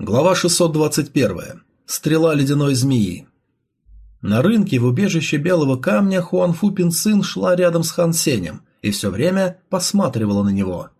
Глава 621. Стрела ледяной змеи. На рынке в убежище Белого Камня Хуанфу Пинцин шла рядом с Хан Сенем и все время посматривала на него.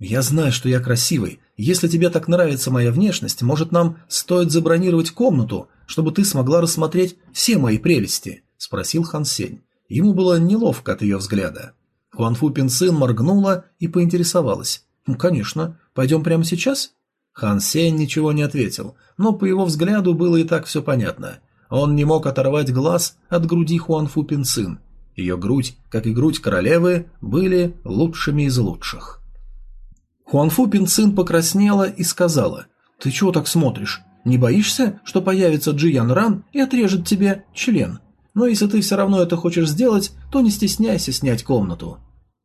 «Я знаю, что я красивый. Если тебе так нравится моя внешность, может, нам стоит забронировать комнату, чтобы ты смогла рассмотреть все мои прелести?» – спросил Хан Сень. Ему было неловко от ее взгляда. Хуанфу Пинцин моргнула и поинтересовалась. «Ну, конечно. Пойдем прямо сейчас?» Хан Сень ничего не ответил, но по его взгляду было и так все понятно. Он не мог оторвать глаз от груди Хуанфу Пинцин. Ее грудь, как и грудь королевы, были лучшими из лучших. Хуанфу Пинцин покраснела и сказала, «Ты чего так смотришь? Не боишься, что появится Джи Ян Ран и отрежет тебе член? Но если ты все равно это хочешь сделать, то не стесняйся снять комнату».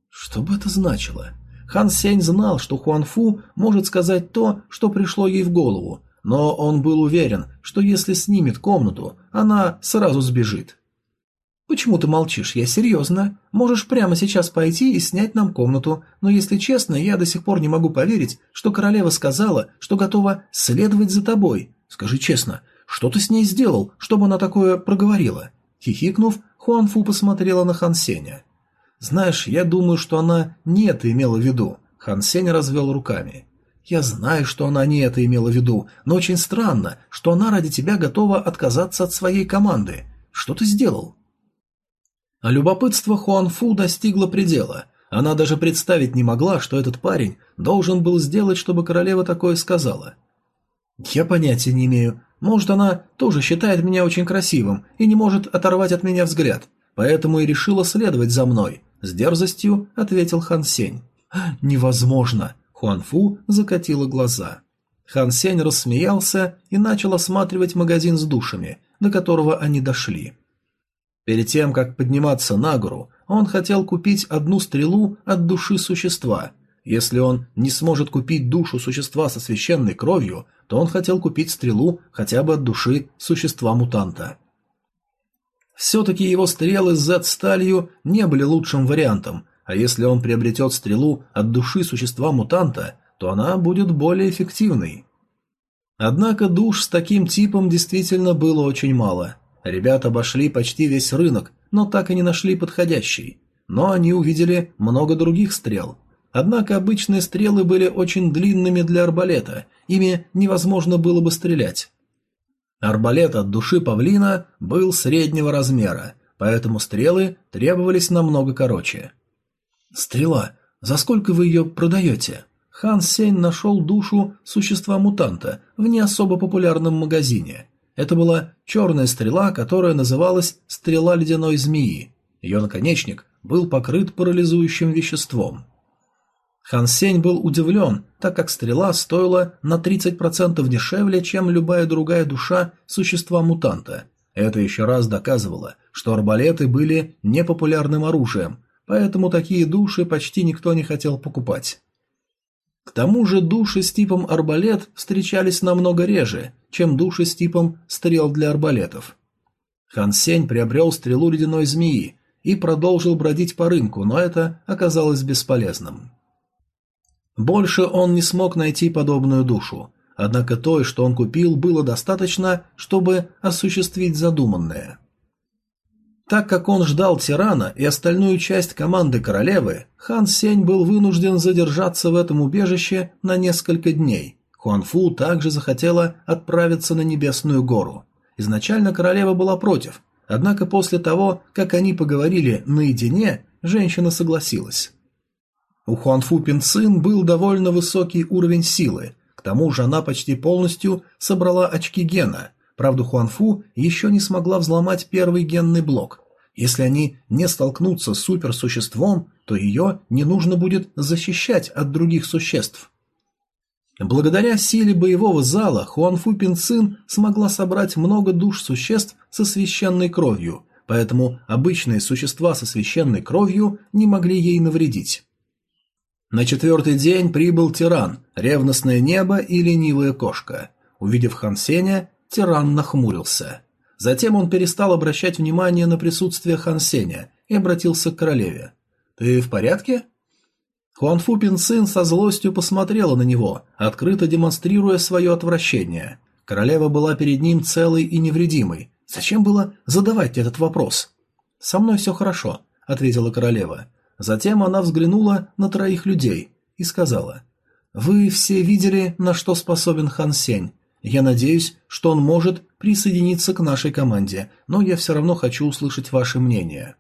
Что бы это значило? Хан Сень знал, что Хуан Фу может сказать то, что пришло ей в голову, но он был уверен, что если снимет комнату, она сразу сбежит. «Почему ты молчишь? Я серьезно. Можешь прямо сейчас пойти и снять нам комнату, но если честно, я до сих пор не могу поверить, что королева сказала, что готова следовать за тобой. Скажи честно, что ты с ней сделал, чтобы она такое проговорила?» Хихикнув, Хуан Фу посмотрела на Хан Сеня. Знаешь, я думаю, что она не это имела в виду. Хан Сень развел руками. Я знаю, что она не это имела в виду, но очень странно, что она ради тебя готова отказаться от своей команды. Что ты сделал? А любопытство Хуан Фу достигло предела. Она даже представить не могла, что этот парень должен был сделать, чтобы королева такое сказала. Я понятия не имею. Может, она тоже считает меня очень красивым и не может оторвать от меня взгляд, поэтому и решила следовать за мной. С дерзостью ответил Хан Сень. «Невозможно!» Хуан Фу закатила глаза. Хан Сень рассмеялся и начал осматривать магазин с душами, до которого они дошли. Перед тем, как подниматься на гору, он хотел купить одну стрелу от души существа. Если он не сможет купить душу существа со священной кровью, то он хотел купить стрелу хотя бы от души существа-мутанта. Все-таки его стрелы с Z-сталью не были лучшим вариантом, а если он приобретет стрелу от души существа-мутанта, то она будет более эффективной. Однако душ с таким типом действительно было очень мало. Ребята обошли почти весь рынок, но так и не нашли подходящий. Но они увидели много других стрел. Однако обычные стрелы были очень длинными для арбалета, ими невозможно было бы стрелять. Арбалет от души павлина был среднего размера, поэтому стрелы требовались намного короче. «Стрела, за сколько вы ее продаете?» Хан Сень нашел душу существа-мутанта в не особо популярном магазине. Это была черная стрела, которая называлась «стрела ледяной змеи». Ее наконечник был покрыт парализующим веществом. Хан Сень был удивлен, так как стрела стоила на 30% дешевле, чем любая другая душа существа-мутанта. Это еще раз доказывало, что арбалеты были непопулярным оружием, поэтому такие души почти никто не хотел покупать. К тому же души с типом арбалет встречались намного реже, чем души с типом стрел для арбалетов. Хан Сень приобрел стрелу ледяной змеи и продолжил бродить по рынку, но это оказалось бесполезным. Больше он не смог найти подобную душу, однако той, что он купил, было достаточно, чтобы осуществить задуманное. Так как он ждал тирана и остальную часть команды королевы, хан Сень был вынужден задержаться в этом убежище на несколько дней. Хуанфу также захотела отправиться на Небесную гору. Изначально королева была против, однако после того, как они поговорили наедине, женщина согласилась. У Хуанфу Пинцин был довольно высокий уровень силы, к тому же она почти полностью собрала очки гена. Правда, Хуанфу еще не смогла взломать первый генный блок. Если они не столкнутся с суперсуществом, то ее не нужно будет защищать от других существ. Благодаря силе боевого зала Хуанфу Пинцин смогла собрать много душ существ со священной кровью, поэтому обычные существа со священной кровью не могли ей навредить. На четвертый день прибыл тиран, ревностное небо и ленивая кошка. Увидев Хан Сеня, тиран нахмурился. Затем он перестал обращать внимание на присутствие Хан Сеня и обратился к королеве. «Ты в порядке?» Хуанфу Пинцин со злостью посмотрела на него, открыто демонстрируя свое отвращение. Королева была перед ним целой и невредимой. Зачем было задавать этот вопрос? «Со мной все хорошо», — ответила королева. Затем она взглянула на троих людей и сказала. «Вы все видели, на что способен Хан Сень. Я надеюсь, что он может присоединиться к нашей команде, но я все равно хочу услышать ваше мнение».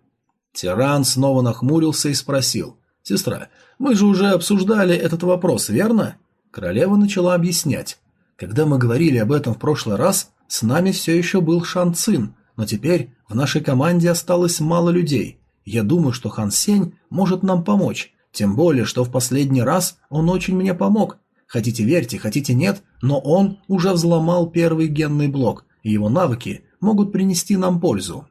Тиран снова нахмурился и спросил. «Сестра, мы же уже обсуждали этот вопрос, верно? Королева начала объяснять. Когда мы говорили об этом в прошлый раз, с нами все еще был Шан Цин, но теперь в нашей команде осталось мало людей. Я думаю, что Хан Сень может нам помочь, тем более, что в последний раз он очень мне помог. Хотите верьте, хотите нет, но он уже взломал первый генный блок, и его навыки могут принести нам пользу.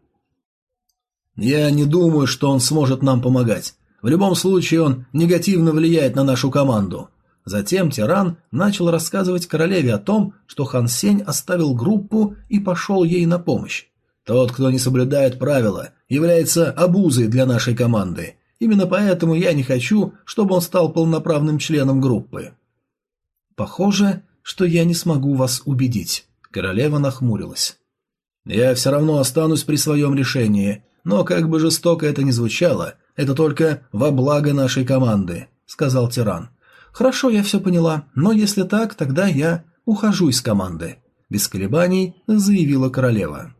Я не думаю, что он сможет нам помогать. В любом случае он негативно влияет на нашу команду. Затем тиран начал рассказывать королеве о том, что Хан Сень оставил группу и пошел ей на помощь. Тот, кто не соблюдает правила, является обузой для нашей команды. Именно поэтому я не хочу, чтобы он стал полноправным членом группы. Похоже, что я не смогу вас убедить. Королева нахмурилась. Я все равно останусь при своем решении, но как бы жестоко это ни звучало, это только во благо нашей команды», — сказал тиран. «Хорошо, я все поняла, но если так, тогда я ухожу из команды», — без колебаний заявила королева.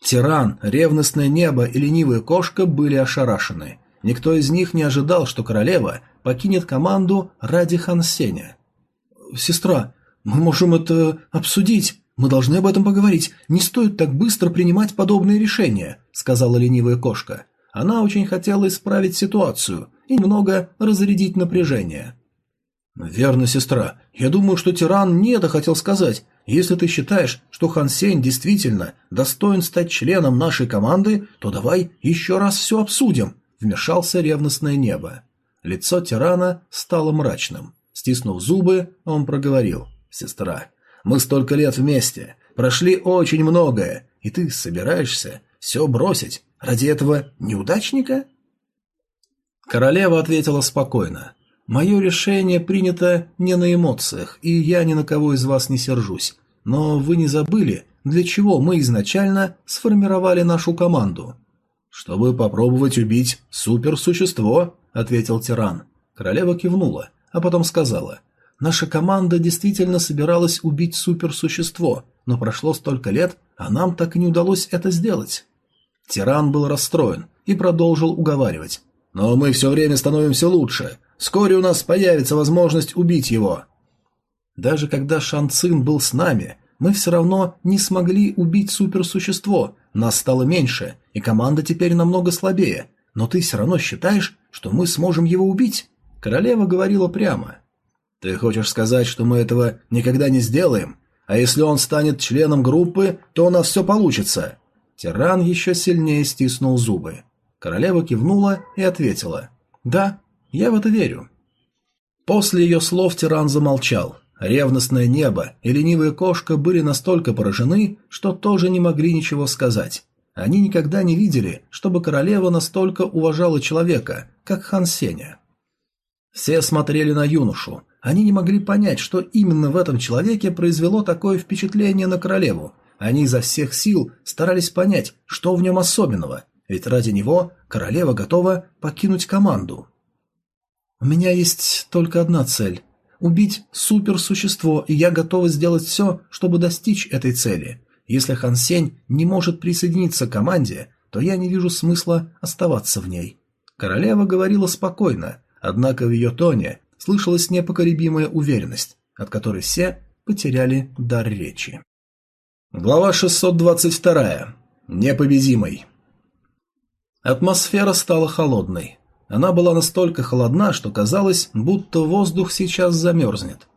Тиран, ревностное небо и ленивая кошка были ошарашены. Никто из них не ожидал, что королева покинет команду ради Хансеня. «Сестра, мы можем это обсудить. Мы должны об этом поговорить. Не стоит так быстро принимать подобные решения», — сказала ленивая кошка. Она очень хотела исправить ситуацию и немного разрядить напряжение. «Верно, сестра. Я думаю, что тиран не это хотел сказать. Если ты считаешь, что Хан Сень действительно достоин стать членом нашей команды, то давай еще раз все обсудим», — вмешался ревностное небо. Лицо тирана стало мрачным. Стиснув зубы, он проговорил. «Сестра, мы столько лет вместе, прошли очень многое, и ты собираешься все бросить Ради этого неудачника? Королева ответила спокойно. Мое решение принято не на эмоциях, и я ни на кого из вас не сержусь. Но вы не забыли, для чего мы изначально сформировали нашу команду? Чтобы попробовать убить суперсущество, ответил тиран. Королева кивнула, а потом сказала: Наша команда действительно собиралась убить суперсущество, но прошло столько лет, а нам так и не удалось это сделать. Тиран был расстроен и продолжил уговаривать. «Но мы все время становимся лучше. Вскоре у нас появится возможность убить его». Даже когда Шан Цин был с нами, мы все равно не смогли убить суперсущество, нас стало меньше, и команда теперь намного слабее. Но ты все равно считаешь, что мы сможем его убить?» Королева говорила прямо. «Ты хочешь сказать, что мы этого никогда не сделаем? А если он станет членом группы, то у нас все получится?» Тиран еще сильнее стиснул зубы. Королева кивнула и ответила. «Да, я в это верю». После ее слов тиран замолчал. Ревностное небо и ленивая кошка были настолько поражены, что тоже не могли ничего сказать. Они никогда не видели, чтобы королева настолько уважала человека, как хан Сеня. Все смотрели на юношу. Они не могли понять, что именно в этом человеке произвело такое впечатление на королеву, они изо всех сил старались понять, что в нем особенного, ведь ради него королева готова покинуть команду. «У меня есть только одна цель – убить суперсущество, и я готова сделать все, чтобы достичь этой цели. Если Хан Сень не может присоединиться к команде, то я не вижу смысла оставаться в ней». Королева говорила спокойно, однако в ее тоне слышалась непоколебимая уверенность, от которой все потеряли дар речи. Глава 622. Непобедимый. Атмосфера стала холодной. Она была настолько холодна, что казалось, будто воздух сейчас замерзнет.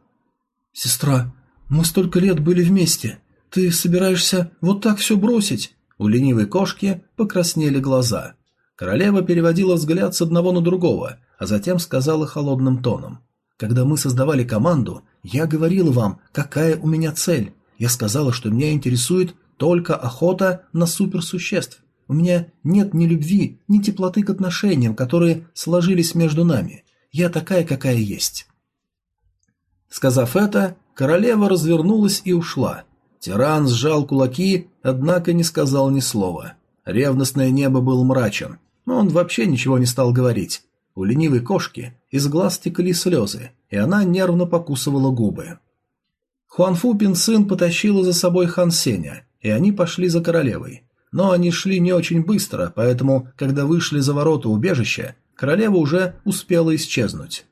«Сестра, мы столько лет были вместе. Ты собираешься вот так все бросить?» У ленивой кошки покраснели глаза. Королева переводила взгляд с одного на другого, а затем сказала холодным тоном. «Когда мы создавали команду, я говорила вам, какая у меня цель. Я сказала, что меня интересует только охота на суперсуществ. У меня нет ни любви, ни теплоты к отношениям, которые сложились между нами. я такая, какая есть». Сказав это, королева развернулась и ушла. Тиран сжал кулаки, однако не сказал ни слова. Ревностное небо был мрачен, но он вообще ничего не стал говорить. У ленивой кошки из глаз текли слезы, и она нервно покусывала губы. Хуанфу Пинцин потащила за собой Хан Сеня, и они пошли за королевой. Но они шли не очень быстро, поэтому, когда вышли за ворота убежища, королева уже успела исчезнуть.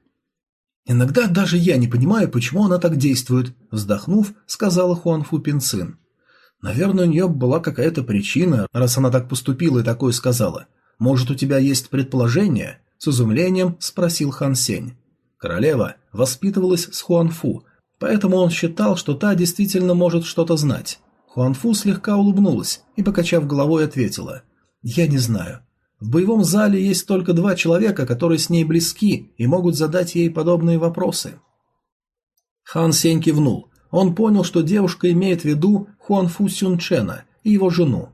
«Иногда даже я не понимаю, почему она так действует», – вздохнув, сказала Хуанфу Пинцин. «Наверное, у нее была какая-то причина, раз она так поступила и такое сказала. Может, у тебя есть предположение?» – с изумлением спросил Хан Сень. Королева воспитывалась с Хуанфу, поэтому он считал, что та действительно может что-то знать. Хуанфу слегка улыбнулась и, покачав головой, ответила. «Я не знаю. В боевом зале есть только два человека, которые с ней близки и могут задать ей подобные вопросы». Хан Сень кивнул. Он понял, что девушка имеет в виду Хуанфу Сюнчена и его жену.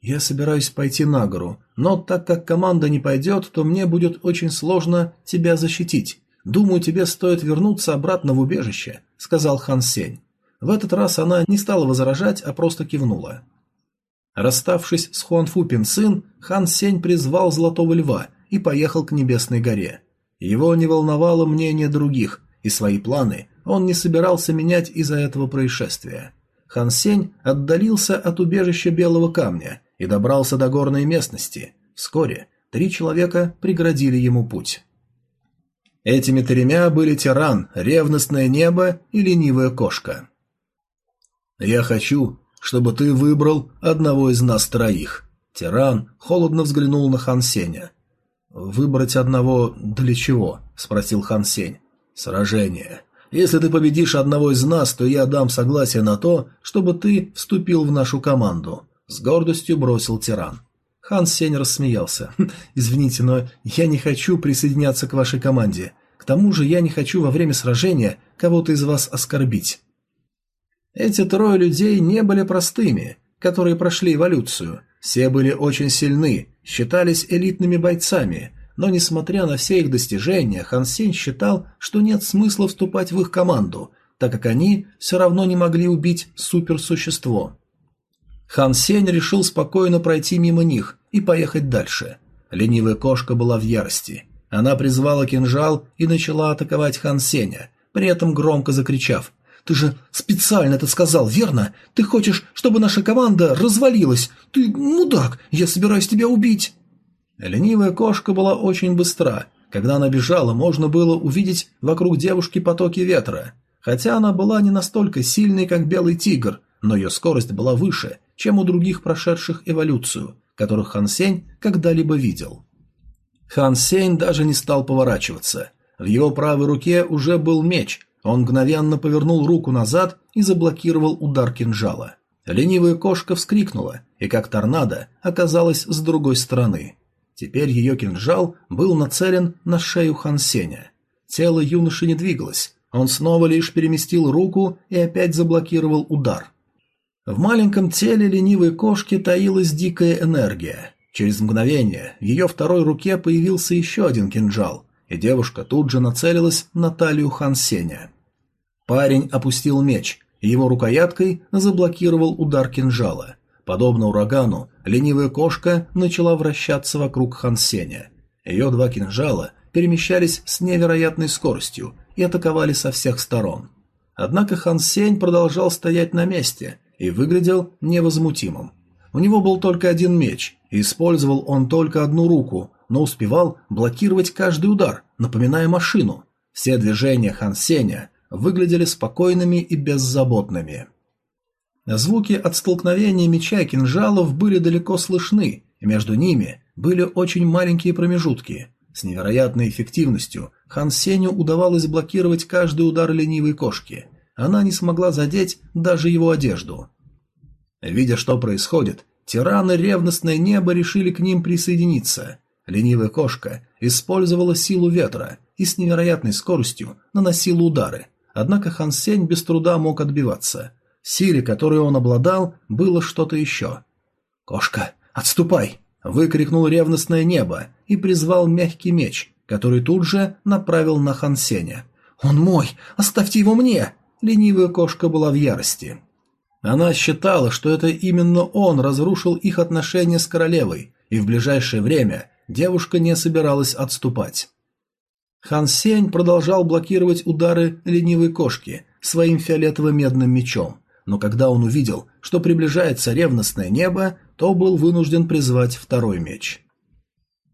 «Я собираюсь пойти на гору, но так как команда не пойдет, то мне будет очень сложно тебя защитить. Думаю, тебе стоит вернуться обратно в убежище», — сказал Хан Сень. В этот раз она не стала возражать, а просто кивнула. Расставшись с Хуанфу Пинцин, Хан Сень призвал Золотого Льва и поехал к Небесной горе. Его не волновало мнение других, и свои планы он не собирался менять из-за этого происшествия. Хан Сень отдалился от убежища Белого Камня и добрался до горной местности. Вскоре три человека преградили ему путь. Этими тремя были тиран, ревностное небо и ленивая кошка. «Я хочу, чтобы ты выбрал одного из нас троих». Тиран холодно взглянул на Хан Сеня. «Выбрать одного для чего?» – спросил Хан Сень. «Сражение. Если ты победишь одного из нас, то я дам согласие на то, чтобы ты вступил в нашу команду», – с гордостью бросил тиран. Хан Сень рассмеялся. «Хм, «Извините, но я не хочу присоединяться к вашей команде. К тому же я не хочу во время сражения кого-то из вас оскорбить». Эти трое людей не были простыми, которые прошли эволюцию. Все были очень сильны, считались элитными бойцами, но несмотря на все их достижения, Хан Сень считал, что нет смысла вступать в их команду, так как они все равно не могли убить суперсущество. Хан Сень решил спокойно пройти мимо них и поехать дальше. Ленивая кошка была в ярости. Она призвала кинжал и начала атаковать Хан Сеня, при этом громко закричав ты же специально это сказал, верно? Ты хочешь, чтобы наша команда развалилась? Ты мудак, я собираюсь тебя убить!» Ленивая кошка была очень быстра. Когда она бежала, можно было увидеть вокруг девушки потоки ветра. Хотя она была не настолько сильной, как белый тигр, но ее скорость была выше, чем у других прошедших эволюцию, которых Хан Сень когда-либо видел. Хан Сень даже не стал поворачиваться. В его правой руке уже был меч, он мгновенно повернул руку назад и заблокировал удар кинжала. Ленивая кошка вскрикнула и, как торнадо, оказалась с другой стороны. Теперь ее кинжал был нацелен на шею Хансеня. Тело юноши не двигалось, он снова лишь переместил руку и опять заблокировал удар. В маленьком теле ленивой кошки таилась дикая энергия. Через мгновение в ее второй руке появился еще один кинжал, и девушка тут же нацелилась на талию Хан Сеня. Парень опустил меч, и его рукояткой заблокировал удар кинжала. Подобно урагану, ленивая кошка начала вращаться вокруг Хан Сеня. Ее два кинжала перемещались с невероятной скоростью и атаковали со всех сторон. Однако Хан Сень продолжал стоять на месте и выглядел невозмутимым. У него был только один меч, и использовал он только одну руку, но успевал блокировать каждый удар, напоминая машину. Все движения Хан Сеня выглядели спокойными и беззаботными. Звуки от столкновения меча и кинжалов были далеко слышны, и между ними были очень маленькие промежутки. С невероятной эффективностью Хан Сеню удавалось блокировать каждый удар ленивой кошки. Она не смогла задеть даже его одежду. Видя, что происходит, тираны ревностное небо решили к ним присоединиться. Ленивая кошка использовала силу ветра и с невероятной скоростью наносила удары. Однако Хан Сень без труда мог отбиваться. В силе, которой он обладал, было что-то еще. «Кошка, отступай!» – выкрикнул ревностное небо и призвал мягкий меч, который тут же направил на Хан Сеня. «Он мой! Оставьте его мне!» Ленивая кошка была в ярости. Она считала, что это именно он разрушил их отношения с королевой, и в ближайшее время девушка не собиралась отступать. Хан Сень продолжал блокировать удары ленивой кошки своим фиолетово-медным мечом, но когда он увидел, что приближается ревностное небо, то был вынужден призвать второй меч.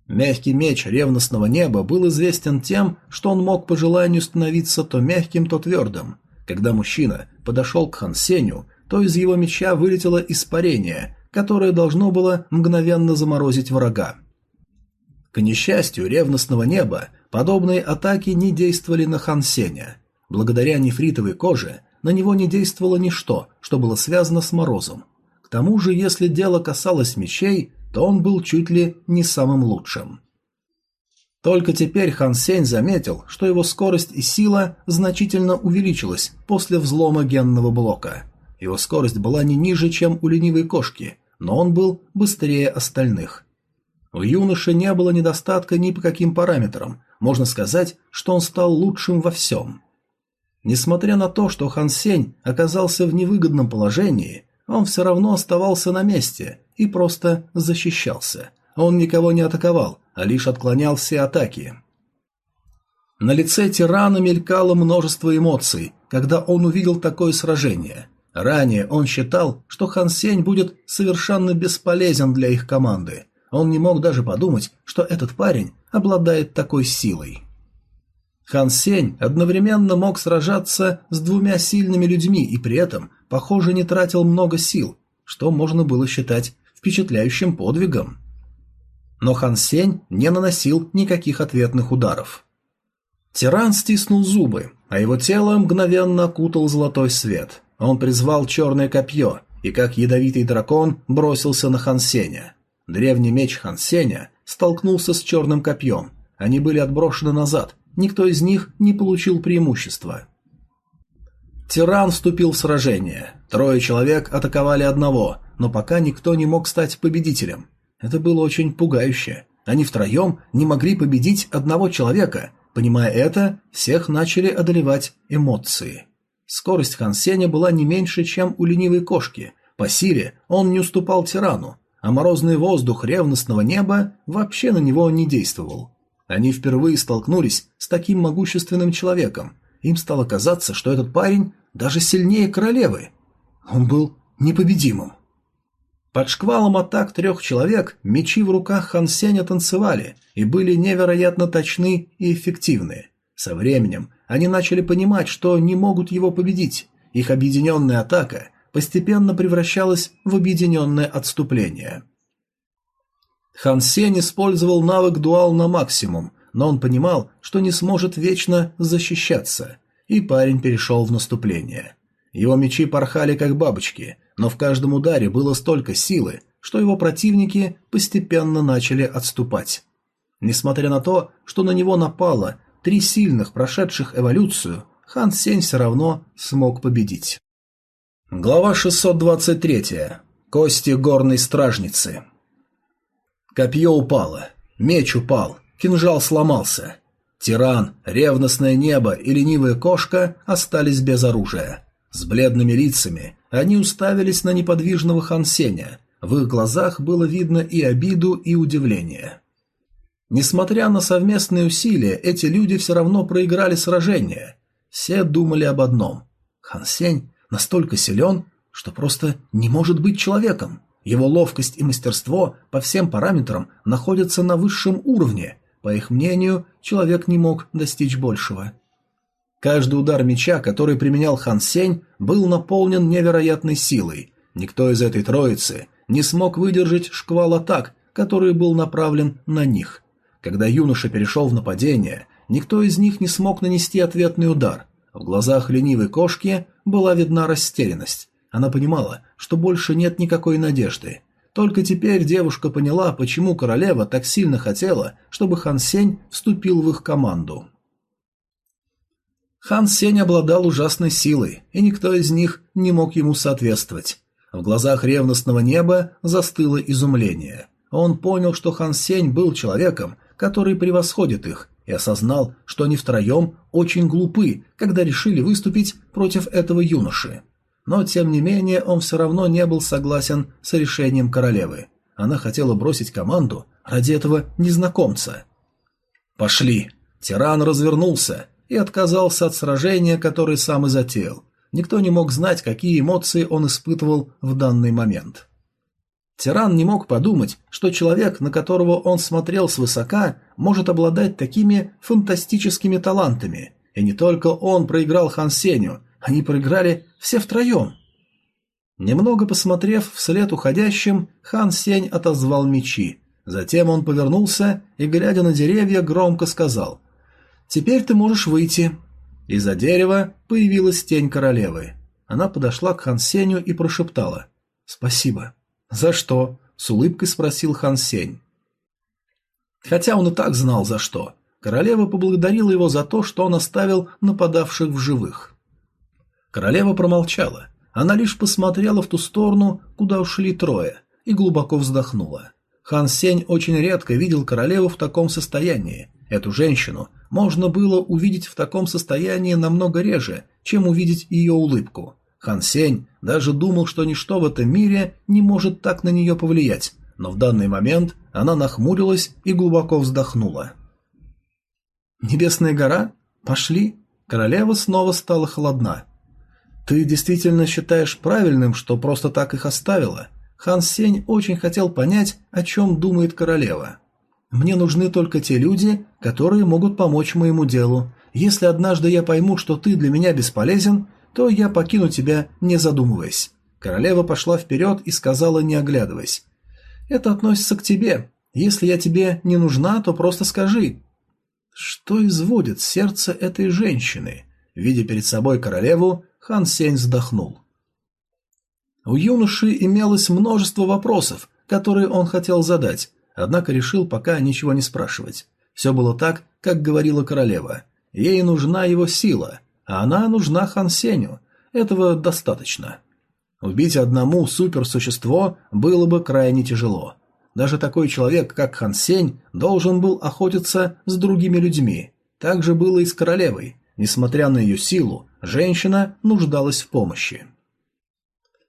Мягкий меч ревностного неба был известен тем, что он мог по желанию становиться то мягким, то твердым. Когда мужчина подошел к Хан Сеню, то из его меча вылетело испарение, которое должно было мгновенно заморозить врага. К несчастью ревностного неба, подобные атаки не действовали на Хан Сеня. Благодаря нефритовой коже на него не действовало ничто, что было связано с морозом. К тому же, если дело касалось мечей, то он был чуть ли не самым лучшим. Только теперь Хан Сень заметил, что его скорость и сила значительно увеличилась после взлома генного блока. Его скорость была не ниже, чем у ленивой кошки, но он был быстрее остальных. У юноши не было недостатка ни по каким параметрам, можно сказать, что он стал лучшим во всем. Несмотря на то, что Хан Сень оказался в невыгодном положении, он все равно оставался на месте и просто защищался. Он никого не атаковал, а лишь отклонял все атаки. На лице тирана мелькало множество эмоций, когда он увидел такое сражение. Ранее он считал, что Хан Сень будет совершенно бесполезен для их команды. Он не мог даже подумать, что этот парень обладает такой силой. Хан Сень одновременно мог сражаться с двумя сильными людьми и при этом, похоже, не тратил много сил, что можно было считать впечатляющим подвигом. Но Хан Сень не наносил никаких ответных ударов. Тиран стиснул зубы, а его тело мгновенно окутал золотой свет. Он призвал черное копье и, как ядовитый дракон, бросился на Хан Сеня. Древний меч Хан Сеня столкнулся с черным копьем. Они были отброшены назад, никто из них не получил преимущества. Тиран вступил в сражение. Трое человек атаковали одного, но пока никто не мог стать победителем. Это было очень пугающе. Они втроем не могли победить одного человека. Понимая это, всех начали одолевать эмоции. Скорость Хансеня была не меньше, чем у ленивой кошки. По силе он не уступал тирану, а морозный воздух ревностного неба вообще на него не действовал. Они впервые столкнулись с таким могущественным человеком. Им стало казаться, что этот парень даже сильнее королевы. Он был непобедимым. Под шквалом атак трех человек мечи в руках Хан Сеня танцевали и были невероятно точны и эффективны. Со временем они начали понимать, что не могут его победить. Их объединенная атака постепенно превращалась в объединенное отступление. Хан Сень использовал навык дуал на максимум, но он понимал, что не сможет вечно защищаться, и парень перешел в наступление. Его мечи порхали как бабочки, но в каждом ударе было столько силы, что его противники постепенно начали отступать. Несмотря на то, что на него напало три сильных, прошедших эволюцию, Хан Сень все равно смог победить. Глава 623. Кости горной стражницы. Копье упало, меч упал, кинжал сломался. Тиран, ревностное небо и ленивая кошка остались без оружия. С бледными лицами они уставились на неподвижного Хансеня. В их глазах было видно и обиду, и удивление. Несмотря на совместные усилия, эти люди все равно проиграли сражение. Все думали об одном. Хансень настолько силен, что просто не может быть человеком. Его ловкость и мастерство по всем параметрам находятся на высшем уровне. По их мнению, человек не мог достичь большего. Каждый удар меча, который применял Хан Сень, был наполнен невероятной силой. Никто из этой троицы не смог выдержать шквал атак, который был направлен на них. Когда юноша перешел в нападение, никто из них не смог нанести ответный удар. В глазах ленивой кошки была видна растерянность. Она понимала, что больше нет никакой надежды. Только теперь девушка поняла, почему королева так сильно хотела, чтобы Хан Сень вступил в их команду. Хан Сень обладал ужасной силой, и никто из них не мог ему соответствовать. В глазах ревностного неба застыло изумление. Он понял, что Хан Сень был человеком, который превосходит их, и осознал, что они втроем очень глупы, когда решили выступить против этого юноши. Но, тем не менее, он все равно не был согласен с решением королевы. Она хотела бросить команду ради этого незнакомца. «Пошли!» Тиран развернулся и отказался от сражения, которое сам и затеял. Никто не мог знать, какие эмоции он испытывал в данный момент. Тиран не мог подумать, что человек, на которого он смотрел свысока, может обладать такими фантастическими талантами. И не только он проиграл Хан Сеню, они проиграли все втроем. Немного посмотрев вслед уходящим, Хан Сень отозвал мечи. Затем он повернулся и, глядя на деревья, громко сказал «Теперь ты можешь выйти». Из-за дерева появилась тень королевы. Она подошла к Хан Сеню и прошептала «Спасибо». «За что?» – с улыбкой спросил Хан Сень. Хотя он и так знал за что. Королева поблагодарила его за то, что он оставил нападавших в живых. Королева промолчала. Она лишь посмотрела в ту сторону, куда ушли трое, и глубоко вздохнула. Хан Сень очень редко видел королеву в таком состоянии. Эту женщину можно было увидеть в таком состоянии намного реже, чем увидеть ее улыбку. Хан Сень даже думал, что ничто в этом мире не может так на нее повлиять, но в данный момент она нахмурилась и глубоко вздохнула. «Небесная гора? Пошли!» Королева снова стала холодна. «Ты действительно считаешь правильным, что просто так их оставила?» Хан Сень очень хотел понять, о чем думает королева. «Мне нужны только те люди, которые могут помочь моему делу. Если однажды я пойму, что ты для меня бесполезен, то я покину тебя, не задумываясь». Королева пошла вперед и сказала, не оглядываясь. «Это относится к тебе. Если я тебе не нужна, то просто скажи». Что изводит сердце этой женщины? Видя перед собой королеву, Хан Сень вздохнул. У юноши имелось множество вопросов, которые он хотел задать, однако решил пока ничего не спрашивать. Все было так, как говорила королева. Ей нужна его сила, а она нужна Хан Сеню. Этого достаточно. Убить одному суперсущество было бы крайне тяжело. Даже такой человек, как Хан Сень, должен был охотиться с другими людьми. Так же было и с королевой. Несмотря на ее силу, женщина нуждалась в помощи.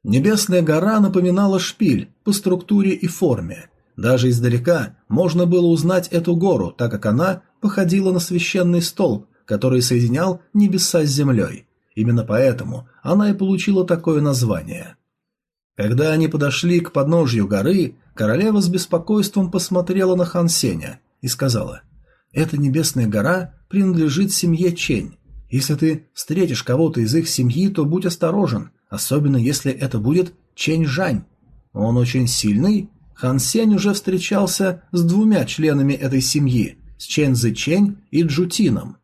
Небесная гора напоминала шпиль по структуре и форме. Даже издалека можно было узнать эту гору, так как она походила на священный столб, который соединял небеса с землей. Именно поэтому она и получила такое название. Когда они подошли к подножью горы, королева с беспокойством посмотрела на Хан Сеня и сказала, «Эта небесная гора принадлежит семье Чень. Если ты встретишь кого-то из их семьи, то будь осторожен, особенно если это будет Чень Жань. Он очень сильный. Хан Сень уже встречался с двумя членами этой семьи, с Чен Зы Чень и Джутином.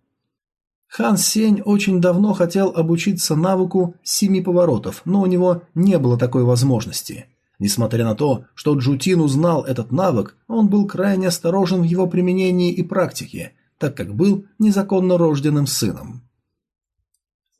Хан Сень очень давно хотел обучиться навыку семи поворотов, но у него не было такой возможности. Несмотря на то, что Джутин узнал этот навык, он был крайне осторожен в его применении и практике, так как был незаконно рожденным сыном.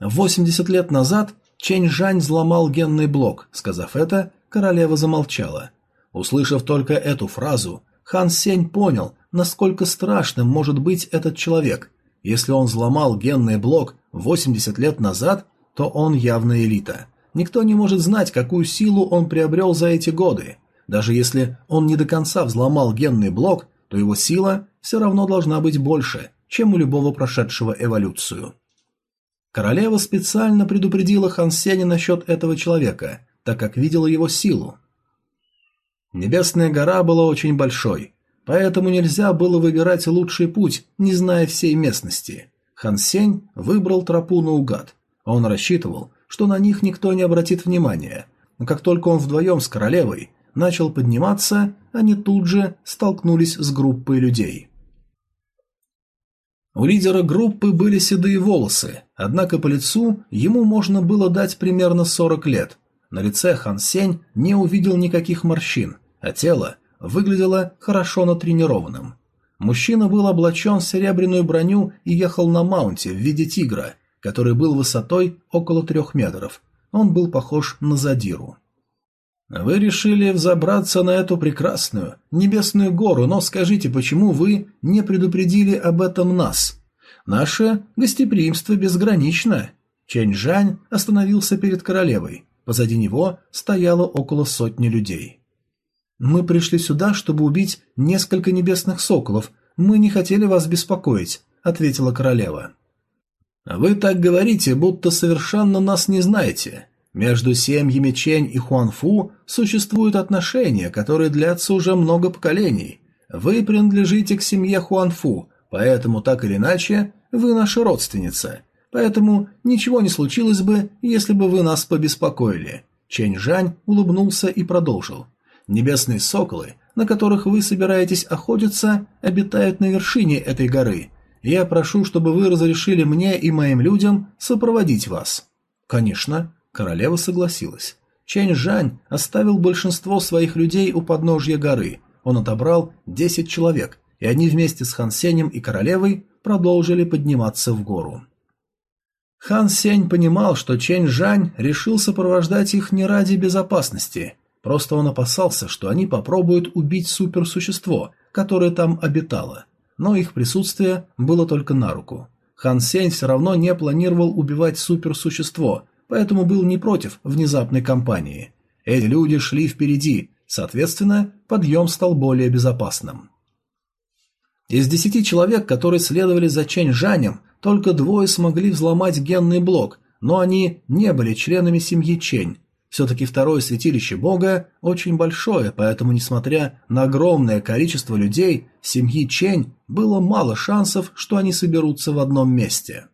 80 лет назад Чэнь Жань взломал генный блок. Сказав это, королева замолчала. Услышав только эту фразу, Хан Сень понял, насколько страшным может быть этот человек – если он взломал генный блок 80 лет назад, то он явно элита. Никто не может знать, какую силу он приобрел за эти годы. Даже если он не до конца взломал генный блок, то его сила все равно должна быть больше, чем у любого прошедшего эволюцию. Королева специально предупредила Хан Сеня насчет этого человека, так как видела его силу. Небесная гора была очень большой, Поэтому нельзя было выбирать лучший путь, не зная всей местности. Хан Сень выбрал тропу наугад. Он рассчитывал, что на них никто не обратит внимания. Но как только он вдвоем с королевой начал подниматься, они тут же столкнулись с группой людей. У лидера группы были седые волосы, однако по лицу ему можно было дать примерно 40 лет. На лице Хан Сень не увидел никаких морщин, а тело выглядело хорошо натренированным. Мужчина был облачен в серебряную броню и ехал на маунте в виде тигра, который был высотой около трех метров. Он был похож на задиру. Вы решили взобраться на эту прекрасную небесную гору, но скажите, почему вы не предупредили об этом нас? Наше гостеприимство безгранично. Чэнь Жань остановился перед королевой. Позади него стояло около сотни людей. Мы пришли сюда, чтобы убить несколько небесных соколов. Мы не хотели вас беспокоить, ответила королева. Вы так говорите, будто совершенно нас не знаете. Между семьями Чень и Хуанфу существуют отношения, которые длятся уже много поколений. Вы принадлежите к семье Хуанфу, поэтому так или иначе вы наша родственница. Поэтому ничего не случилось бы, если бы вы нас побеспокоили. Чень Жань улыбнулся и продолжил. Небесные соколы, на которых вы собираетесь охотиться, обитают на вершине этой горы. Я прошу, чтобы вы разрешили мне и моим людям сопроводить вас. Конечно, Королева согласилась. Чэнь Жань оставил большинство своих людей у подножья горы. Он отобрал 10 человек, и они вместе с Хан Сенем и королевой продолжили подниматься в гору. Хан Сень понимал, что Чэнь Жань решил сопровождать их не ради безопасности, просто он опасался, что они попробуют убить суперсущество, которое там обитало, но их присутствие было только на руку. Хан Сень все равно не планировал убивать суперсущество, поэтому был не против внезапной кампании. Эти люди шли впереди, соответственно, подъем стал более безопасным. Из десяти человек, которые следовали за Чэнь Жанем, только двое смогли взломать генный блок, но они не были членами семьи Чэнь. Все-таки второе святилище бога очень большое, поэтому, несмотря на огромное количество людей, семьи Чэнь было мало шансов, что они соберутся в одном месте.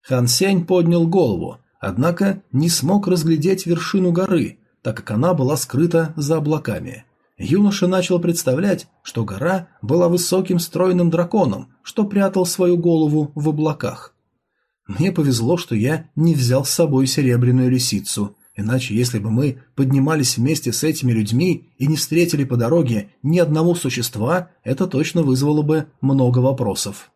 Хан Сень поднял голову, однако не смог разглядеть вершину горы, так как она была скрыта за облаками. Юноша начал представлять, что гора была высоким стройным драконом, что прятал свою голову в облаках. Мне повезло, что я не взял с собой серебряную лисицу, иначе если бы мы поднимались вместе с этими людьми и не встретили по дороге ни одного существа, это точно вызвало бы много вопросов.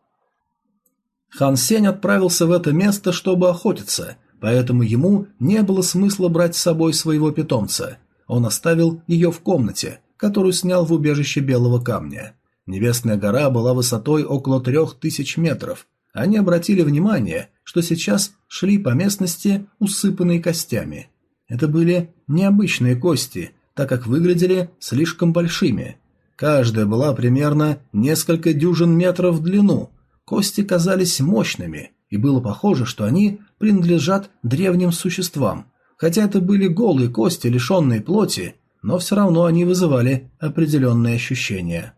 Хан Сень отправился в это место, чтобы охотиться – поэтому ему не было смысла брать с собой своего питомца. Он оставил ее в комнате, которую снял в убежище Белого Камня. Небесная гора была высотой около трех тысяч метров. Они обратили внимание, что сейчас шли по местности, усыпанной костями. Это были необычные кости, так как выглядели слишком большими. Каждая была примерно несколько дюжин метров в длину. Кости казались мощными, и было похоже, что они принадлежат древним существам. Хотя это были голые кости, лишенные плоти, но все равно они вызывали определенные ощущения.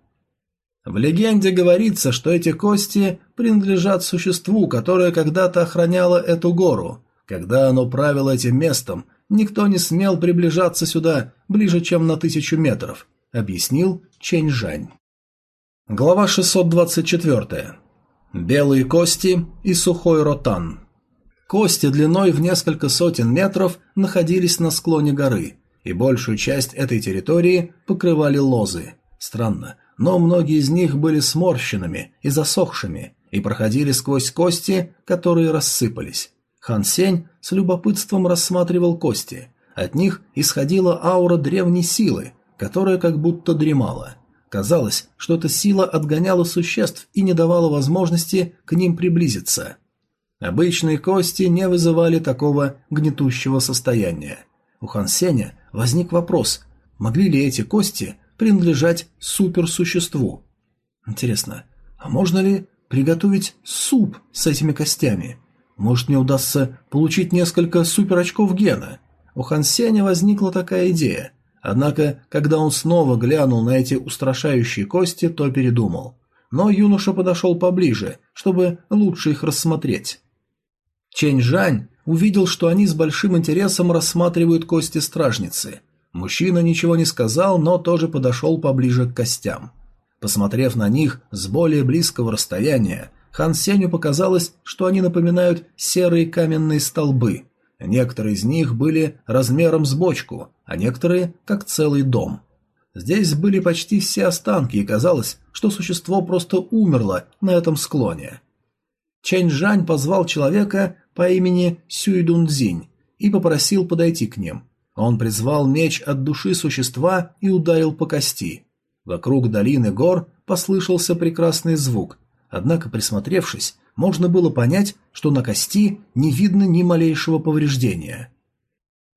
В легенде говорится, что эти кости принадлежат существу, которое когда-то охраняло эту гору. Когда оно правило этим местом, никто не смел приближаться сюда ближе, чем на тысячу метров, объяснил Чэнь Жань. Глава 624. Белые кости и сухой ротан. Кости длиной в несколько сотен метров находились на склоне горы, и большую часть этой территории покрывали лозы. Странно, но многие из них были сморщенными и засохшими, и проходили сквозь кости, которые рассыпались. Хан Сень с любопытством рассматривал кости. От них исходила аура древней силы, которая как будто дремала – Казалось, что эта сила отгоняла существ и не давала возможности к ним приблизиться. Обычные кости не вызывали такого гнетущего состояния. У Хан Сеня возник вопрос, могли ли эти кости принадлежать суперсуществу. Интересно, а можно ли приготовить суп с этими костями? Может, мне удастся получить несколько суперочков гена? У Хан возникла такая идея – Однако, когда он снова глянул на эти устрашающие кости, то передумал. Но юноша подошел поближе, чтобы лучше их рассмотреть. Чэнь Жань увидел, что они с большим интересом рассматривают кости стражницы. Мужчина ничего не сказал, но тоже подошел поближе к костям. Посмотрев на них с более близкого расстояния, Хан Сеню показалось, что они напоминают серые каменные столбы. Некоторые из них были размером с бочку, а некоторые как целый дом. Здесь были почти все останки, и казалось, что существо просто умерло на этом склоне. Чэнь Жань позвал человека по имени Сюйдунцзинь и попросил подойти к ним. Он призвал меч от души существа и ударил по кости. Вокруг долины гор послышался прекрасный звук, однако, присмотревшись, можно было понять, что на кости не видно ни малейшего повреждения.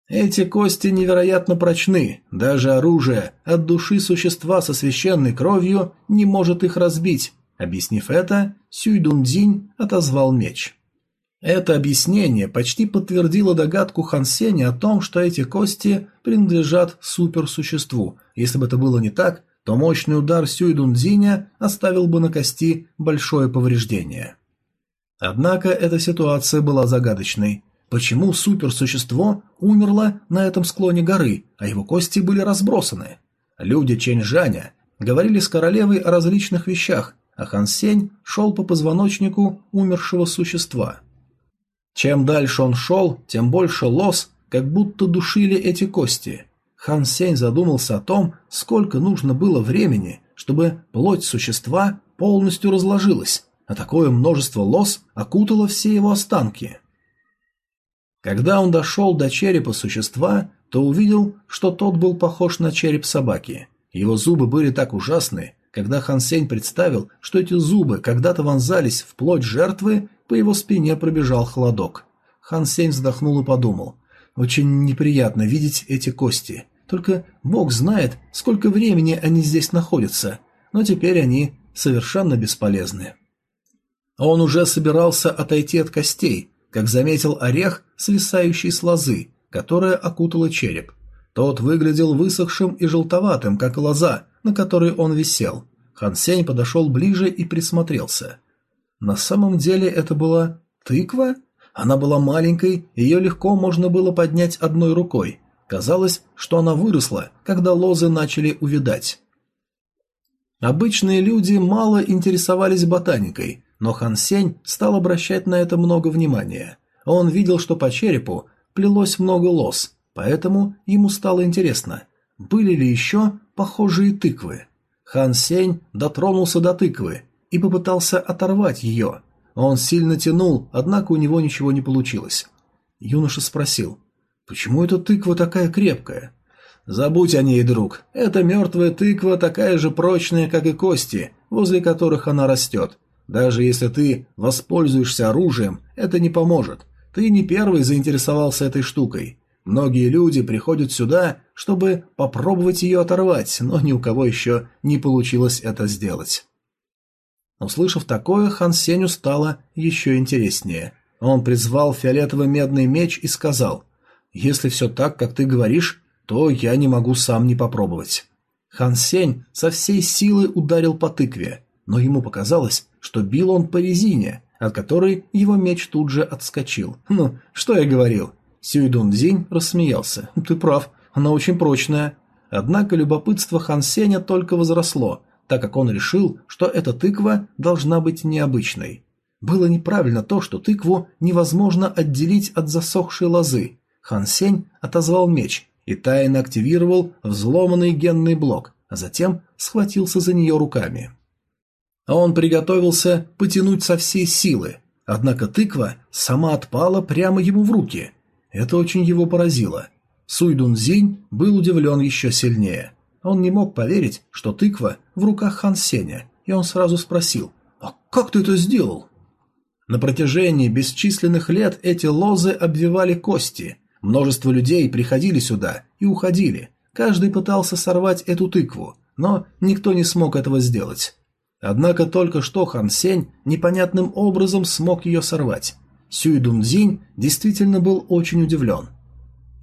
Эти кости невероятно прочны, даже оружие от души существа со священной кровью не может их разбить. Объяснив это, Сюйдундзинь отозвал меч. Это объяснение почти подтвердило догадку Хан Сеня о том, что эти кости принадлежат суперсуществу. Если бы это было не так, то мощный удар Сюйдундзиня оставил бы на кости большое повреждение. Однако эта ситуация была загадочной. Почему суперсущество умерло на этом склоне горы, а его кости были разбросаны? Люди Чэньжаня говорили с королевой о различных вещах, а Хан Сень шел по позвоночнику умершего существа. Чем дальше он шел, тем больше лос как будто душили эти кости. Хан Сень задумался о том, сколько нужно было времени, чтобы плоть существа полностью разложилась, а такое множество лос окутало все его останки. Когда он дошел до черепа существа, то увидел, что тот был похож на череп собаки. Его зубы были так ужасны, когда Хан Сень представил, что эти зубы когда-то вонзались в плоть жертвы, по его спине пробежал холодок. Хан Сень вздохнул и подумал, очень неприятно видеть эти кости. Только Бог знает, сколько времени они здесь находятся, но теперь они совершенно бесполезны. Он уже собирался отойти от костей, как заметил орех, свисающий с лозы, которая окутала череп. Тот выглядел высохшим и желтоватым, как лоза, на которой он висел. Хан Сень подошел ближе и присмотрелся. На самом деле это была тыква? Она была маленькой, ее легко можно было поднять одной рукой. Казалось, что она выросла, когда лозы начали увядать. Обычные люди мало интересовались ботаникой, но Хан Сень стал обращать на это много внимания. Он видел, что по черепу плелось много лос, поэтому ему стало интересно, были ли еще похожие тыквы. Хан Сень дотронулся до тыквы и попытался оторвать ее. Он сильно тянул, однако у него ничего не получилось. Юноша спросил, «Почему эта тыква такая крепкая?» «Забудь о ней, друг. Эта мертвая тыква такая же прочная, как и кости, возле которых она растет. Даже если ты воспользуешься оружием, это не поможет. Ты не первый заинтересовался этой штукой. Многие люди приходят сюда, чтобы попробовать ее оторвать, но ни у кого еще не получилось это сделать. Услышав такое, Хан Сеню стало еще интереснее. Он призвал фиолетовый медный меч и сказал, «Если все так, как ты говоришь, то я не могу сам не попробовать». Хан Сень со всей силы ударил по тыкве, но ему показалось, что бил он по резине, от которой его меч тут же отскочил. «Ну, что я говорил?» Сюйдун Дзинь рассмеялся. «Ты прав, она очень прочная». Однако любопытство Хан Сеня только возросло, так как он решил, что эта тыква должна быть необычной. Было неправильно то, что тыкву невозможно отделить от засохшей лозы. Хан Сень отозвал меч и тайно активировал взломанный генный блок, а затем схватился за нее руками. А он приготовился потянуть со всей силы, однако тыква сама отпала прямо ему в руки. Это очень его поразило. Суйдунзинь был удивлен еще сильнее. Он не мог поверить, что тыква в руках Хан Сеня, и он сразу спросил, «А как ты это сделал?» На протяжении бесчисленных лет эти лозы обвивали кости. Множество людей приходили сюда и уходили. Каждый пытался сорвать эту тыкву, но никто не смог этого сделать. Однако только что Хан Сень непонятным образом смог ее сорвать. Сюй Дунзинь действительно был очень удивлен.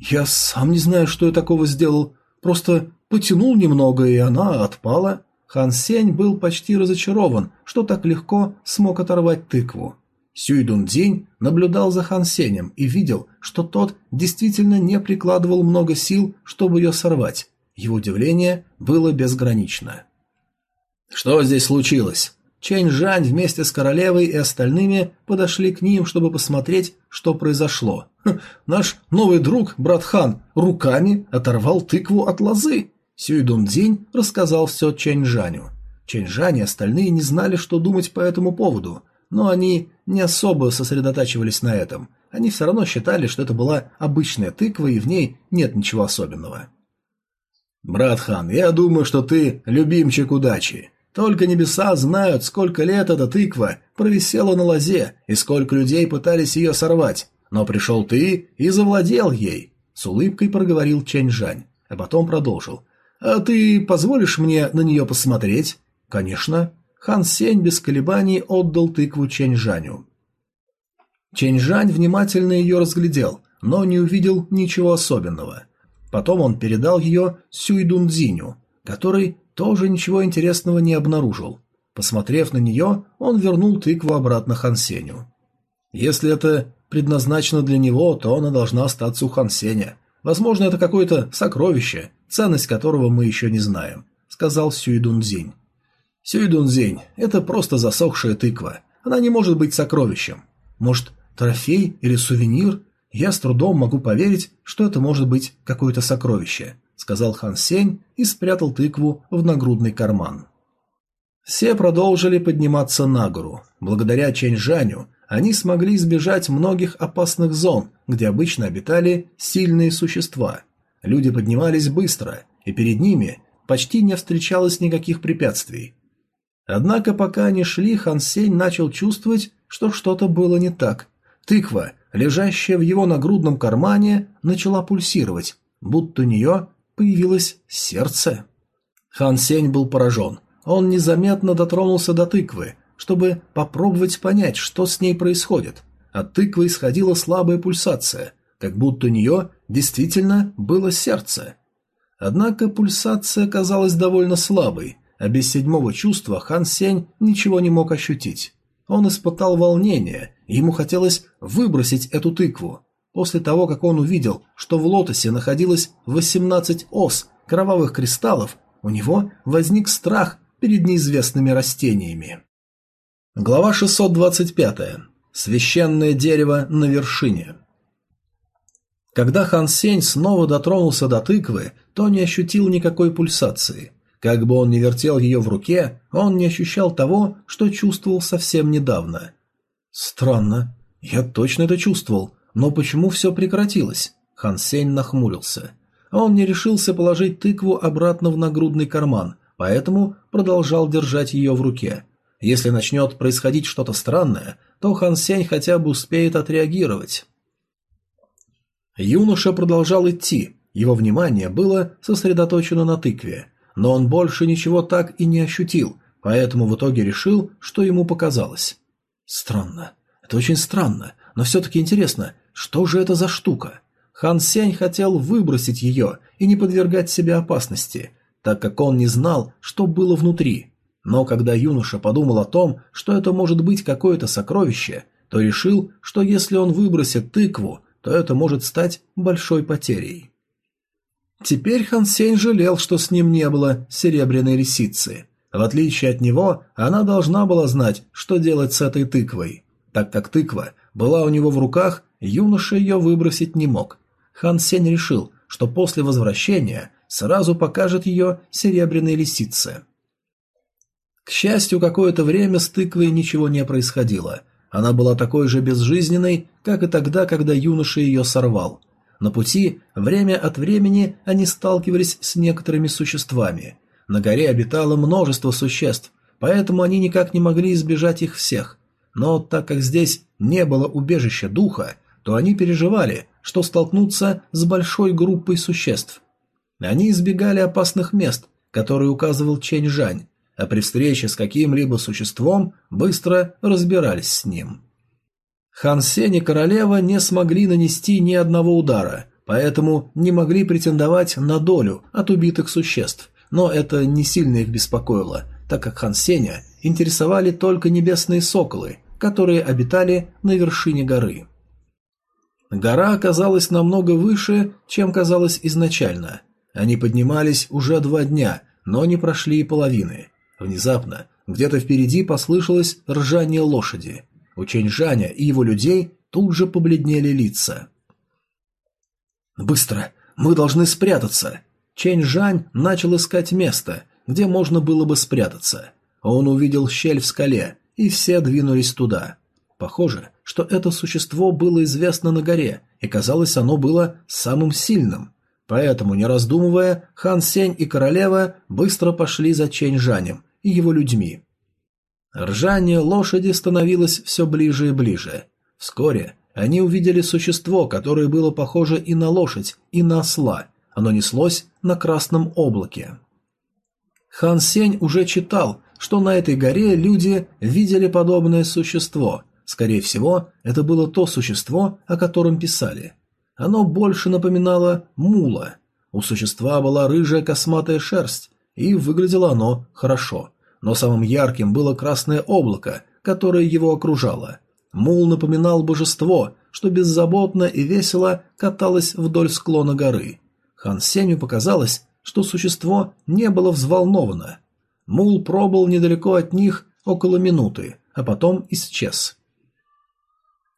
«Я сам не знаю, что я такого сделал. Просто потянул немного, и она отпала». Хан Сень был почти разочарован, что так легко смог оторвать тыкву. Сюй Дунзинь наблюдал за Хан Сенем и видел, что тот действительно не прикладывал много сил, чтобы ее сорвать. Его удивление было безгранично. «Что здесь случилось?» Чэнь Жань вместе с королевой и остальными подошли к ним, чтобы посмотреть, что произошло. Хм, «Наш новый друг, брат Хан, руками оторвал тыкву от лозы!» Сюйдун Дзинь рассказал все Чэнь Жаню. Чэнь Жань и остальные не знали, что думать по этому поводу, но они не особо сосредотачивались на этом. они все равно считали, что это была обычная тыква и в ней нет ничего особенного. «Брат Хан, я думаю, что ты любимчик удачи. Только небеса знают, сколько лет эта тыква провисела на лозе и сколько людей пытались ее сорвать, но пришел ты и завладел ей», — с улыбкой проговорил Чэнь Жань, а потом продолжил. «А ты позволишь мне на нее посмотреть?» «Конечно». Хан Сень без колебаний отдал тыкву Чэнь Жаню. Чэнь Жань внимательно ее разглядел, но не увидел ничего особенного. Потом он передал ее Сюйдунцзиню, который тоже ничего интересного не обнаружил. Посмотрев на нее, он вернул тыкву обратно Хан Сеню. Если это предназначено для него, то она должна остаться у Хан Сеня. Возможно, это какое-то сокровище, ценность которого мы еще не знаем, сказал Сюйдунцзинь. Сюйдунцзинь – это просто засохшая тыква. Она не может быть сокровищем. Может, трофей или сувенир? Я с трудом могу поверить, что это может быть какое-то сокровище сказал Хан Сень и спрятал тыкву в нагрудный карман. Все продолжили подниматься на гору. Благодаря Чэнь Жаню они смогли избежать многих опасных зон, где обычно обитали сильные существа. Люди поднимались быстро, и перед ними почти не встречалось никаких препятствий. Однако пока они шли, Хан Сень начал чувствовать, что что-то было не так. Тыква, лежащая в его нагрудном кармане, начала пульсировать, будто у нее появилось сердце. Хан Сень был поражен. Он незаметно дотронулся до тыквы, чтобы попробовать понять, что с ней происходит. От тыквы исходила слабая пульсация, как будто у нее действительно было сердце. Однако пульсация казалась довольно слабой, без седьмого чувства Хан Сень ничего не мог ощутить. Он испытал волнение, ему хотелось выбросить эту тыкву, После того, как он увидел, что в лотосе находилось 18 ос кровавых кристаллов, у него возник страх перед неизвестными растениями. Глава 625. Священное дерево на вершине. Когда Хан Сень снова дотронулся до тыквы, то не ощутил никакой пульсации. Как бы он ни вертел ее в руке, он не ощущал того, что чувствовал совсем недавно. Странно, я точно это чувствовал, но почему все прекратилось? Хан Сень нахмурился. Он не решился положить тыкву обратно в нагрудный карман, поэтому продолжал держать ее в руке. Если начнет происходить что-то странное, то Хан Сень хотя бы успеет отреагировать. Юноша продолжал идти, его внимание было сосредоточено на тыкве, но он больше ничего так и не ощутил, поэтому в итоге решил, что ему показалось. Странно. Это очень странно, но все-таки интересно, что же это за штука? Хан Сень хотел выбросить ее и не подвергать себя опасности, так как он не знал, что было внутри. Но когда юноша подумал о том, что это может быть какое-то сокровище, то решил, что если он выбросит тыкву, то это может стать большой потерей. Теперь Хан Сень жалел, что с ним не было серебряной лисицы. В отличие от него, она должна была знать, что делать с этой тыквой. Так как тыква была у него в руках, юноша ее выбросить не мог. Хан Сень решил, что после возвращения сразу покажет ее серебряной лисице. К счастью, какое-то время с тыквой ничего не происходило. Она была такой же безжизненной, как и тогда, когда юноша ее сорвал. На пути, время от времени, они сталкивались с некоторыми существами. На горе обитало множество существ, поэтому они никак не могли избежать их всех. Но так как здесь не было убежища духа, то они переживали, что столкнутся с большой группой существ. Они избегали опасных мест, которые указывал Чэнь Жань, а при встрече с каким-либо существом быстро разбирались с ним. Хан Сень и королева не смогли нанести ни одного удара, поэтому не могли претендовать на долю от убитых существ, но это не сильно их беспокоило, так как Хан Сеня интересовали только небесные соколы, которые обитали на вершине горы. Гора оказалась намного выше, чем казалось изначально. Они поднимались уже два дня, но не прошли и половины. Внезапно, где-то впереди послышалось ржание лошади. У Чэньжаня и его людей тут же побледнели лица. «Быстро! Мы должны спрятаться!» Чэнь-Жань начал искать место, где можно было бы спрятаться. Он увидел щель в скале, и все двинулись туда. Похоже, что это существо было известно на горе, и казалось, оно было самым сильным. Поэтому, не раздумывая, Хан Сень и королева быстро пошли за Чэнь Жанем и его людьми. Ржание лошади становилось все ближе и ближе. Вскоре они увидели существо, которое было похоже и на лошадь, и на осла. Оно неслось на красном облаке. Хан Сень уже читал, что на этой горе люди видели подобное существо. Скорее всего, это было то существо, о котором писали. Оно больше напоминало мула. У существа была рыжая косматая шерсть, и выглядело оно хорошо. Но самым ярким было красное облако, которое его окружало. Мул напоминал божество, что беззаботно и весело каталось вдоль склона горы. Хан Сеню показалось, что существо не было взволновано. Мул пробыл недалеко от них около минуты, а потом исчез.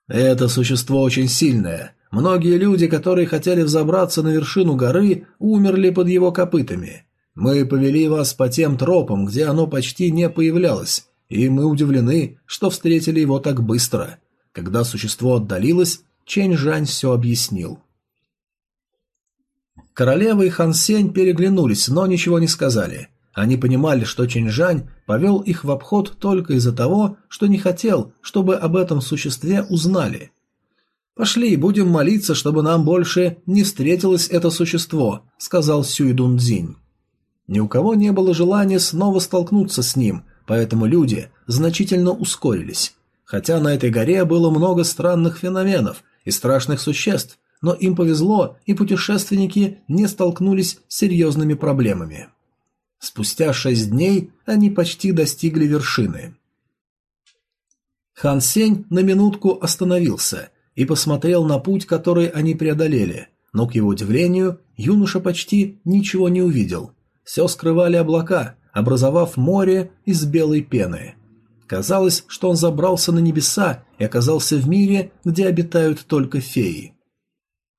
«Это существо очень сильное. Многие люди, которые хотели взобраться на вершину горы, умерли под его копытами. Мы повели вас по тем тропам, где оно почти не появлялось, и мы удивлены, что встретили его так быстро. Когда существо отдалилось, Чэнь Жань все объяснил. Королева и Хан Сень переглянулись, но ничего не сказали. Они понимали, что Чэнь Жань повел их в обход только из-за того, что не хотел, чтобы об этом существе узнали. «Пошли, будем молиться, чтобы нам больше не встретилось это существо», — сказал Сюй Дун Цзинь. Ни у кого не было желания снова столкнуться с ним, поэтому люди значительно ускорились. Хотя на этой горе было много странных феноменов и страшных существ, но им повезло, и путешественники не столкнулись с серьезными проблемами. Спустя шесть дней они почти достигли вершины. Хан Сень на минутку остановился и посмотрел на путь, который они преодолели, но, к его удивлению, юноша почти ничего не увидел. Все скрывали облака, образовав море из белой пены. Казалось, что он забрался на небеса и оказался в мире, где обитают только феи.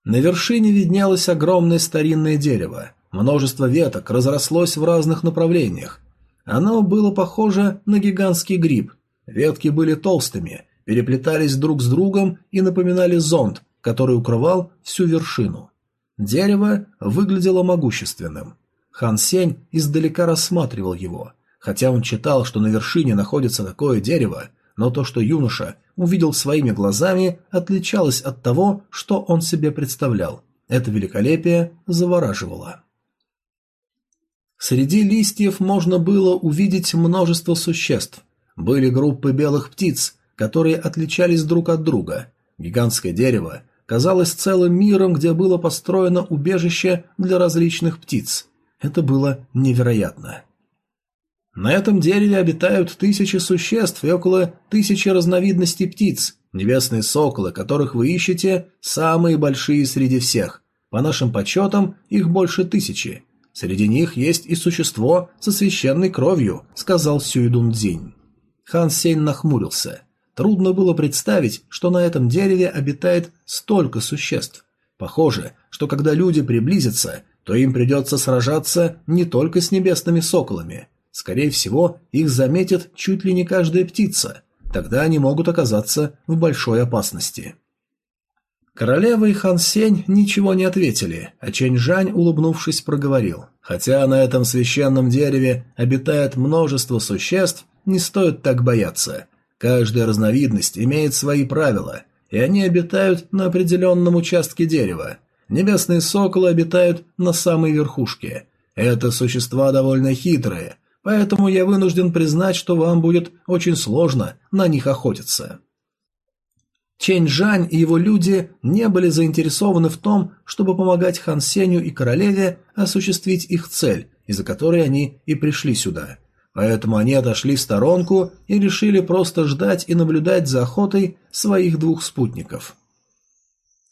На вершине виднелось огромное старинное дерево. Множество веток разрослось в разных направлениях. Оно было похоже на гигантский гриб. Ветки были толстыми, переплетались друг с другом и напоминали зонт, который укрывал всю вершину. Дерево выглядело могущественным. Хан Сень издалека рассматривал его. Хотя он читал, что на вершине находится такое дерево, но то, что юноша увидел своими глазами, отличалось от того, что он себе представлял. Это великолепие завораживало. Среди листьев можно было увидеть множество существ. Были группы белых птиц, которые отличались друг от друга. Гигантское дерево казалось целым миром, где было построено убежище для различных птиц. Это было невероятно. На этом дереве обитают тысячи существ и около тысячи разновидностей птиц. Небесные соколы, которых вы ищете, самые большие среди всех. По нашим подсчетам, их больше тысячи. Среди них есть и существо со священной кровью, сказал Сюйдун Цзинь. Хан Сень нахмурился. Трудно было представить, что на этом дереве обитает столько существ. Похоже, что когда люди приблизятся, то им придется сражаться не только с небесными соколами, Скорее всего, их заметит чуть ли не каждая птица. Тогда они могут оказаться в большой опасности. Королева и Хан Сень ничего не ответили, а Чэнь Жань, улыбнувшись, проговорил. Хотя на этом священном дереве обитает множество существ, не стоит так бояться. Каждая разновидность имеет свои правила, и они обитают на определенном участке дерева. Небесные соколы обитают на самой верхушке. Это существа довольно хитрые, поэтому я вынужден признать, что вам будет очень сложно на них охотиться. Чэнь Жань и его люди не были заинтересованы в том, чтобы помогать Хан Сенью и королеве осуществить их цель, из-за которой они и пришли сюда. Поэтому они отошли в сторонку и решили просто ждать и наблюдать за охотой своих двух спутников.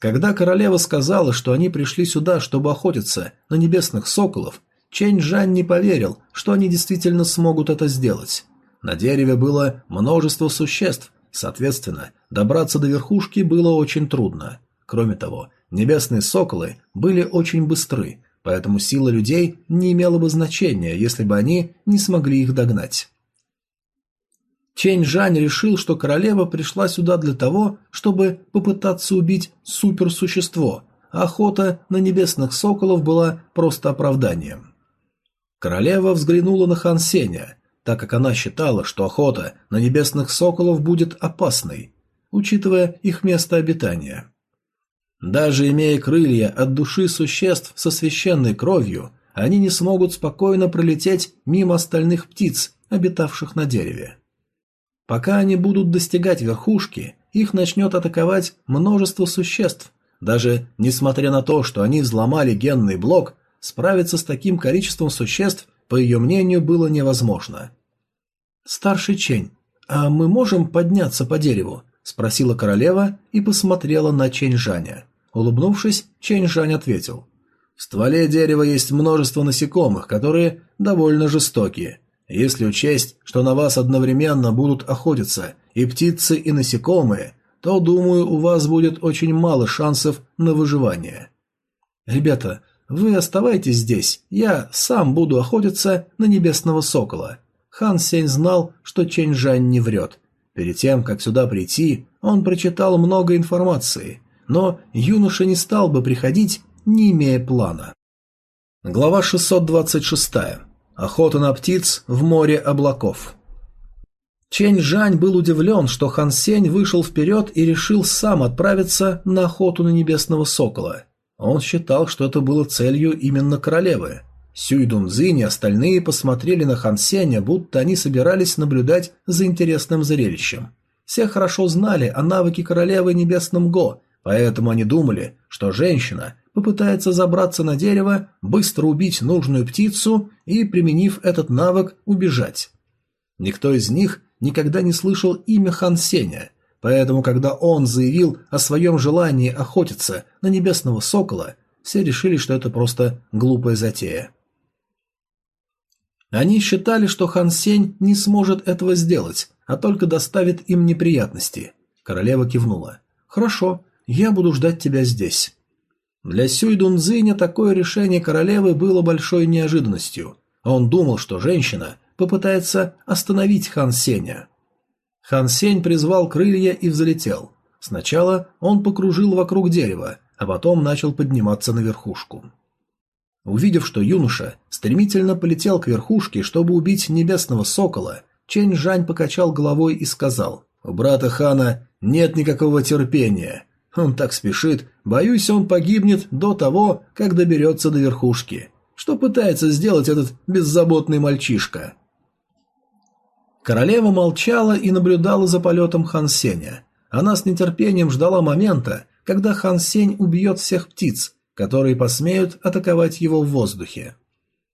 Когда королева сказала, что они пришли сюда, чтобы охотиться на небесных соколов, Чэнь Жань не поверил, что они действительно смогут это сделать. На дереве было множество существ, соответственно, добраться до верхушки было очень трудно. Кроме того, небесные соколы были очень быстры, поэтому сила людей не имела бы значения, если бы они не смогли их догнать. Чэнь Жань решил, что королева пришла сюда для того, чтобы попытаться убить суперсущество, охота на небесных соколов была просто оправданием. Королева взглянула на Хан Сеня, так как она считала, что охота на небесных соколов будет опасной, учитывая их место обитания. Даже имея крылья от души существ со священной кровью, они не смогут спокойно пролететь мимо остальных птиц, обитавших на дереве. Пока они будут достигать верхушки, их начнет атаковать множество существ. Даже несмотря на то, что они взломали генный блок, справиться с таким количеством существ, по ее мнению, было невозможно. «Старший Чень, а мы можем подняться по дереву?» – спросила королева и посмотрела на Чень Жаня. Улыбнувшись, Чень Жань ответил. «В стволе дерева есть множество насекомых, которые довольно жестокие. Если учесть, что на вас одновременно будут охотиться и птицы, и насекомые, то, думаю, у вас будет очень мало шансов на выживание. Ребята, вы оставайтесь здесь, я сам буду охотиться на небесного сокола. Хан Сень знал, что Чэнь Жань не врет. Перед тем, как сюда прийти, он прочитал много информации, но юноша не стал бы приходить, не имея плана. Глава 626. Охота на птиц в море облаков. Чэнь Жань был удивлен, что Хан Сень вышел вперед и решил сам отправиться на охоту на небесного сокола. Он считал, что это было целью именно королевы. Сюй Дунзинь и остальные посмотрели на Хан Сеня, будто они собирались наблюдать за интересным зрелищем. Все хорошо знали о навыке королевы Небесном Го, поэтому они думали, что женщина попытается забраться на дерево, быстро убить нужную птицу и, применив этот навык, убежать. Никто из них никогда не слышал имя Хан Сеня, поэтому, когда он заявил о своем желании охотиться на небесного сокола, все решили, что это просто глупая затея. Они считали, что Хан Сень не сможет этого сделать, а только доставит им неприятности. Королева кивнула. «Хорошо, я буду ждать тебя здесь». Для Сюй Дунзиня такое решение королевы было большой неожиданностью. Он думал, что женщина попытается остановить Хан Сеня. Хан Сень призвал крылья и взлетел. Сначала он покружил вокруг дерева, а потом начал подниматься на верхушку. Увидев, что юноша стремительно полетел к верхушке, чтобы убить небесного сокола, Чэнь Жань покачал головой и сказал, «У брата Хана нет никакого терпения. Он так спешит, боюсь, он погибнет до того, как доберется до верхушки. Что пытается сделать этот беззаботный мальчишка? Королева молчала и наблюдала за полетом Хан Сеня. Она с нетерпением ждала момента, когда Хан Сень убьет всех птиц, которые посмеют атаковать его в воздухе.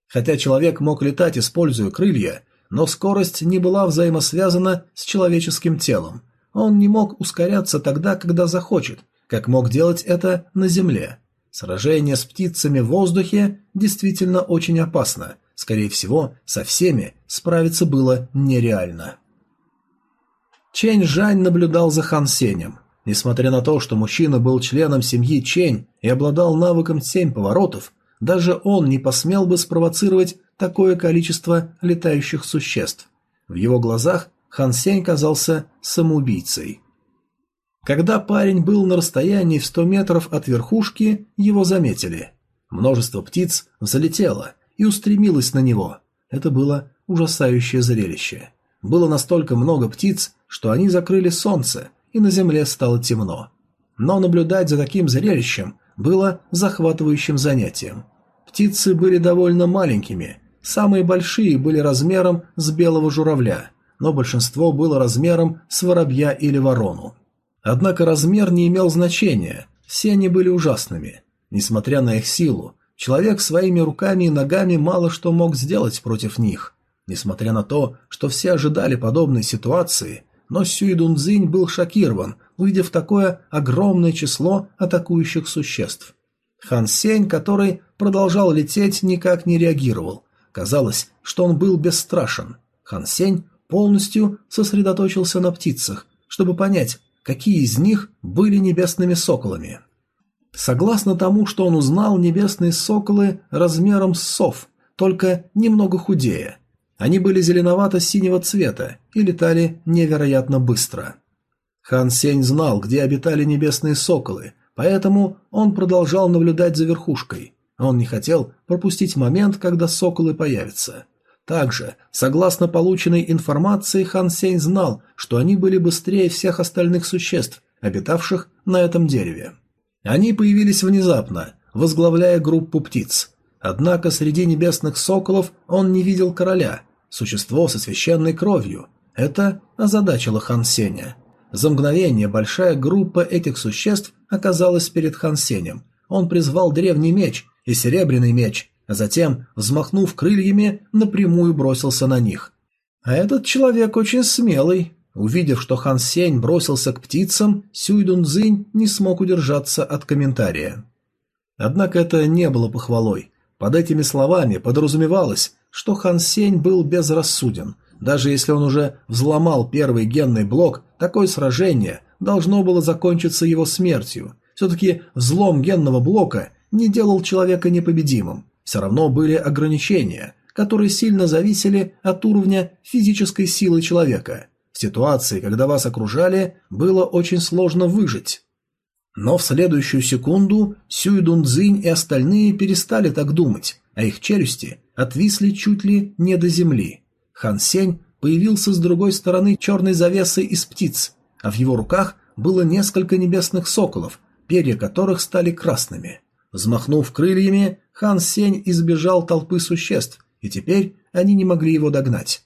Хотя человек мог летать, используя крылья, но скорость не была взаимосвязана с человеческим телом. Он не мог ускоряться тогда, когда захочет, как мог делать это на земле. Сражение с птицами в воздухе действительно очень опасно. Скорее всего, со всеми справиться было нереально. Чэнь Жань наблюдал за Хан Сенем. Несмотря на то, что мужчина был членом семьи Чэнь и обладал навыком семь поворотов, даже он не посмел бы спровоцировать такое количество летающих существ. В его глазах Хан Сень казался самоубийцей. Когда парень был на расстоянии в 100 метров от верхушки, его заметили. Множество птиц взлетело и устремилось на него. Это было ужасающее зрелище. Было настолько много птиц, что они закрыли солнце, и на земле стало темно. Но наблюдать за таким зрелищем было захватывающим занятием. Птицы были довольно маленькими, самые большие были размером с белого журавля, но большинство было размером с воробья или ворону. Однако размер не имел значения, все они были ужасными. Несмотря на их силу, человек своими руками и ногами мало что мог сделать против них. Несмотря на то, что все ожидали подобной ситуации, но Сюй Дунзинь был шокирован, увидев такое огромное число атакующих существ. Хан Сень, который продолжал лететь, никак не реагировал. Казалось, что он был бесстрашен. Хан Сень полностью сосредоточился на птицах, чтобы понять, какие из них были небесными соколами. Согласно тому, что он узнал, небесные соколы размером с сов, только немного худее. Они были зеленовато-синего цвета и летали невероятно быстро. Хан Сень знал, где обитали небесные соколы, поэтому он продолжал наблюдать за верхушкой. Он не хотел пропустить момент, когда соколы появятся. Также, согласно полученной информации, Хан Сень знал, что они были быстрее всех остальных существ, обитавших на этом дереве. Они появились внезапно, возглавляя группу птиц. Однако среди небесных соколов он не видел короля, существо со священной кровью. Это озадачило Хан Сеня. За мгновение большая группа этих существ оказалась перед Хан Сенем. Он призвал древний меч и серебряный меч, затем, взмахнув крыльями, напрямую бросился на них. А этот человек очень смелый. Увидев, что Хан Сень бросился к птицам, Сюйдун Цзинь не смог удержаться от комментария. Однако это не было похвалой. Под этими словами подразумевалось, что Хан Сень был безрассуден. Даже если он уже взломал первый генный блок, такое сражение должно было закончиться его смертью. Все-таки взлом генного блока не делал человека непобедимым. Все равно были ограничения, которые сильно зависели от уровня физической силы человека. В ситуации, когда вас окружали, было очень сложно выжить. Но в следующую секунду Сюй Дун Цзинь и остальные перестали так думать, а их челюсти отвисли чуть ли не до земли. Хан Сень появился с другой стороны черной завесы из птиц, а в его руках было несколько небесных соколов, перья которых стали красными. Взмахнув крыльями, Хан Сень избежал толпы существ, и теперь они не могли его догнать.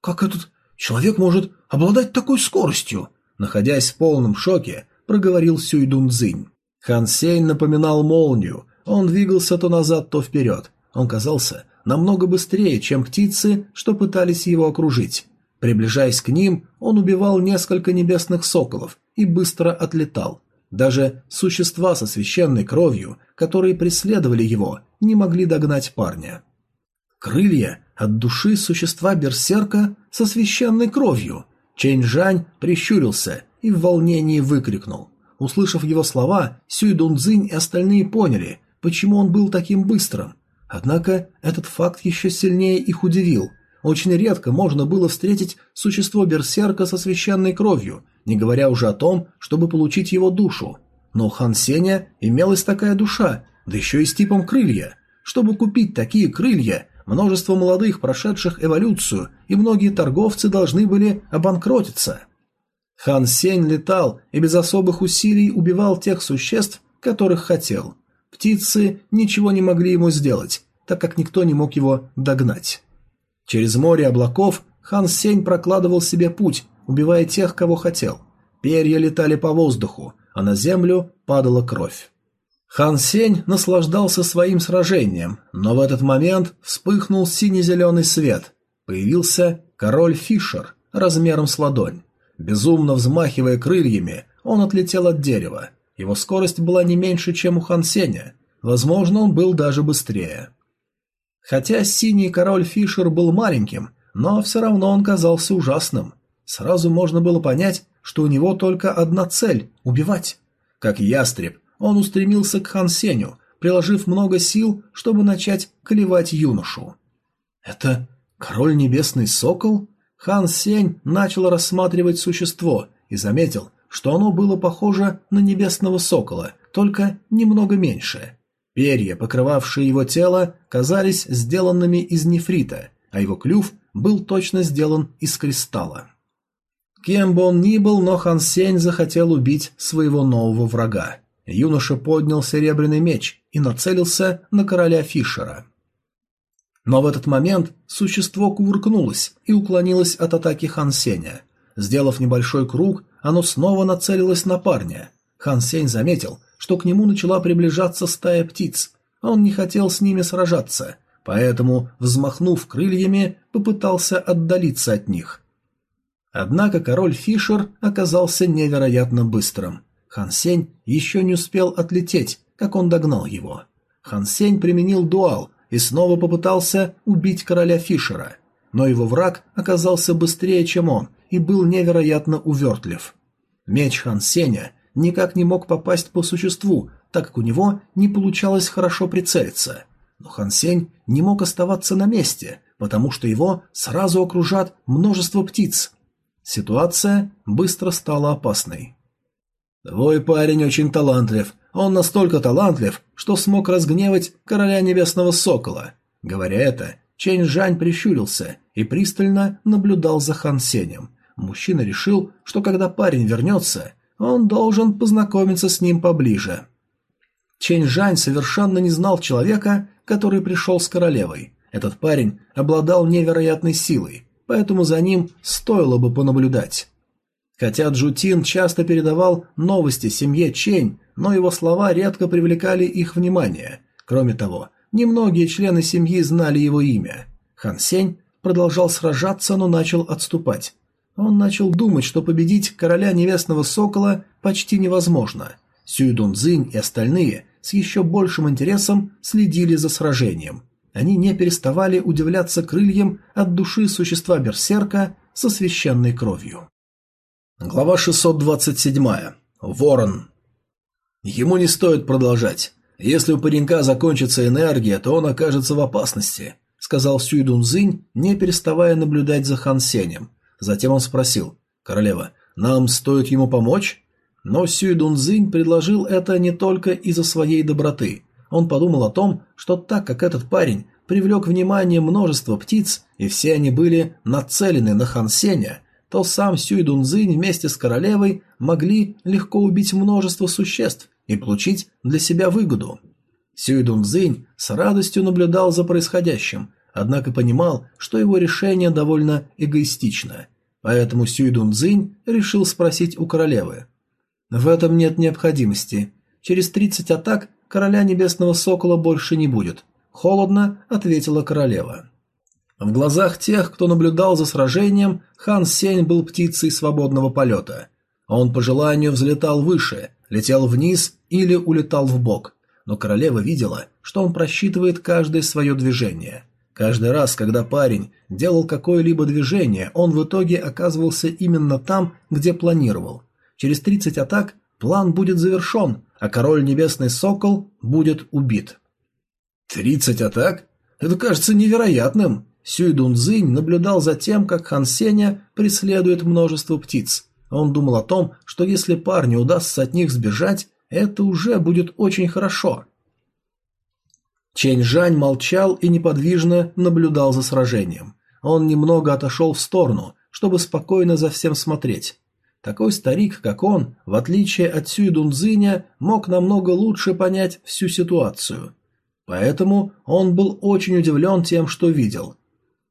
«Как этот человек может обладать такой скоростью?» Находясь в полном шоке, проговорил Сюйдун Цзинь. Хан Сень напоминал молнию, он двигался то назад, то вперед. Он казался намного быстрее, чем птицы, что пытались его окружить. Приближаясь к ним, он убивал несколько небесных соколов и быстро отлетал. Даже существа со священной кровью, которые преследовали его, не могли догнать парня. Крылья от души существа берсерка со священной кровью. Чэнь Жань прищурился и в волнении выкрикнул. Услышав его слова, Сюй Дунцзинь и остальные поняли, почему он был таким быстрым. Однако этот факт еще сильнее их удивил. Очень редко можно было встретить существо берсерка со священной кровью, не говоря уже о том, чтобы получить его душу. Но у Хан Сеня имелась такая душа, да еще и с типом крылья. Чтобы купить такие крылья, множество молодых, прошедших эволюцию, и многие торговцы должны были обанкротиться – Хан Сень летал и без особых усилий убивал тех существ, которых хотел. Птицы ничего не могли ему сделать, так как никто не мог его догнать. Через море облаков Хан Сень прокладывал себе путь, убивая тех, кого хотел. Перья летали по воздуху, а на землю падала кровь. Хан Сень наслаждался своим сражением, но в этот момент вспыхнул сине-зеленый свет. Появился король Фишер размером с ладонь. Безумно взмахивая крыльями, он отлетел от дерева. Его скорость была не меньше, чем у Хан Сеня. Возможно, он был даже быстрее. Хотя синий король Фишер был маленьким, но все равно он казался ужасным. Сразу можно было понять, что у него только одна цель – убивать. Как ястреб, он устремился к Хан Сеню, приложив много сил, чтобы начать клевать юношу. «Это король небесный сокол?» Хан Сень начал рассматривать существо и заметил, что оно было похоже на небесного сокола, только немного меньше. Перья, покрывавшие его тело, казались сделанными из нефрита, а его клюв был точно сделан из кристалла. Кем бы он ни был, но Хан Сень захотел убить своего нового врага. Юноша поднял серебряный меч и нацелился на короля Фишера. Но в этот момент существо кувыркнулось и уклонилось от атаки Хан Сеня. Сделав небольшой круг, оно снова нацелилось на парня. Хан Сень заметил, что к нему начала приближаться стая птиц. Он не хотел с ними сражаться, поэтому, взмахнув крыльями, попытался отдалиться от них. Однако король Фишер оказался невероятно быстрым. Хан Сень еще не успел отлететь, как он догнал его. Хан Сень применил дуал, и снова попытался убить короля Фишера, но его враг оказался быстрее, чем он, и был невероятно увертлив. Меч Хан Сеня никак не мог попасть по существу, так как у него не получалось хорошо прицелиться. Но Хан Сень не мог оставаться на месте, потому что его сразу окружат множество птиц. Ситуация быстро стала опасной. «Твой парень очень талантлив. Он настолько талантлив, что смог разгневать короля небесного сокола». Говоря это, Чэнь Жань прищурился и пристально наблюдал за Хан Сенем. Мужчина решил, что когда парень вернется, он должен познакомиться с ним поближе. Чэнь Жань совершенно не знал человека, который пришел с королевой. Этот парень обладал невероятной силой, поэтому за ним стоило бы понаблюдать. Хотя Джутин часто передавал новости семье Чень, но его слова редко привлекали их внимание. Кроме того, немногие члены семьи знали его имя. Хан Сень продолжал сражаться, но начал отступать. Он начал думать, что победить короля небесного сокола почти невозможно. Сюйдун Цзинь и остальные с еще большим интересом следили за сражением. Они не переставали удивляться крыльям от души существа берсерка со священной кровью. Глава 627. Ворон. Ему не стоит продолжать. Если у паренька закончится энергия, то он окажется в опасности, сказал Сюйдун Зинь, не переставая наблюдать за Хан Сенем. Затем он спросил: "Королева, нам стоит ему помочь?" Но Сюйдун Зинь предложил это не только из-за своей доброты. Он подумал о том, что так как этот парень привлек внимание множества птиц, и все они были нацелены на Хан Сеня, то сам Сюй Дунзинь вместе с королевой могли легко убить множество существ и получить для себя выгоду. Сюй Дунзинь с радостью наблюдал за происходящим, однако понимал, что его решение довольно эгоистично. Поэтому Сюй Дунзинь решил спросить у королевы. «В этом нет необходимости. Через 30 атак короля небесного сокола больше не будет», – холодно ответила королева. В глазах тех, кто наблюдал за сражением, Хан Сень был птицей свободного полета. Он по желанию взлетал выше, летел вниз или улетал в бок, но королева видела, что он просчитывает каждое свое движение. Каждый раз, когда парень делал какое-либо движение, он в итоге оказывался именно там, где планировал. Через 30 атак план будет завершен, а король Небесный Сокол будет убит. «Тридцать атак? Это кажется невероятным!» Сюй Дунзинь наблюдал за тем, как Хан Сеня преследует множество птиц. Он думал о том, что если парню удастся от них сбежать, это уже будет очень хорошо. Чэнь Жань молчал и неподвижно наблюдал за сражением. Он немного отошел в сторону, чтобы спокойно за всем смотреть. Такой старик, как он, в отличие от Сюй Дунзиня, мог намного лучше понять всю ситуацию. Поэтому он был очень удивлен тем, что видел.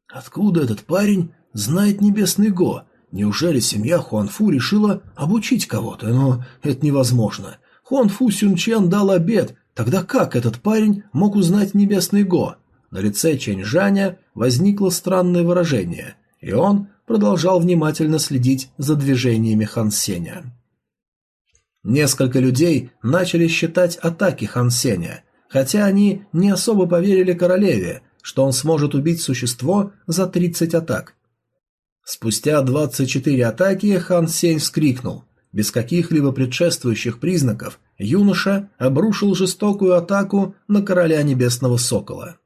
Откуда этот парень знает Небесный Го? Неужели семья Хуанфу решила обучить кого-то? Но это невозможно. Хуанфу Сюнчен дал обед, тогда как этот парень мог узнать Небесный Го? На лице Чэнь Жаня возникло странное выражение, и он продолжал внимательно следить за движениями Хан Сеня. Несколько людей начали считать атаки Хан Сеня, хотя они не особо поверили королеве, что он сможет убить существо за 30 атак. Спустя 24 атаки Хан Сень вскрикнул. Без каких-либо предшествующих признаков юноша обрушил жестокую атаку на короля небесного сокола.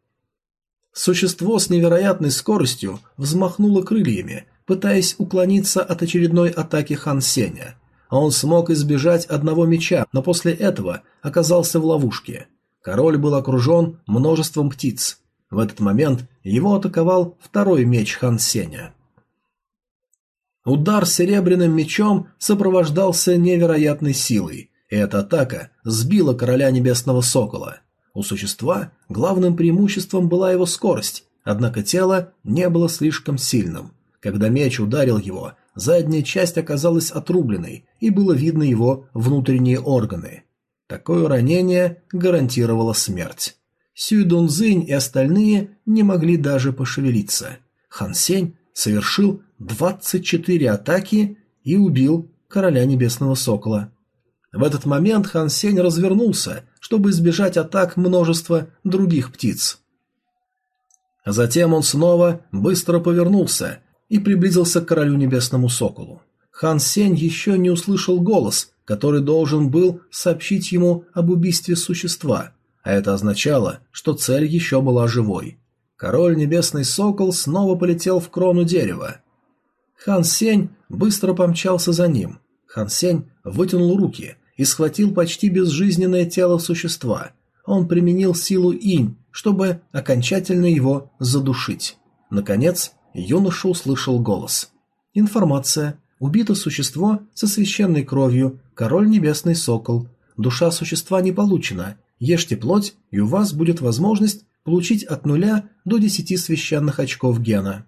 Существо с невероятной скоростью взмахнуло крыльями, пытаясь уклониться от очередной атаки Хан Сеня. Он смог избежать одного меча, но после этого оказался в ловушке. Король был окружен множеством птиц. В этот момент его атаковал второй меч Хан Сеня. Удар серебряным мечом сопровождался невероятной силой, и эта атака сбила короля небесного сокола. У существа главным преимуществом была его скорость, однако тело не было слишком сильным. Когда меч ударил его, задняя часть оказалась отрубленной, и было видно его внутренние органы. Такое ранение гарантировало смерть. Сюйдунзинь и остальные не могли даже пошевелиться. Хан Сень совершил 24 атаки и убил короля небесного сокола. В этот момент Хан Сень развернулся, чтобы избежать атак множества других птиц. Затем он снова быстро повернулся и приблизился к королю небесному соколу. Хан Сень еще не услышал голос, который должен был сообщить ему об убийстве существа – а это означало, что цель еще была живой. Король Небесный Сокол снова полетел в крону дерева. Хан Сень быстро помчался за ним. Хан вытянул руки и схватил почти безжизненное тело существа. Он применил силу инь, чтобы окончательно его задушить. Наконец, юноша услышал голос. Информация. Убито существо со священной кровью, король небесный сокол. Душа существа не получена. Ешьте плоть, и у вас будет возможность получить от нуля до десяти священных очков гена.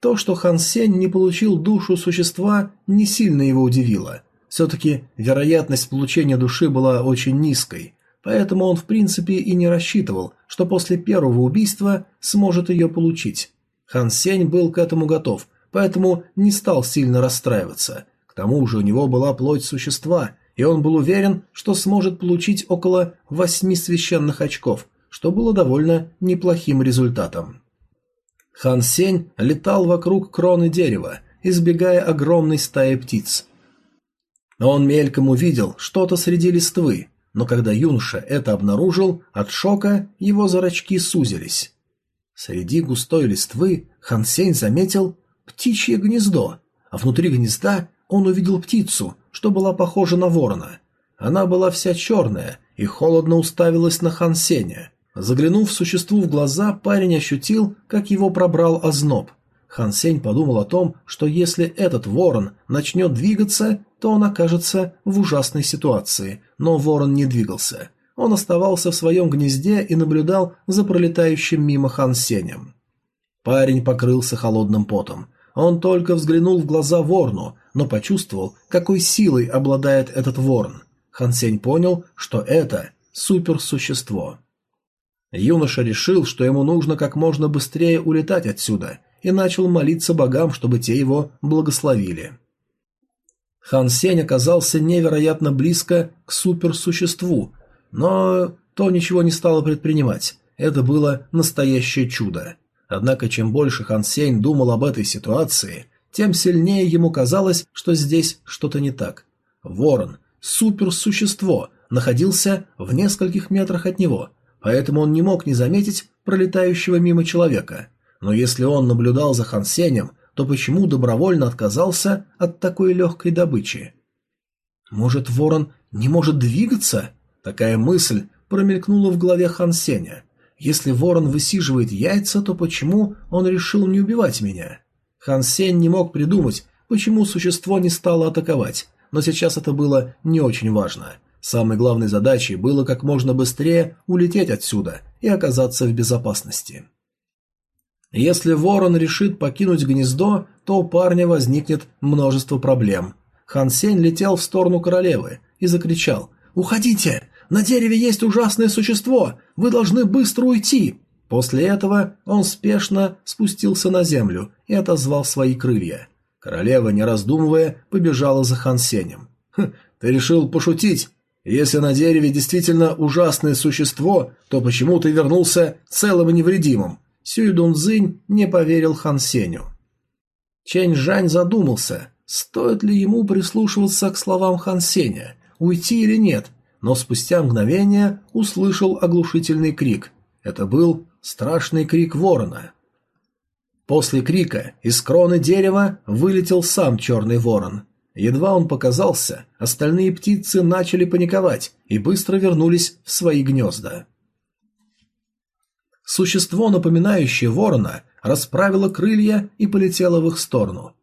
То, что Хан Сень не получил душу существа, не сильно его удивило. Все-таки вероятность получения души была очень низкой, поэтому он в принципе и не рассчитывал, что после первого убийства сможет ее получить. Хан Сень был к этому готов, поэтому не стал сильно расстраиваться. К тому же у него была плоть существа, и он был уверен, что сможет получить около восьми священных очков, что было довольно неплохим результатом. Хан Сень летал вокруг кроны дерева, избегая огромной стаи птиц. Он мельком увидел что-то среди листвы, но когда юноша это обнаружил, от шока его зрачки сузились. Среди густой листвы Хан Сень заметил птичье гнездо, а внутри гнезда он увидел птицу, что была похожа на ворона. Она была вся черная и холодно уставилась на Хан Сеня. Заглянув существу в глаза, парень ощутил, как его пробрал озноб. Хан Сень подумал о том, что если этот ворон начнет двигаться, то он окажется в ужасной ситуации, но ворон не двигался. Он оставался в своем гнезде и наблюдал за пролетающим мимо Хан Сенем. Парень покрылся холодным потом. Он только взглянул в глаза ворну, но почувствовал, какой силой обладает этот ворон. Хан Сень понял, что это суперсущество. Юноша решил, что ему нужно как можно быстрее улетать отсюда, и начал молиться богам, чтобы те его благословили. Хан Сень оказался невероятно близко к суперсуществу, но то ничего не стало предпринимать. Это было настоящее чудо. Однако чем больше Хан Сень думал об этой ситуации, тем сильнее ему казалось, что здесь что-то не так. Ворон, суперсущество, находился в нескольких метрах от него, поэтому он не мог не заметить пролетающего мимо человека. Но если он наблюдал за Хан Сенем, то почему добровольно отказался от такой легкой добычи? Может, ворон не может двигаться? Такая мысль промелькнула в голове Хан Сеня. Если ворон высиживает яйца, то почему он решил не убивать меня? Хан Сень не мог придумать, почему существо не стало атаковать, но сейчас это было не очень важно. Самой главной задачей было как можно быстрее улететь отсюда и оказаться в безопасности. Если ворон решит покинуть гнездо, то у парня возникнет множество проблем. Хан Сень летел в сторону королевы и закричал «Уходите! На дереве есть ужасное существо! Вы должны быстро уйти!» После этого он спешно спустился на землю и отозвал свои крылья. Королева, не раздумывая, побежала за Хан Сенем. «Хм, «Ты решил пошутить? Если на дереве действительно ужасное существо, то почему ты вернулся целым и невредимым?» Сюй Цзинь не поверил Хан Сеню. Чэнь Жань задумался, стоит ли ему прислушиваться к словам Хан Сеня, уйти или нет, но спустя мгновение услышал оглушительный крик. Это был страшный крик ворона. После крика из кроны дерева вылетел сам черный ворон. Едва он показался, остальные птицы начали паниковать и быстро вернулись в свои гнезда. Существо, напоминающее ворона, расправило крылья и полетело в их сторону.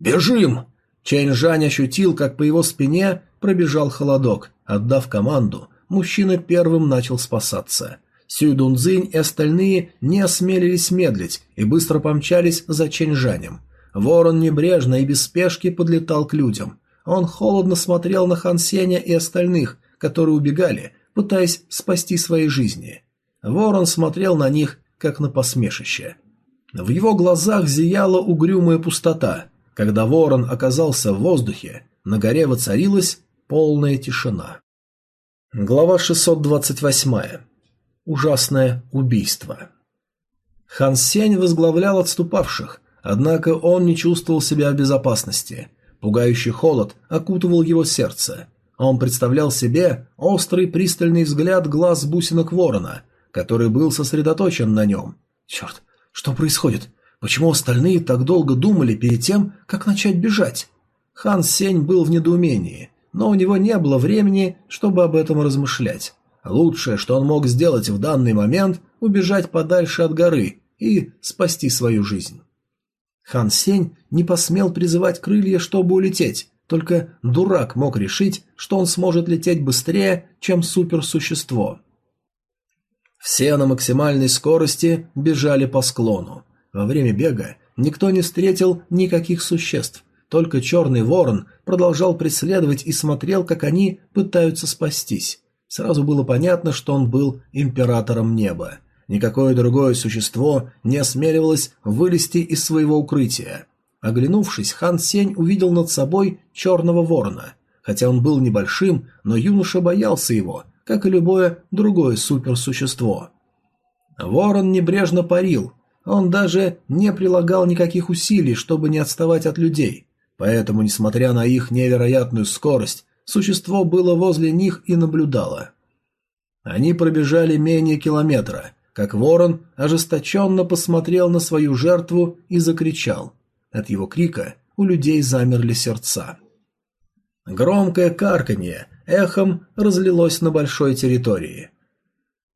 «Бежим!» Чэнь Жань ощутил, как по его спине пробежал холодок. Отдав команду, мужчина первым начал спасаться. Сюй Дунцзинь и остальные не осмелились медлить и быстро помчались за Чэньжанем. Ворон небрежно и без спешки подлетал к людям. Он холодно смотрел на Хан Сеня и остальных, которые убегали, пытаясь спасти свои жизни. Ворон смотрел на них, как на посмешище. В его глазах зияла угрюмая пустота. Когда ворон оказался в воздухе, на горе воцарилась полная тишина. Глава 628. Ужасное убийство. Хан Сень возглавлял отступавших, однако он не чувствовал себя в безопасности. Пугающий холод окутывал его сердце. Он представлял себе острый пристальный взгляд глаз бусинок ворона, который был сосредоточен на нем. Черт, что происходит? Почему остальные так долго думали перед тем, как начать бежать? Хан Сень был в недоумении, но у него не было времени, чтобы об этом размышлять. Лучшее, что он мог сделать в данный момент, убежать подальше от горы и спасти свою жизнь. Хан Сень не посмел призывать крылья, чтобы улететь, только дурак мог решить, что он сможет лететь быстрее, чем суперсущество. Все на максимальной скорости бежали по склону. Во время бега никто не встретил никаких существ, только черный ворон продолжал преследовать и смотрел, как они пытаются спастись. Сразу было понятно, что он был императором неба. Никакое другое существо не осмеливалось вылезти из своего укрытия. Оглянувшись, хан Сень увидел над собой черного ворона. Хотя он был небольшим, но юноша боялся его, как и любое другое суперсущество. Ворон небрежно парил, он даже не прилагал никаких усилий, чтобы не отставать от людей. Поэтому, несмотря на их невероятную скорость, существо было возле них и наблюдало. Они пробежали менее километра, как ворон ожесточенно посмотрел на свою жертву и закричал. От его крика у людей замерли сердца. Громкое карканье эхом разлилось на большой территории.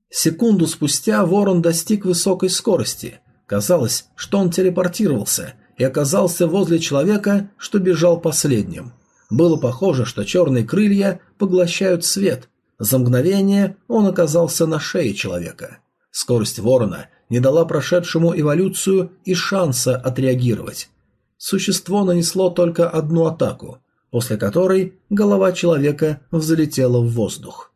Секунду спустя ворон достиг высокой скорости. Казалось, что он телепортировался и оказался возле человека, что бежал последним. Было похоже, что черные крылья поглощают свет. За мгновение он оказался на шее человека. Скорость ворона не дала прошедшему эволюцию и шанса отреагировать. Существо нанесло только одну атаку, после которой голова человека взлетела в воздух.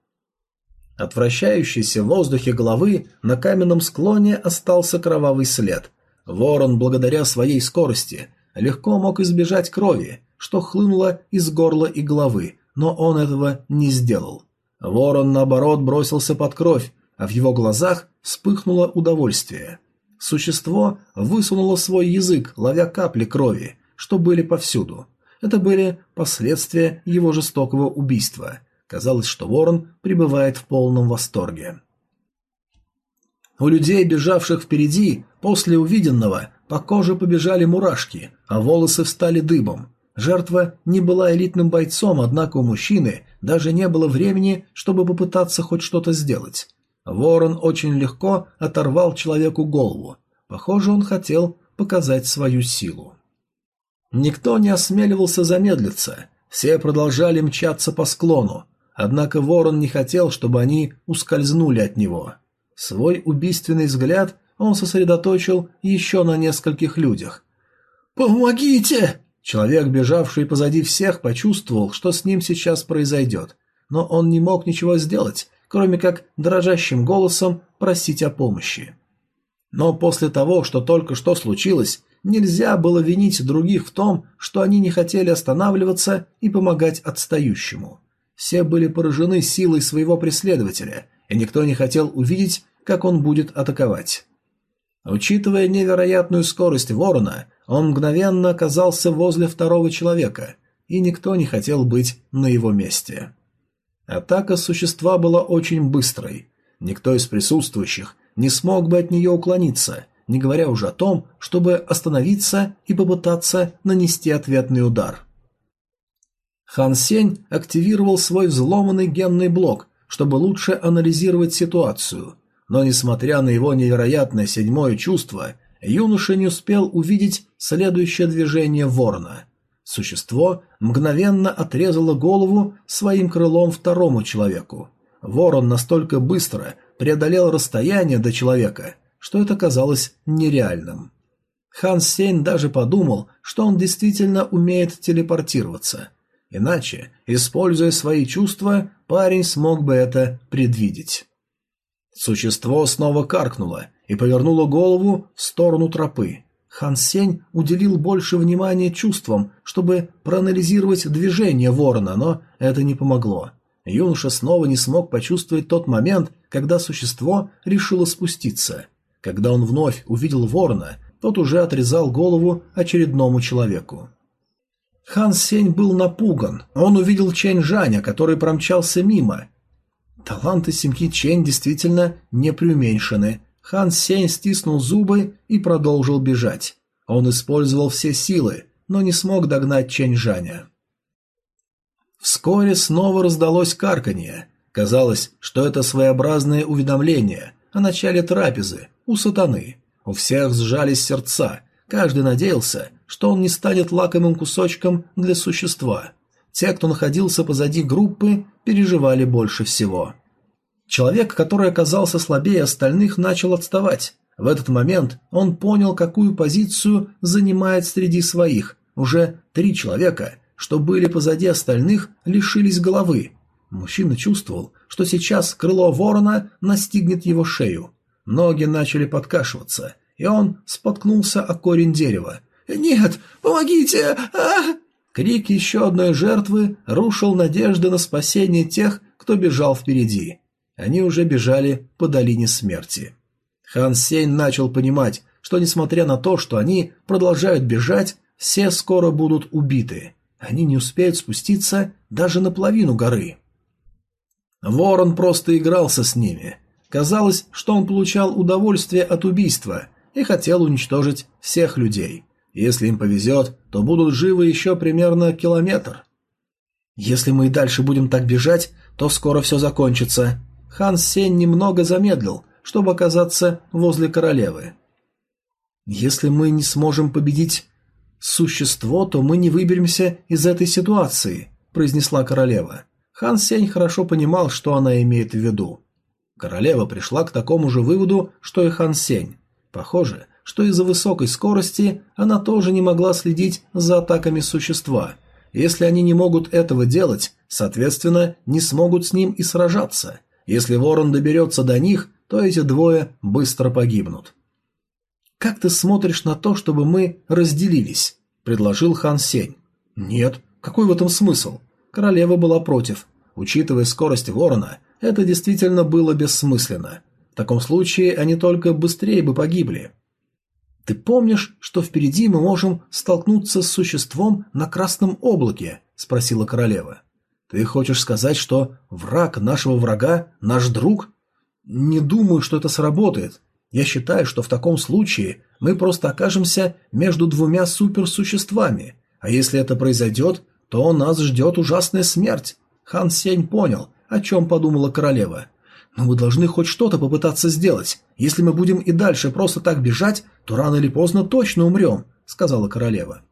От вращающейся в воздухе головы на каменном склоне остался кровавый след. Ворон, благодаря своей скорости, легко мог избежать крови, что хлынуло из горла и головы, но он этого не сделал. Ворон, наоборот, бросился под кровь, а в его глазах вспыхнуло удовольствие. Существо высунуло свой язык, ловя капли крови, что были повсюду. Это были последствия его жестокого убийства. Казалось, что ворон пребывает в полном восторге. У людей, бежавших впереди, после увиденного, по коже побежали мурашки, а волосы встали дыбом. Жертва не была элитным бойцом, однако у мужчины даже не было времени, чтобы попытаться хоть что-то сделать. Ворон очень легко оторвал человеку голову. Похоже, он хотел показать свою силу. Никто не осмеливался замедлиться. Все продолжали мчаться по склону. Однако ворон не хотел, чтобы они ускользнули от него. Свой убийственный взгляд он сосредоточил еще на нескольких людях. «Помогите!» Человек, бежавший позади всех, почувствовал, что с ним сейчас произойдет. Но он не мог ничего сделать, кроме как дрожащим голосом просить о помощи. Но после того, что только что случилось, нельзя было винить других в том, что они не хотели останавливаться и помогать отстающему. Все были поражены силой своего преследователя, и никто не хотел увидеть, как он будет атаковать. Учитывая невероятную скорость ворона, он мгновенно оказался возле второго человека, и никто не хотел быть на его месте. Атака существа была очень быстрой. Никто из присутствующих не смог бы от нее уклониться, не говоря уже о том, чтобы остановиться и попытаться нанести ответный удар. Хан Сень активировал свой взломанный генный блок, чтобы лучше анализировать ситуацию, но несмотря на его невероятное седьмое чувство, юноша не успел увидеть следующее движение ворона – Существо мгновенно отрезало голову своим крылом второму человеку. Ворон настолько быстро преодолел расстояние до человека, что это казалось нереальным. Хан Сень даже подумал, что он действительно умеет телепортироваться. Иначе, используя свои чувства, парень смог бы это предвидеть. Существо снова каркнуло и повернуло голову в сторону тропы. Хан Сень уделил больше внимания чувствам, чтобы проанализировать движение ворона, но это не помогло. Юноша снова не смог почувствовать тот момент, когда существо решило спуститься. Когда он вновь увидел ворона, тот уже отрезал голову очередному человеку. Хан Сень был напуган. Он увидел Чэнь Жаня, который промчался мимо. Таланты семьи Чэнь действительно не преуменьшены. Хан Сень стиснул зубы и продолжил бежать. Он использовал все силы, но не смог догнать Чэнь Жаня. Вскоре снова раздалось карканье. Казалось, что это своеобразное уведомление о начале трапезы у сатаны. У всех сжались сердца, каждый надеялся, что он не станет лакомым кусочком для существа. Те, кто находился позади группы, переживали больше всего. Человек, который оказался слабее остальных, начал отставать. В этот момент он понял, какую позицию занимает среди своих. Уже три человека, что были позади остальных, лишились головы. Мужчина чувствовал, что сейчас крыло ворона настигнет его шею. Ноги начали подкашиваться, и он споткнулся о корень дерева. «Нет, помогите! а Крик еще одной жертвы рушил надежды на спасение тех, кто бежал впереди. Они уже бежали по долине смерти. Хан Сень начал понимать, что несмотря на то, что они продолжают бежать, все скоро будут убиты. Они не успеют спуститься даже на половину горы. Ворон просто игрался с ними. Казалось, что он получал удовольствие от убийства и хотел уничтожить всех людей. Если им повезет, то будут живы еще примерно километр. Если мы и дальше будем так бежать, то скоро все закончится. Хан Сень немного замедлил, чтобы оказаться возле королевы. Если мы не сможем победить существо, то мы не выберемся из этой ситуации, произнесла королева. Хан Сень хорошо понимал, что она имеет в виду. Королева пришла к такому же выводу, что и Хан Сень. Похоже, что из-за высокой скорости она тоже не могла следить за атаками существа. Если они не могут этого делать, соответственно, не смогут с ним и сражаться. Если ворон доберется до них, то эти двое быстро погибнут. «Как ты смотришь на то, чтобы мы разделились?» – предложил хан Сень. «Нет, какой в этом смысл?» Королева была против. Учитывая скорость ворона, это действительно было бессмысленно. В таком случае они только быстрее бы погибли. «Ты помнишь, что впереди мы можем столкнуться с существом на красном облаке?» – спросила королева. «Ты хочешь сказать, что враг нашего врага – наш друг?» «Не думаю, что это сработает. Я считаю, что в таком случае мы просто окажемся между двумя суперсуществами, а если это произойдет, то нас ждет ужасная смерть». Хан Сень понял, о чем подумала королева. «Но мы должны хоть что-то попытаться сделать. Если мы будем и дальше просто так бежать, то рано или поздно точно умрем», — сказала королева.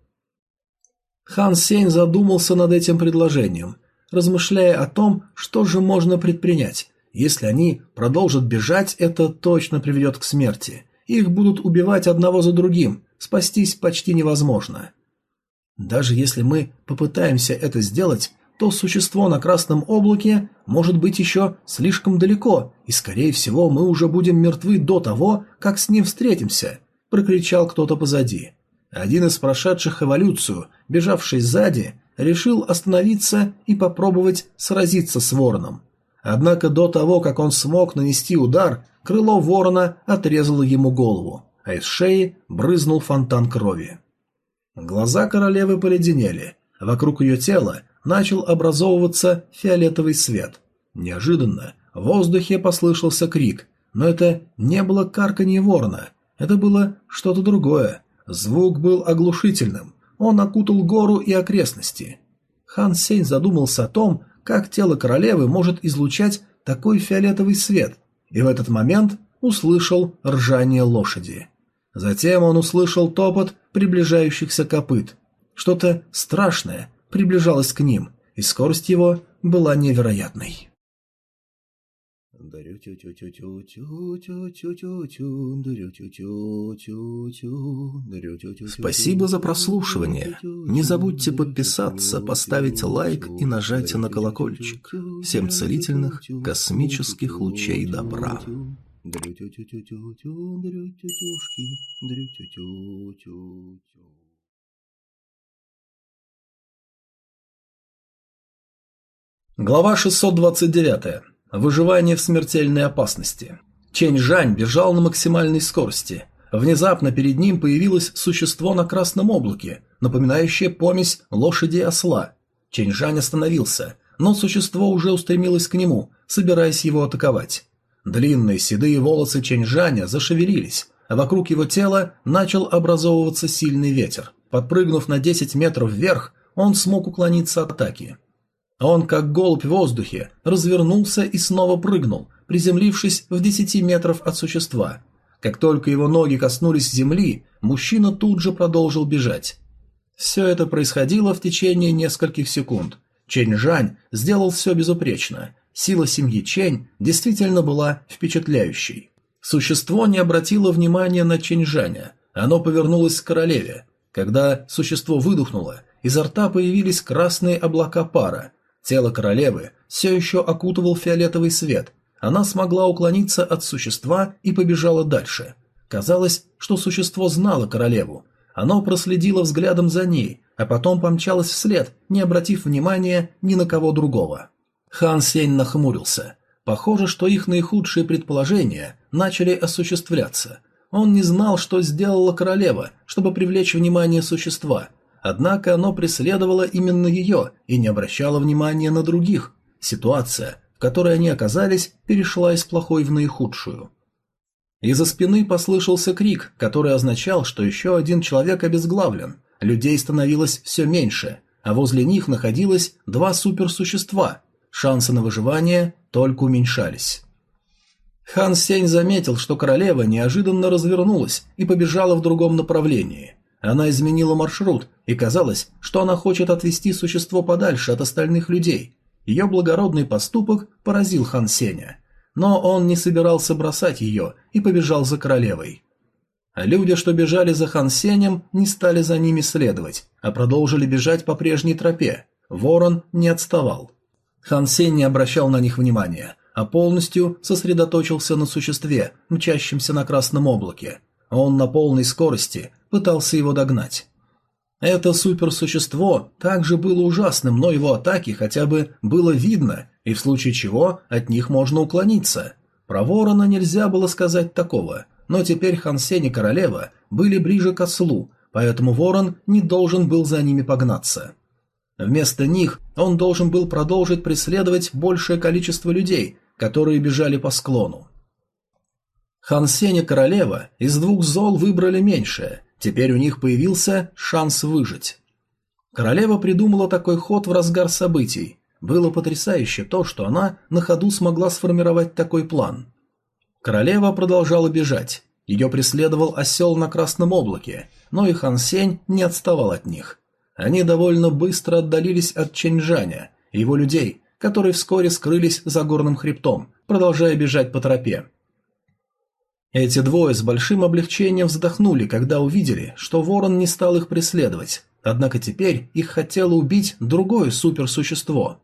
Хан Сень задумался над этим предложением, размышляя о том, что же можно предпринять. Если они продолжат бежать, это точно приведет к смерти. Их будут убивать одного за другим, спастись почти невозможно. Даже если мы попытаемся это сделать, то существо на красном облаке может быть еще слишком далеко, и, скорее всего, мы уже будем мертвы до того, как с ним встретимся», – прокричал кто-то позади. Один из прошедших эволюцию, бежавший сзади, решил остановиться и попробовать сразиться с вороном. Однако до того, как он смог нанести удар, крыло ворона отрезало ему голову, а из шеи брызнул фонтан крови. Глаза королевы поледенели, вокруг ее тела начал образовываться фиолетовый свет. Неожиданно в воздухе послышался крик, но это не было карканье ворона, это было что-то другое. Звук был оглушительным, он окутал гору и окрестности. Хан Сень задумался о том, как тело королевы может излучать такой фиолетовый свет, и в этот момент услышал ржание лошади. Затем он услышал топот приближающихся копыт. Что-то страшное приближалось к ним, и скорость его была невероятной. Спасибо за прослушивание. Не забудьте подписаться, поставить лайк и нажать на колокольчик. Всем целительных космических лучей добра. Глава 629. Выживание в смертельной опасности. Чэнь Жань бежал на максимальной скорости. Внезапно перед ним появилось существо на красном облаке, напоминающее помесь лошади и осла. Чэнь Жань остановился, но существо уже устремилось к нему, собираясь его атаковать. Длинные седые волосы Чэньжаня зашевелились, а вокруг его тела начал образовываться сильный ветер. Подпрыгнув на 10 метров вверх, он смог уклониться от атаки. Он, как голубь в воздухе, развернулся и снова прыгнул, приземлившись в 10 метров от существа. Как только его ноги коснулись земли, мужчина тут же продолжил бежать. Все это происходило в течение нескольких секунд. Чэнь Жань сделал все безупречно. Сила семьи Чэнь действительно была впечатляющей. Существо не обратило внимания на Чэнь Жаня. Оно повернулось к королеве. Когда существо выдохнуло, изо рта появились красные облака пара. Тело королевы все еще окутывал фиолетовый свет. Она смогла уклониться от существа и побежала дальше. Казалось, что существо знало королеву. Оно проследило взглядом за ней, а потом помчалось вслед, не обратив внимания ни на кого другого. Хан Сень нахмурился. Похоже, что их наихудшие предположения начали осуществляться. Он не знал, что сделала королева, чтобы привлечь внимание существа, однако оно преследовало именно ее и не обращало внимания на других. Ситуация, в которой они оказались, перешла из плохой в наихудшую. Из-за спины послышался крик, который означал, что еще один человек обезглавлен. Людей становилось все меньше, а возле них находилось два суперсущества. Шансы на выживание только уменьшались. Хан Сень заметил, что королева неожиданно развернулась и побежала в другом направлении. Она изменила маршрут, и казалось, что она хочет отвести существо подальше от остальных людей. Ее благородный поступок поразил Хан Сеня. Но он не собирался бросать ее и побежал за королевой. Люди, что бежали за Хан Сенем, не стали за ними следовать, а продолжили бежать по прежней тропе. Ворон не отставал. Хан Сень не обращал на них внимания, а полностью сосредоточился на существе, мчащемся на красном облаке. Он на полной скорости пытался его догнать. Это суперсущество также было ужасным, но его атаки хотя бы было видно, и в случае чего от них можно уклониться. Про ворона нельзя было сказать такого, но теперь Хансен и королева были ближе к ослу, поэтому ворон не должен был за ними погнаться. Вместо них он должен был продолжить преследовать большее количество людей, которые бежали по склону. Хан Сень и королева из двух зол выбрали меньшее, теперь у них появился шанс выжить. Королева придумала такой ход в разгар событий. Было потрясающе то, что она на ходу смогла сформировать такой план. Королева продолжала бежать. Ее преследовал осел на красном облаке, но и Хан Сень не отставал от них. Они довольно быстро отдалились от Чэньжаня и его людей, которые вскоре скрылись за горным хребтом, продолжая бежать по тропе. Эти двое с большим облегчением вздохнули, когда увидели, что ворон не стал их преследовать, однако теперь их хотело убить другое суперсущество.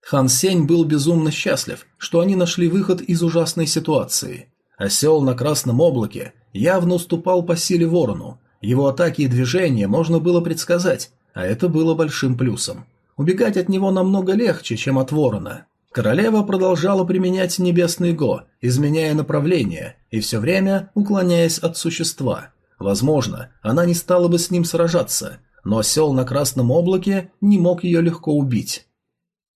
Хан Сень был безумно счастлив, что они нашли выход из ужасной ситуации. Осел на красном облаке явно уступал по силе ворону. Его атаки и движения можно было предсказать, а это было большим плюсом. Убегать от него намного легче, чем от ворона. Королева продолжала применять небесный го, изменяя направление и все время уклоняясь от существа. Возможно, она не стала бы с ним сражаться, но осел на красном облаке не мог ее легко убить.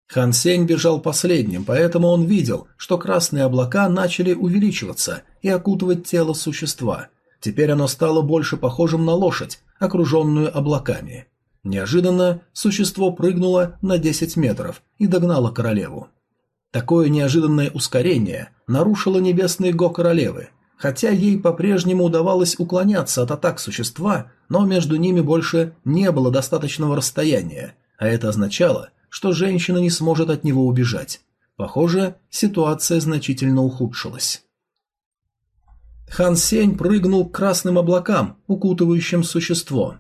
Хан Сень бежал последним, поэтому он видел, что красные облака начали увеличиваться и окутывать тело существа. Теперь оно стало больше похожим на лошадь, окруженную облаками. Неожиданно существо прыгнуло на 10 метров и догнало королеву. Такое неожиданное ускорение нарушило небесный го королевы. Хотя ей по-прежнему удавалось уклоняться от атак существа, но между ними больше не было достаточного расстояния, а это означало, что женщина не сможет от него убежать. Похоже, ситуация значительно ухудшилась. Хан Сень прыгнул к красным облакам, укутывающим существо.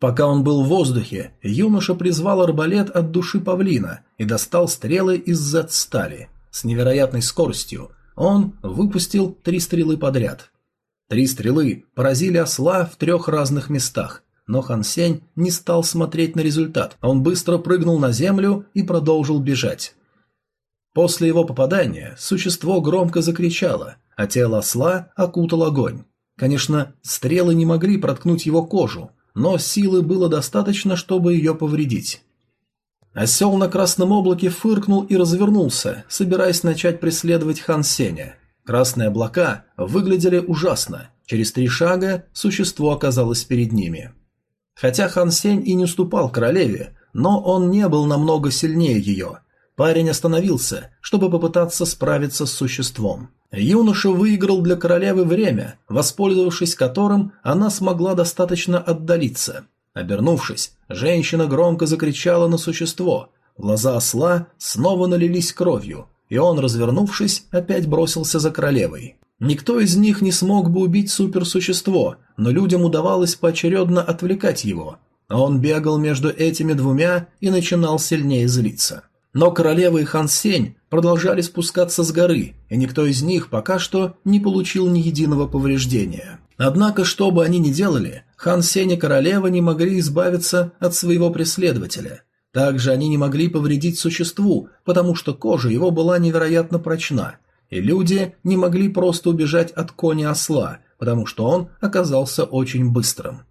Пока он был в воздухе, юноша призвал арбалет от души павлина и достал стрелы из Z-стали. С невероятной скоростью он выпустил три стрелы подряд. Три стрелы поразили осла в трех разных местах, но Хан Сень не стал смотреть на результат. Он быстро прыгнул на землю и продолжил бежать. После его попадания существо громко закричало, а тело осла окутал огонь. Конечно, стрелы не могли проткнуть его кожу, но силы было достаточно, чтобы ее повредить. Осел на красном облаке фыркнул и развернулся, собираясь начать преследовать Хан Сеня. Красные облака выглядели ужасно. Через три шага существо оказалось перед ними. Хотя Хан Сень и не уступал королеве, но он не был намного сильнее ее. Парень остановился, чтобы попытаться справиться с существом. Юноша выиграл для королевы время, воспользовавшись которым она смогла достаточно отдалиться. Обернувшись, женщина громко закричала на существо. Глаза осла снова налились кровью, и он, развернувшись, опять бросился за королевой. Никто из них не смог бы убить суперсущество, но людям удавалось поочередно отвлекать его. А он бегал между этими двумя и начинал сильнее злиться. Но королева и хан Сень продолжали спускаться с горы, и никто из них пока что не получил ни единого повреждения. Однако, что бы они ни делали, хан Сень и королева не могли избавиться от своего преследователя. Также они не могли повредить существу, потому что кожа его была невероятно прочна – и люди не могли просто убежать от коня-осла, потому что он оказался очень быстрым.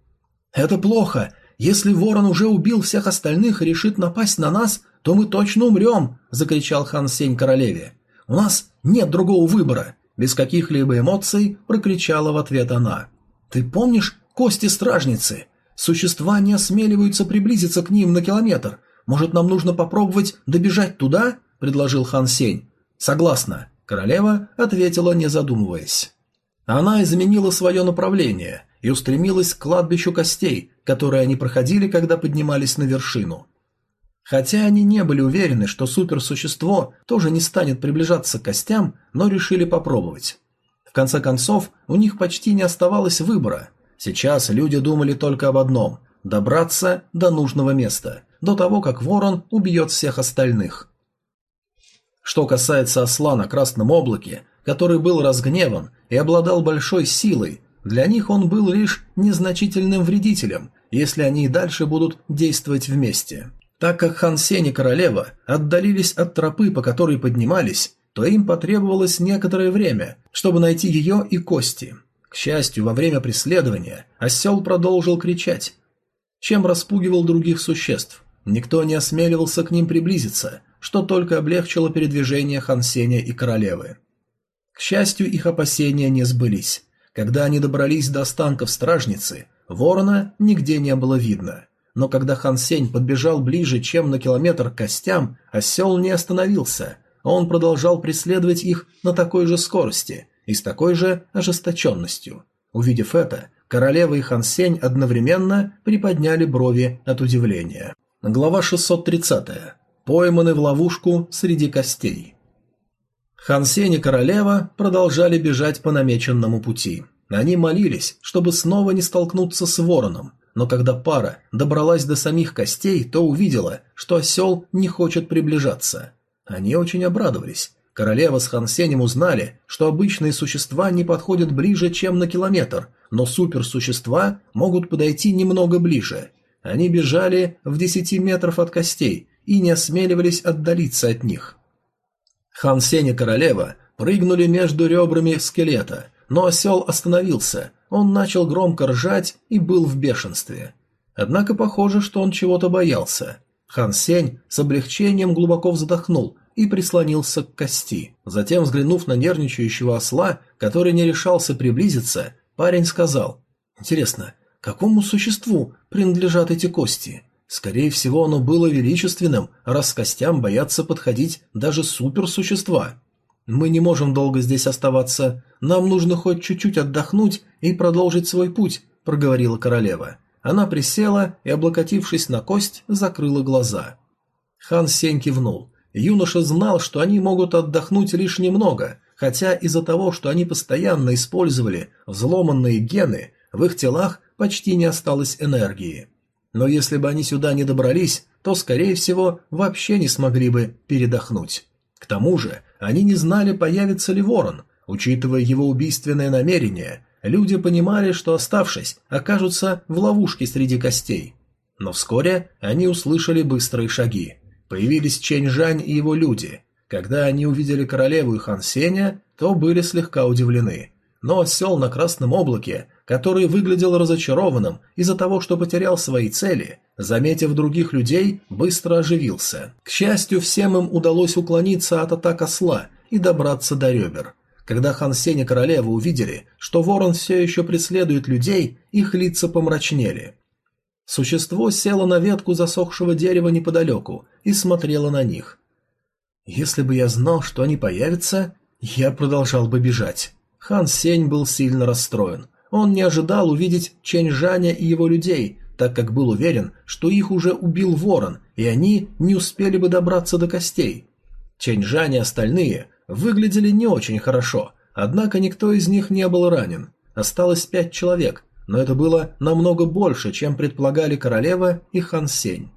«Это плохо. Если ворон уже убил всех остальных и решит напасть на нас, то мы точно умрем!» – закричал хан Сень королеве. «У нас нет другого выбора!» – без каких-либо эмоций прокричала в ответ она. «Ты помнишь кости стражницы? Существа не осмеливаются приблизиться к ним на километр. Может, нам нужно попробовать добежать туда?» – предложил хан Сень. «Согласна. Королева ответила, не задумываясь. Она изменила свое направление и устремилась к кладбищу костей, которые они проходили, когда поднимались на вершину. Хотя они не были уверены, что суперсущество тоже не станет приближаться к костям, но решили попробовать. В конце концов, у них почти не оставалось выбора. Сейчас люди думали только об одном – добраться до нужного места, до того, как ворон убьет всех остальных. Что касается осла на красном облаке, который был разгневан и обладал большой силой, для них он был лишь незначительным вредителем, если они и дальше будут действовать вместе. Так как Хан Сень и королева отдалились от тропы, по которой поднимались, то им потребовалось некоторое время, чтобы найти ее и кости. К счастью, во время преследования осел продолжил кричать, чем распугивал других существ. Никто не осмеливался к ним приблизиться, что только облегчило передвижение Хансеня и королевы. К счастью, их опасения не сбылись. Когда они добрались до останков стражницы, ворона нигде не было видно. Но когда Хан Сень подбежал ближе, чем на километр к костям, осел не остановился, он продолжал преследовать их на такой же скорости и с такой же ожесточенностью. Увидев это, королева и Хан Сень одновременно приподняли брови от удивления. Глава 630 пойманы в ловушку среди костей. Хан Сень и королева продолжали бежать по намеченному пути. Они молились, чтобы снова не столкнуться с вороном, но когда пара добралась до самих костей, то увидела, что осел не хочет приближаться. Они очень обрадовались. Королева с Хан Сенем узнали, что обычные существа не подходят ближе, чем на километр, но суперсущества могут подойти немного ближе. Они бежали в десяти метров от костей и не осмеливались отдалиться от них. Хан Сень и королева прыгнули между ребрами скелета, но осел остановился, он начал громко ржать и был в бешенстве. Однако похоже, что он чего-то боялся. Хан Сень с облегчением глубоко вздохнул и прислонился к кости. Затем, взглянув на нервничающего осла, который не решался приблизиться, парень сказал «Интересно, какому существу принадлежат эти кости?» Скорее всего, оно было величественным, раз костям боятся подходить даже суперсущества. Мы не можем долго здесь оставаться. Нам нужно хоть чуть-чуть отдохнуть и продолжить свой путь, проговорила королева. Она присела и, облокотившись на кость, закрыла глаза. Хан Сень кивнул. Юноша знал, что они могут отдохнуть лишь немного, хотя из-за того, что они постоянно использовали взломанные гены, в их телах почти не осталось энергии. Но если бы они сюда не добрались, то, скорее всего, вообще не смогли бы передохнуть. К тому же, они не знали, появится ли ворон. Учитывая его убийственное намерение, люди понимали, что, оставшись, окажутся в ловушке среди костей. Но вскоре они услышали быстрые шаги. Появились Чэнь Жань и его люди. Когда они увидели королеву и Хан Сеня, то были слегка удивлены. Но осел на красном облаке который выглядел разочарованным из-за того, что потерял свои цели, Заметив других людей, быстро оживился. К счастью, всем им удалось уклониться от атак осла и добраться до ребер. Когда Хан Сень и королева увидели, что ворон все еще преследует людей, их лица помрачнели. Существо село на ветку засохшего дерева неподалеку и смотрело на них. Если бы я знал, что они появятся, я продолжал бы бежать. Хан Сень был сильно расстроен. Он не ожидал увидеть Чэнь Жаня и его людей, так как был уверен, что их уже убил ворон, и они не успели бы добраться до костей. Чэнь Жань и остальные выглядели не очень хорошо, однако никто из них не был ранен. Осталось пять человек, но это было намного больше, чем предполагали королева и Хан Сень.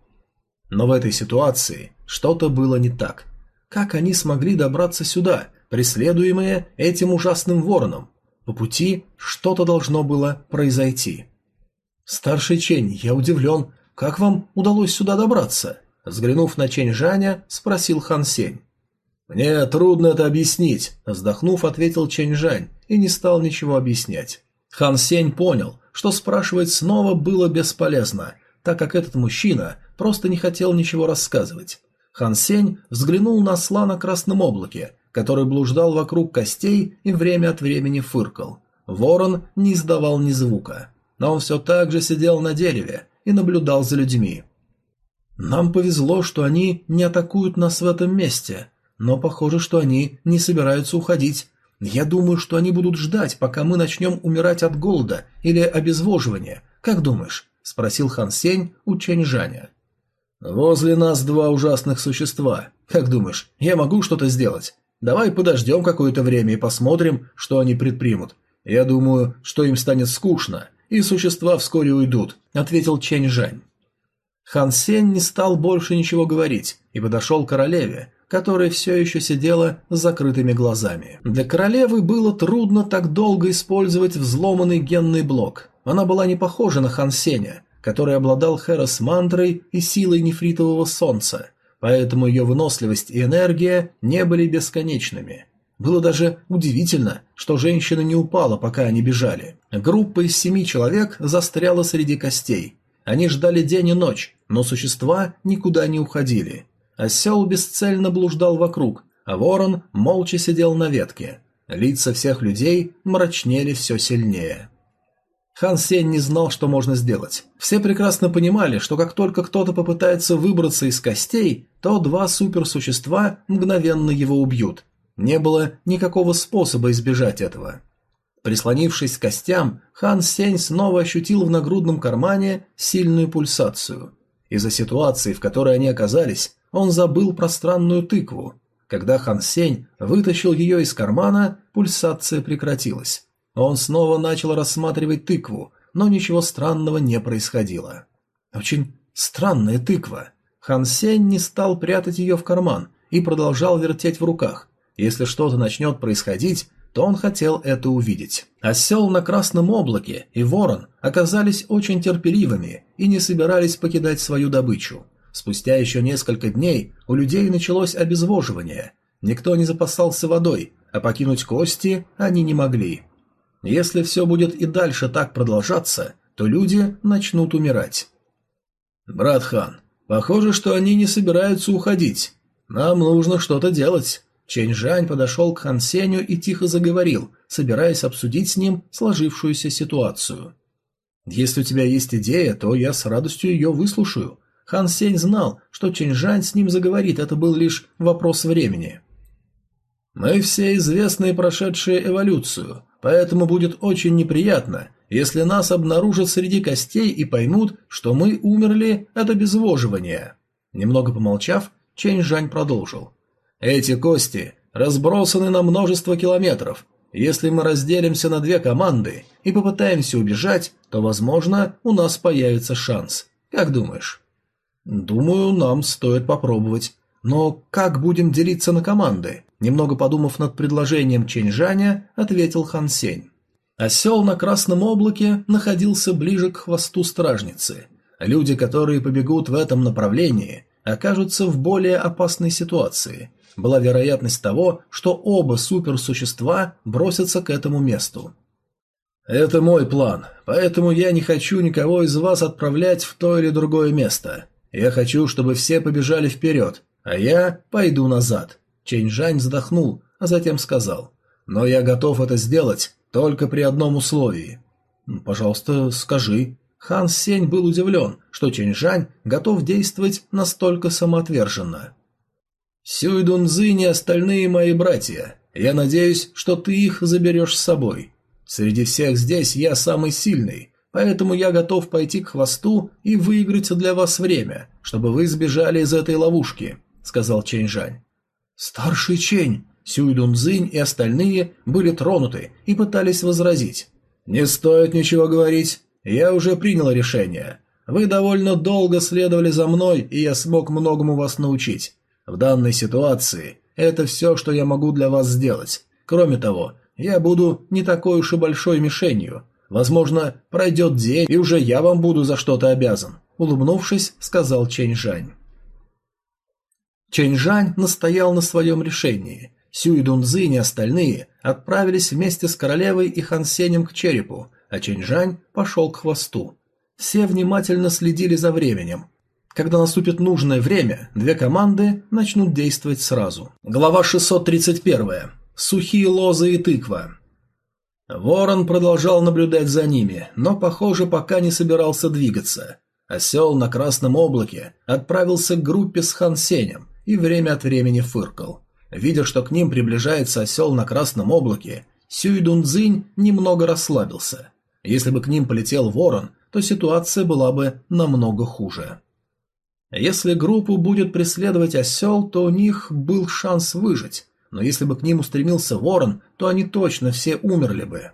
Но в этой ситуации что-то было не так. Как они смогли добраться сюда, преследуемые этим ужасным вороном? По пути что-то должно было произойти. «Старший Чень, я удивлен. Как вам удалось сюда добраться?» Взглянув на Чень Жаня, спросил Хан Сень. «Мне трудно это объяснить», – вздохнув, ответил Чэнь Жань и не стал ничего объяснять. Хан Сень понял, что спрашивать снова было бесполезно, так как этот мужчина просто не хотел ничего рассказывать. Хан Сень взглянул на осла на красном облаке, который блуждал вокруг костей и время от времени фыркал. Ворон не издавал ни звука, но он все так же сидел на дереве и наблюдал за людьми. «Нам повезло, что они не атакуют нас в этом месте», но похоже, что они не собираются уходить. Я думаю, что они будут ждать, пока мы начнем умирать от голода или обезвоживания. Как думаешь? спросил Хан Сень у Чэнь Жаня. Возле нас два ужасных существа. Как думаешь, я могу что-то сделать? Давай подождем какое-то время и посмотрим, что они предпримут. Я думаю, что им станет скучно, и существа вскоре уйдут, ответил Чэнь Жань. Хан Сень не стал больше ничего говорить и подошел к королеве, которая все еще сидела с закрытыми глазами. Для королевы было трудно так долго использовать взломанный генный блок. Она была не похожа на Хан Сеня, который обладал Херос мантрой и силой нефритового солнца, поэтому ее выносливость и энергия не были бесконечными. Было даже удивительно, что женщина не упала, пока они бежали. Группа из семи человек застряла среди костей. Они ждали день и ночь, но существа никуда не уходили. Осел бесцельно блуждал вокруг, а ворон молча сидел на ветке. Лица всех людей мрачнели все сильнее. Хан Сень не знал, что можно сделать. Все прекрасно понимали, что как только кто-то попытается выбраться из костей, то два суперсущества мгновенно его убьют. Не было никакого способа избежать этого. Прислонившись к костям, Хан Сень снова ощутил в нагрудном кармане сильную пульсацию. Из-за ситуации, в которой они оказались, он забыл про странную тыкву. Когда Хан Сень вытащил ее из кармана, пульсация прекратилась. Он снова начал рассматривать тыкву, но ничего странного не происходило. Очень странная тыква. Хан Сень не стал прятать ее в карман и продолжал вертеть в руках. Если что-то начнет происходить, то он хотел это увидеть. Осел на красном облаке и ворон оказались очень терпеливыми и не собирались покидать свою добычу. Спустя еще несколько дней у людей началось обезвоживание. Никто не запасался водой, а покинуть кости они не могли. Если все будет и дальше так продолжаться, то люди начнут умирать. «Брат Хан, похоже, что они не собираются уходить. Нам нужно что-то делать». Чэнь Жань подошел к Хан Сеню и тихо заговорил, собираясь обсудить с ним сложившуюся ситуацию. «Если у тебя есть идея, то я с радостью ее выслушаю. Хан Сень знал, что Чинжань с ним заговорит, это был лишь вопрос времени. «Мы все известные прошедшие эволюцию, поэтому будет очень неприятно, если нас обнаружат среди костей и поймут, что мы умерли от обезвоживания». Немного помолчав, Чэнь Жань продолжил. «Эти кости разбросаны на множество километров. Если мы разделимся на две команды и попытаемся убежать, то, возможно, у нас появится шанс. Как думаешь?» «Думаю, нам стоит попробовать. Но как будем делиться на команды?» Немного подумав над предложением Чэньжаня, ответил Хан Сень. Осел на красном облаке находился ближе к хвосту стражницы. Люди, которые побегут в этом направлении, окажутся в более опасной ситуации. Была вероятность того, что оба суперсущества бросятся к этому месту. «Это мой план, поэтому я не хочу никого из вас отправлять в то или другое место. Я хочу, чтобы все побежали вперед, а я пойду назад». Чэнь Жань вздохнул, а затем сказал. «Но я готов это сделать только при одном условии». «Пожалуйста, скажи». Хан Сень был удивлен, что Чэнь Жань готов действовать настолько самоотверженно. «Сюй Дунзы не остальные мои братья. Я надеюсь, что ты их заберешь с собой. Среди всех здесь я самый сильный, поэтому я готов пойти к хвосту и выиграть для вас время, чтобы вы сбежали из этой ловушки», — сказал Чэнь Жань. «Старший Чэнь!» Сюй Дунзинь и остальные были тронуты и пытались возразить. «Не стоит ничего говорить. Я уже принял решение. Вы довольно долго следовали за мной, и я смог многому вас научить. В данной ситуации это все, что я могу для вас сделать. Кроме того, я буду не такой уж и большой мишенью. Возможно, пройдет день, и уже я вам буду за что-то обязан», — улыбнувшись, сказал Чэнь Жань. Чэнь Жань настоял на своем решении. Сюй Дунзы и остальные отправились вместе с королевой и Хан Сенем к черепу, а Чэнь Жань пошел к хвосту. Все внимательно следили за временем. Когда наступит нужное время, две команды начнут действовать сразу. Глава 631. Сухие лозы и тыква. Ворон продолжал наблюдать за ними, но, похоже, пока не собирался двигаться. Осел на красном облаке отправился к группе с Хан Сенем и время от времени фыркал. Видя, что к ним приближается осел на красном облаке, Сюй Дунцзинь немного расслабился. Если бы к ним полетел ворон, то ситуация была бы намного хуже. Если группу будет преследовать осел, то у них был шанс выжить, но если бы к ним устремился ворон, то они точно все умерли бы.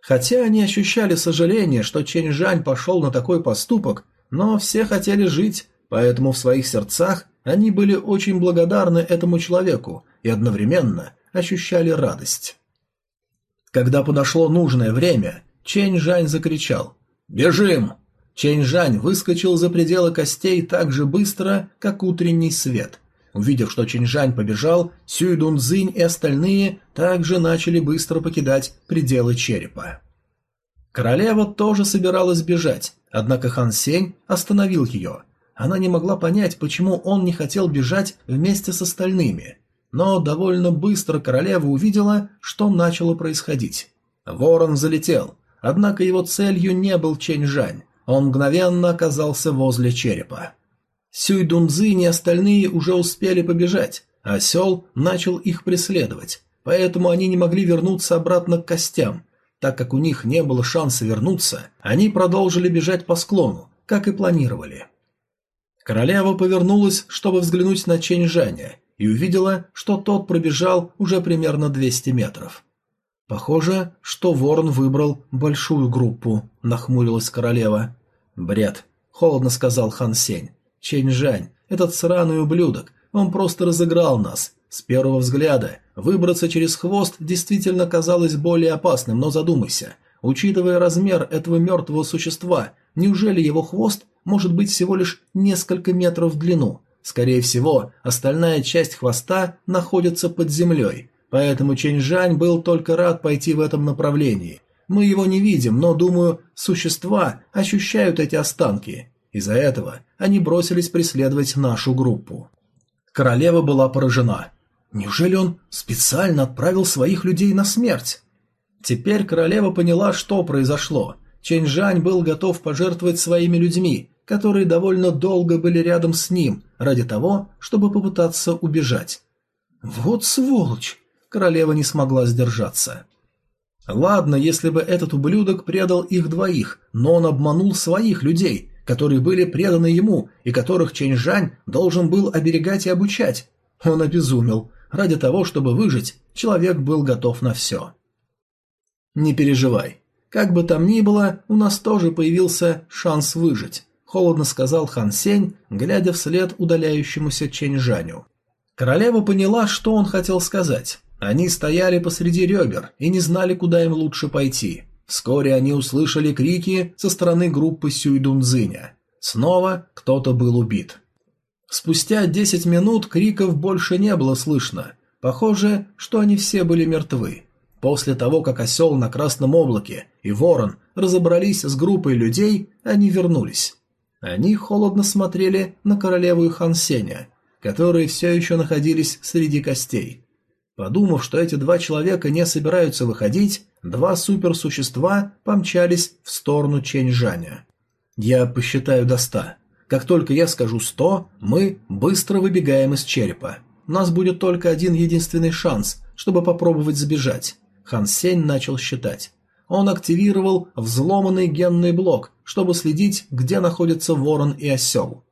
Хотя они ощущали сожаление, что Чэнь Жань пошел на такой поступок, но все хотели жить, поэтому в своих сердцах они были очень благодарны этому человеку и одновременно ощущали радость. Когда подошло нужное время, Чэнь Жань закричал «Бежим!». Чэнь Жань выскочил за пределы костей так же быстро, как утренний свет – Увидев, что Чинжань побежал, Сюй Дун Цзинь и остальные также начали быстро покидать пределы черепа. Королева тоже собиралась бежать, однако Хан Сень остановил ее. Она не могла понять, почему он не хотел бежать вместе с остальными. Но довольно быстро королева увидела, что начало происходить. Ворон залетел, однако его целью не был Чэнь Жань. Он мгновенно оказался возле черепа. Сюй Дунзы и остальные уже успели побежать, а осел начал их преследовать, поэтому они не могли вернуться обратно к костям. Так как у них не было шанса вернуться, они продолжили бежать по склону, как и планировали. Королева повернулась, чтобы взглянуть на Чэнь Жаня, и увидела, что тот пробежал уже примерно 200 метров. Похоже, что ворон выбрал большую группу, нахмурилась королева. Бред, холодно сказал Хан Сень. Чэнь-Жань, этот сраный ублюдок, он просто разыграл нас. С первого взгляда выбраться через хвост действительно казалось более опасным, но задумайся. Учитывая размер этого мертвого существа, неужели его хвост может быть всего лишь несколько метров в длину? Скорее всего, остальная часть хвоста находится под землей, поэтому Чэнь-Жань был только рад пойти в этом направлении. Мы его не видим, но, думаю, существа ощущают эти останки. Из-за этого они бросились преследовать нашу группу. Королева была поражена. Неужели он специально отправил своих людей на смерть? Теперь королева поняла, что произошло. Чэнь-Жань был готов пожертвовать своими людьми, которые довольно долго были рядом с ним, ради того, чтобы попытаться убежать. Вот сволочь! Королева не смогла сдержаться. Ладно, если бы этот ублюдок предал их двоих, но он обманул своих людей, которые были преданы ему и которых Чэнь-Жань должен был оберегать и обучать. Он обезумел. Ради того, чтобы выжить, человек был готов на все. «Не переживай. Как бы там ни было, у нас тоже появился шанс выжить», – холодно сказал Хан Сень, глядя вслед удаляющемуся Чэнь-Жаню. Королева поняла, что он хотел сказать. Они стояли посреди ребер и не знали, куда им лучше пойти. Вскоре они услышали крики со стороны группы Сюйдунзиня. Снова кто-то был убит. Спустя десять минут криков больше не было слышно. Похоже, что они все были мертвы. После того, как осел на красном облаке и ворон разобрались с группой людей, они вернулись. Они холодно смотрели на королеву и Хансеня, которые все еще находились среди костей. Подумав, что эти два человека не собираются выходить, два суперсущества помчались в сторону Чэньжаня. «Я посчитаю до ста. Как только я скажу сто, мы быстро выбегаем из черепа. У нас будет только один единственный шанс, чтобы попробовать сбежать». Хан Сень начал считать. Он активировал взломанный генный блок, чтобы следить, где находятся ворон и осел.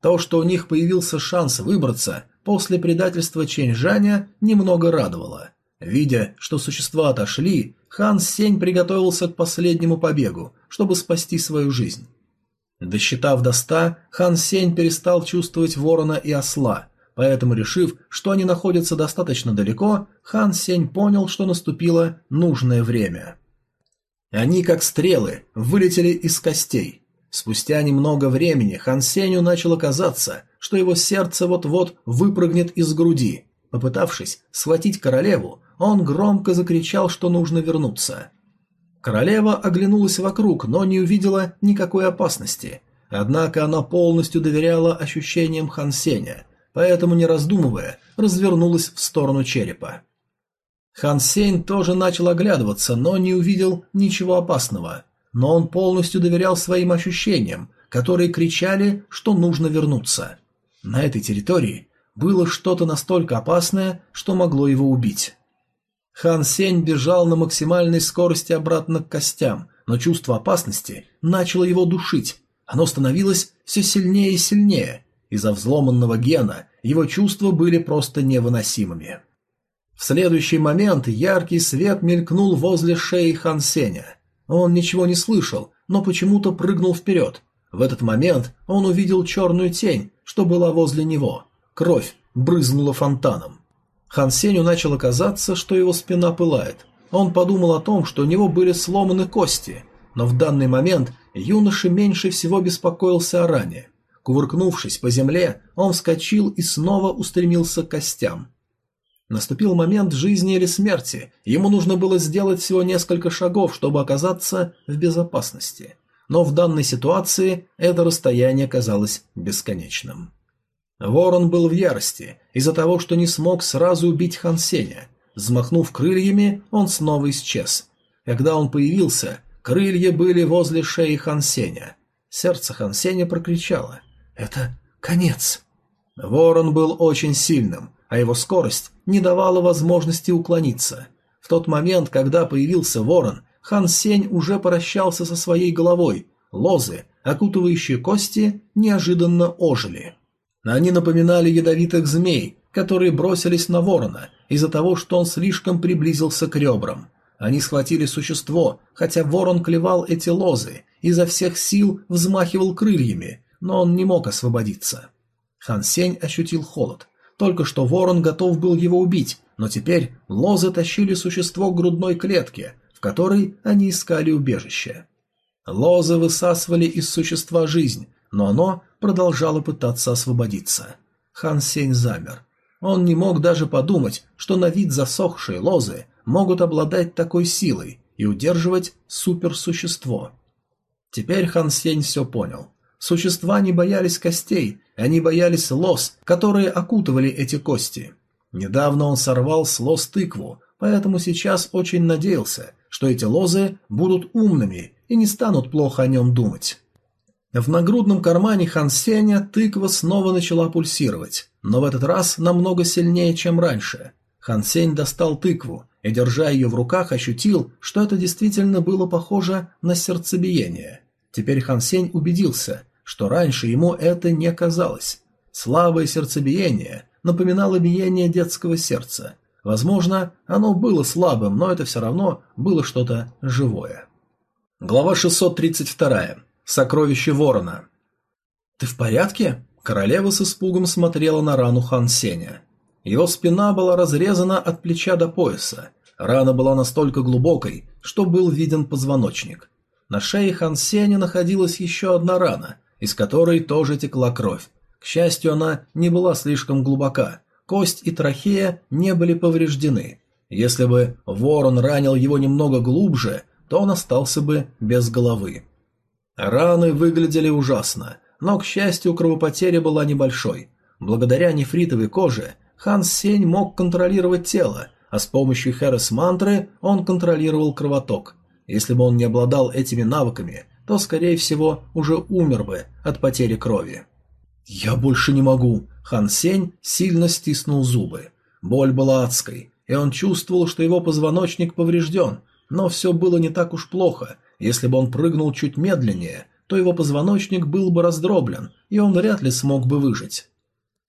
То, что у них появился шанс выбраться после предательства Чэньжаня, немного радовало. Видя, что существа отошли, Хан Сень приготовился к последнему побегу, чтобы спасти свою жизнь. Досчитав до ста, Хан Сень перестал чувствовать ворона и осла, поэтому, решив, что они находятся достаточно далеко, Хан Сень понял, что наступило нужное время. Они, как стрелы, вылетели из костей. Спустя немного времени Хан Сенью начало казаться, что его сердце вот-вот выпрыгнет из груди. Попытавшись схватить королеву, он громко закричал, что нужно вернуться. Королева оглянулась вокруг, но не увидела никакой опасности. Однако она полностью доверяла ощущениям Хан Сеня, поэтому, не раздумывая, развернулась в сторону черепа. Хан Сень тоже начал оглядываться, но не увидел ничего опасного. Но он полностью доверял своим ощущениям, которые кричали, что нужно вернуться. На этой территории было что-то настолько опасное, что могло его убить. Хан Сень бежал на максимальной скорости обратно к костям, но чувство опасности начало его душить. Оно становилось все сильнее и сильнее. Из-за взломанного гена его чувства были просто невыносимыми. В следующий момент яркий свет мелькнул возле шеи Хан Сеня. Он ничего не слышал, но почему-то прыгнул вперед. В этот момент он увидел черную тень, что была возле него. Кровь брызнула фонтаном. Хан Сеню начало казаться, что его спина пылает. Он подумал о том, что у него были сломаны кости, но в данный момент юноша меньше всего беспокоился о ране. Кувыркнувшись по земле, он вскочил и снова устремился к костям. Наступил момент жизни или смерти, ему нужно было сделать всего несколько шагов, чтобы оказаться в безопасности. Но в данной ситуации это расстояние казалось бесконечным. Ворон был в ярости из-за того, что не смог сразу убить Хан Сеня. Взмахнув крыльями, он снова исчез. Когда он появился, крылья были возле шеи Хан Сеня. Сердце Хан Сеня прокричало «Это конец!». Ворон был очень сильным, а его скорость не давала возможности уклониться. В тот момент, когда появился ворон, Хан Сень уже прощался со своей головой. Лозы, окутывающие кости, неожиданно ожили. Они напоминали ядовитых змей, которые бросились на ворона из-за того, что он слишком приблизился к ребрам. Они схватили существо, хотя ворон клевал эти лозы, изо всех сил взмахивал крыльями, но он не мог освободиться. Хан Сень ощутил холод. Только что ворон готов был его убить, но теперь лозы тащили существо к грудной клетке, в которой они искали убежище. Лозы высасывали из существа жизнь, но оно продолжало пытаться освободиться. Хан Сень замер. Он не мог даже подумать, что на вид засохшие лозы могут обладать такой силой и удерживать суперсущество. Теперь Хан Сень все понял. Существа не боялись костей, они боялись лоз, которые окутывали эти кости. Недавно он сорвал с лоз тыкву, поэтому сейчас очень надеялся, что эти лозы будут умными и не станут плохо о нем думать. В нагрудном кармане Хан Сеня тыква снова начала пульсировать, но в этот раз намного сильнее, чем раньше. Хан Сень достал тыкву и, держа ее в руках, ощутил, что это действительно было похоже на сердцебиение. Теперь Хан Сень убедился, что раньше ему это не казалось. Слабое сердцебиение напоминало биение детского сердца. Возможно, оно было слабым, но это все равно было что-то живое. Глава 632. Сокровище ворона. «Ты в порядке?» Королева с испугом смотрела на рану Хан Сеня. Его спина была разрезана от плеча до пояса. Рана была настолько глубокой, что был виден позвоночник. На шее Хан Сеня находилась еще одна рана, из которой тоже текла кровь. К счастью, она не была слишком глубока, кость и трахея не были повреждены. Если бы ворон ранил его немного глубже, то он остался бы без головы. Раны выглядели ужасно, но, к счастью, кровопотеря была небольшой. Благодаря нефритовой коже Хан Сень мог контролировать тело, а с помощью Хэрос-мантры он контролировал кровоток. Если бы он не обладал этими навыками, то, скорее всего, уже умер бы от потери крови. «Я больше не могу!» Хан Сень сильно стиснул зубы. Боль была адской, и он чувствовал, что его позвоночник поврежден, но все было не так уж плохо. Если бы он прыгнул чуть медленнее, то его позвоночник был бы раздроблен, и он вряд ли смог бы выжить.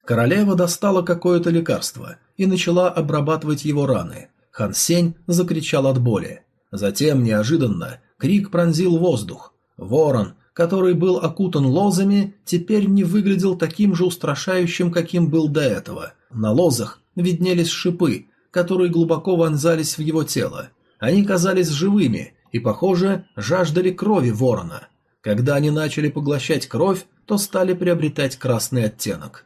Королева достала какое-то лекарство и начала обрабатывать его раны. Хан Сень закричал от боли. Затем, неожиданно, крик пронзил воздух. Ворон, который был окутан лозами, теперь не выглядел таким же устрашающим, каким был до этого. На лозах виднелись шипы, которые глубоко вонзались в его тело. Они казались живыми и, похоже, жаждали крови ворона. Когда они начали поглощать кровь, то стали приобретать красный оттенок.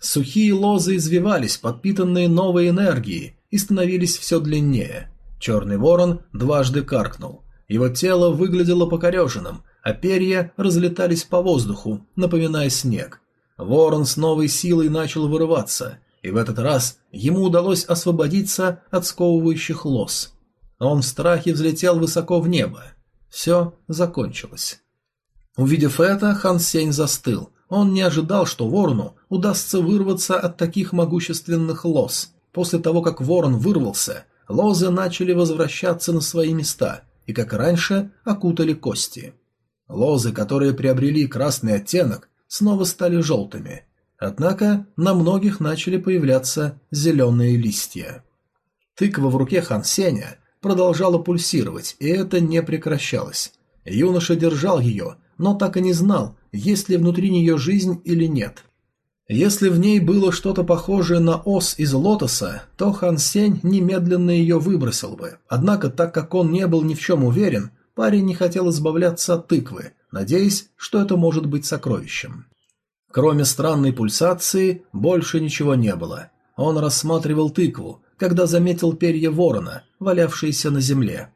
Сухие лозы извивались, подпитанные новой энергией, и становились все длиннее. Черный ворон дважды каркнул. Его тело выглядело покореженным, а перья разлетались по воздуху, напоминая снег. Ворон с новой силой начал вырываться, и в этот раз ему удалось освободиться от сковывающих лос. Он в страхе взлетел высоко в небо. Все закончилось. Увидев это, Хан Сень застыл. Он не ожидал, что ворону удастся вырваться от таких могущественных лос. После того, как ворон вырвался, лозы начали возвращаться на свои места и, как раньше, окутали кости. Лозы, которые приобрели красный оттенок, снова стали желтыми. Однако на многих начали появляться зеленые листья. Тыква в руке Хан Сеня продолжала пульсировать, и это не прекращалось. Юноша держал ее, но так и не знал, есть ли внутри нее жизнь или нет. Если в ней было что-то похожее на ос из лотоса, то Хан Сень немедленно ее выбросил бы. Однако, так как он не был ни в чем уверен, Парень не хотел избавляться от тыквы, надеясь, что это может быть сокровищем. Кроме странной пульсации, больше ничего не было. Он рассматривал тыкву, когда заметил перья ворона, валявшиеся на земле.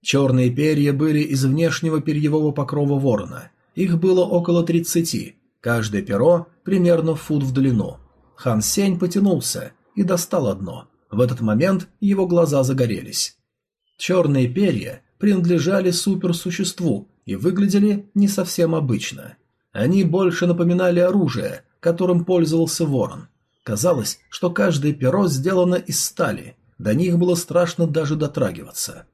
Черные перья были из внешнего перьевого покрова ворона. Их было около тридцати, каждое перо примерно фут в длину. Хан Сень потянулся и достал одно. В этот момент его глаза загорелись. Черные перья принадлежали суперсуществу и выглядели не совсем обычно. Они больше напоминали оружие, которым пользовался ворон. Казалось, что каждое перо сделано из стали, до них было страшно даже дотрагиваться.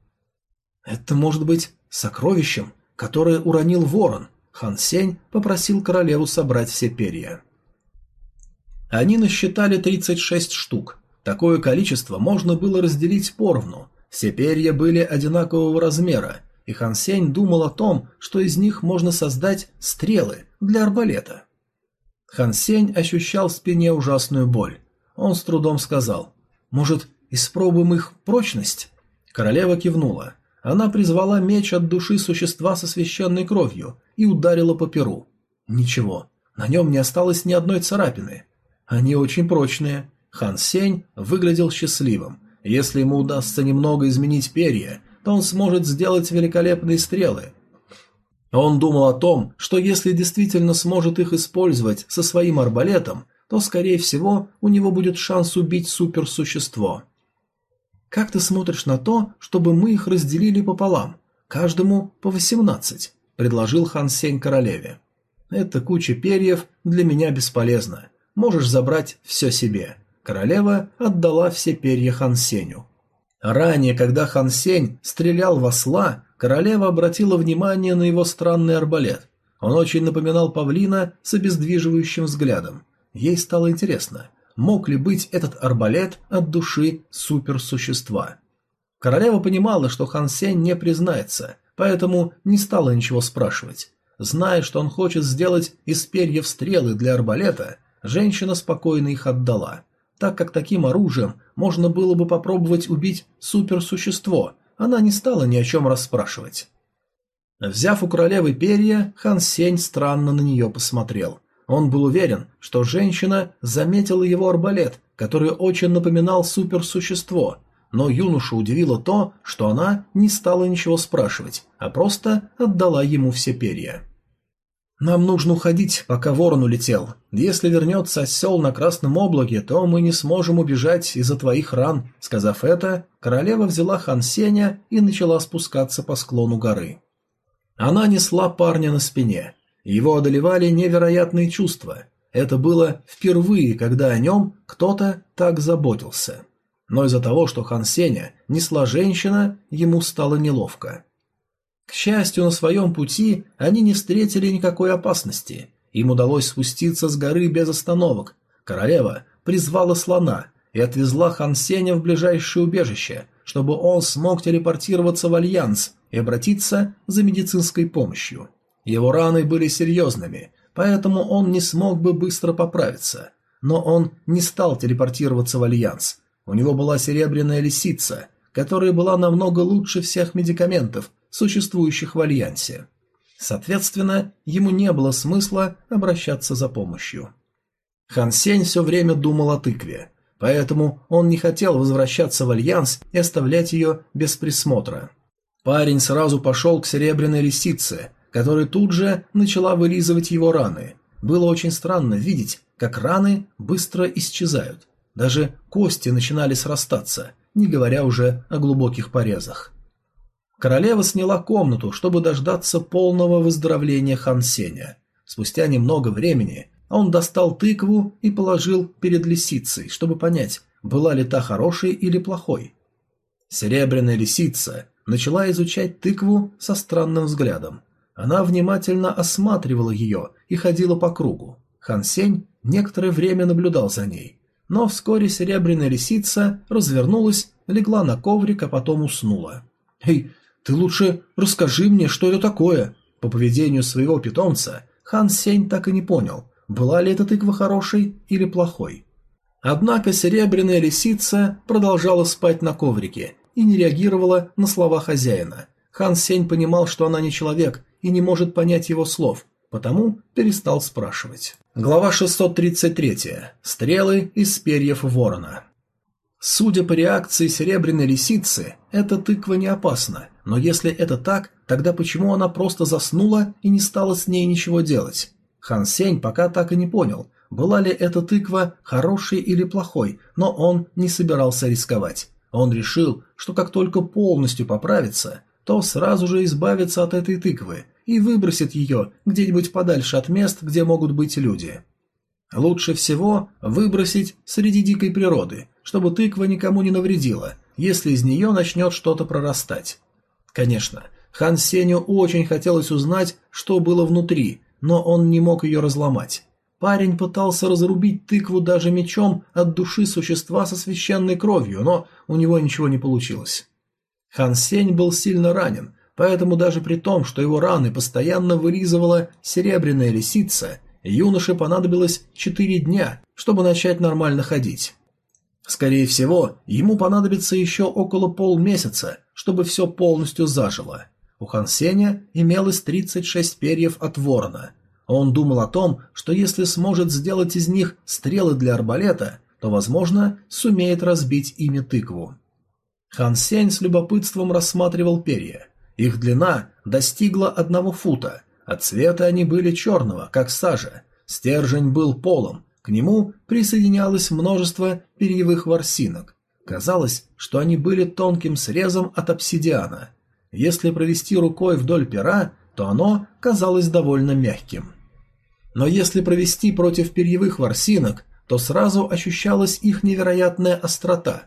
«Это может быть сокровищем, которое уронил ворон», Хан Сень попросил королеву собрать все перья. Они насчитали 36 штук. Такое количество можно было разделить поровну, все перья были одинакового размера, и Хан Сень думал о том, что из них можно создать стрелы для арбалета. Хан Сень ощущал в спине ужасную боль. Он с трудом сказал, «Может, испробуем их прочность?» Королева кивнула. Она призвала меч от души существа со священной кровью и ударила по перу. Ничего, на нем не осталось ни одной царапины. Они очень прочные. Хан Сень выглядел счастливым. Если ему удастся немного изменить перья, то он сможет сделать великолепные стрелы. Он думал о том, что если действительно сможет их использовать со своим арбалетом, то, скорее всего, у него будет шанс убить суперсущество. «Как ты смотришь на то, чтобы мы их разделили пополам, каждому по восемнадцать?» – предложил Хан Сень королеве. «Эта куча перьев для меня бесполезна. Можешь забрать все себе. Королева отдала все перья Хан Сеню. Ранее, когда Хан Сень стрелял в осла, королева обратила внимание на его странный арбалет. Он очень напоминал павлина с обездвиживающим взглядом. Ей стало интересно, мог ли быть этот арбалет от души суперсущества. Королева понимала, что Хан Сень не признается, поэтому не стала ничего спрашивать. Зная, что он хочет сделать из перьев стрелы для арбалета, женщина спокойно их отдала – так как таким оружием можно было бы попробовать убить суперсущество, она не стала ни о чем расспрашивать. Взяв у королевы перья, Хан Сень странно на нее посмотрел. Он был уверен, что женщина заметила его арбалет, который очень напоминал суперсущество, но юношу удивило то, что она не стала ничего спрашивать, а просто отдала ему все перья. «Нам нужно уходить, пока ворон улетел. Если вернется осел на красном облаке, то мы не сможем убежать из-за твоих ран». Сказав это, королева взяла Хан Сеня и начала спускаться по склону горы. Она несла парня на спине. Его одолевали невероятные чувства. Это было впервые, когда о нем кто-то так заботился. Но из-за того, что Хан Сеня несла женщина, ему стало неловко. К счастью, на своем пути они не встретили никакой опасности. Им удалось спуститься с горы без остановок. Королева призвала слона и отвезла Хан Сеня в ближайшее убежище, чтобы он смог телепортироваться в Альянс и обратиться за медицинской помощью. Его раны были серьезными, поэтому он не смог бы быстро поправиться. Но он не стал телепортироваться в Альянс. У него была серебряная лисица, которая была намного лучше всех медикаментов, существующих в Альянсе. Соответственно, ему не было смысла обращаться за помощью. Хан Сень все время думал о тыкве, поэтому он не хотел возвращаться в Альянс и оставлять ее без присмотра. Парень сразу пошел к серебряной лисице, которая тут же начала вылизывать его раны. Было очень странно видеть, как раны быстро исчезают. Даже кости начинали срастаться, не говоря уже о глубоких порезах. Королева сняла комнату, чтобы дождаться полного выздоровления Хан Сеня. Спустя немного времени он достал тыкву и положил перед лисицей, чтобы понять, была ли та хорошей или плохой. Серебряная лисица начала изучать тыкву со странным взглядом. Она внимательно осматривала ее и ходила по кругу. Хан Сень некоторое время наблюдал за ней. Но вскоре серебряная лисица развернулась, легла на коврик, а потом уснула. «Эй, «Ты лучше расскажи мне, что это такое?» По поведению своего питомца Хан Сень так и не понял, была ли эта тыква хорошей или плохой. Однако серебряная лисица продолжала спать на коврике и не реагировала на слова хозяина. Хан Сень понимал, что она не человек и не может понять его слов, потому перестал спрашивать. Глава 633. Стрелы из перьев ворона. Судя по реакции серебряной лисицы, эта тыква не опасна, но если это так, тогда почему она просто заснула и не стала с ней ничего делать? Хан Сень пока так и не понял, была ли эта тыква хорошей или плохой, но он не собирался рисковать. Он решил, что как только полностью поправится, то сразу же избавится от этой тыквы и выбросит ее где-нибудь подальше от мест, где могут быть люди. Лучше всего выбросить среди дикой природы, чтобы тыква никому не навредила, если из нее начнет что-то прорастать. Конечно, Хан Сеню очень хотелось узнать, что было внутри, но он не мог ее разломать. Парень пытался разрубить тыкву даже мечом от души существа со священной кровью, но у него ничего не получилось. Хан Сень был сильно ранен, поэтому даже при том, что его раны постоянно вылизывала серебряная лисица, юноше понадобилось четыре дня, чтобы начать нормально ходить. Скорее всего, ему понадобится еще около полмесяца, чтобы все полностью зажило. У Хан Сеня имелось 36 перьев от ворона. Он думал о том, что если сможет сделать из них стрелы для арбалета, то, возможно, сумеет разбить ими тыкву. Хан Сень с любопытством рассматривал перья. Их длина достигла одного фута, а цвета они были черного, как сажа. Стержень был полым, к нему присоединялось множество перьевых ворсинок. Казалось, что они были тонким срезом от обсидиана. Если провести рукой вдоль пера, то оно казалось довольно мягким. Но если провести против перьевых ворсинок, то сразу ощущалась их невероятная острота.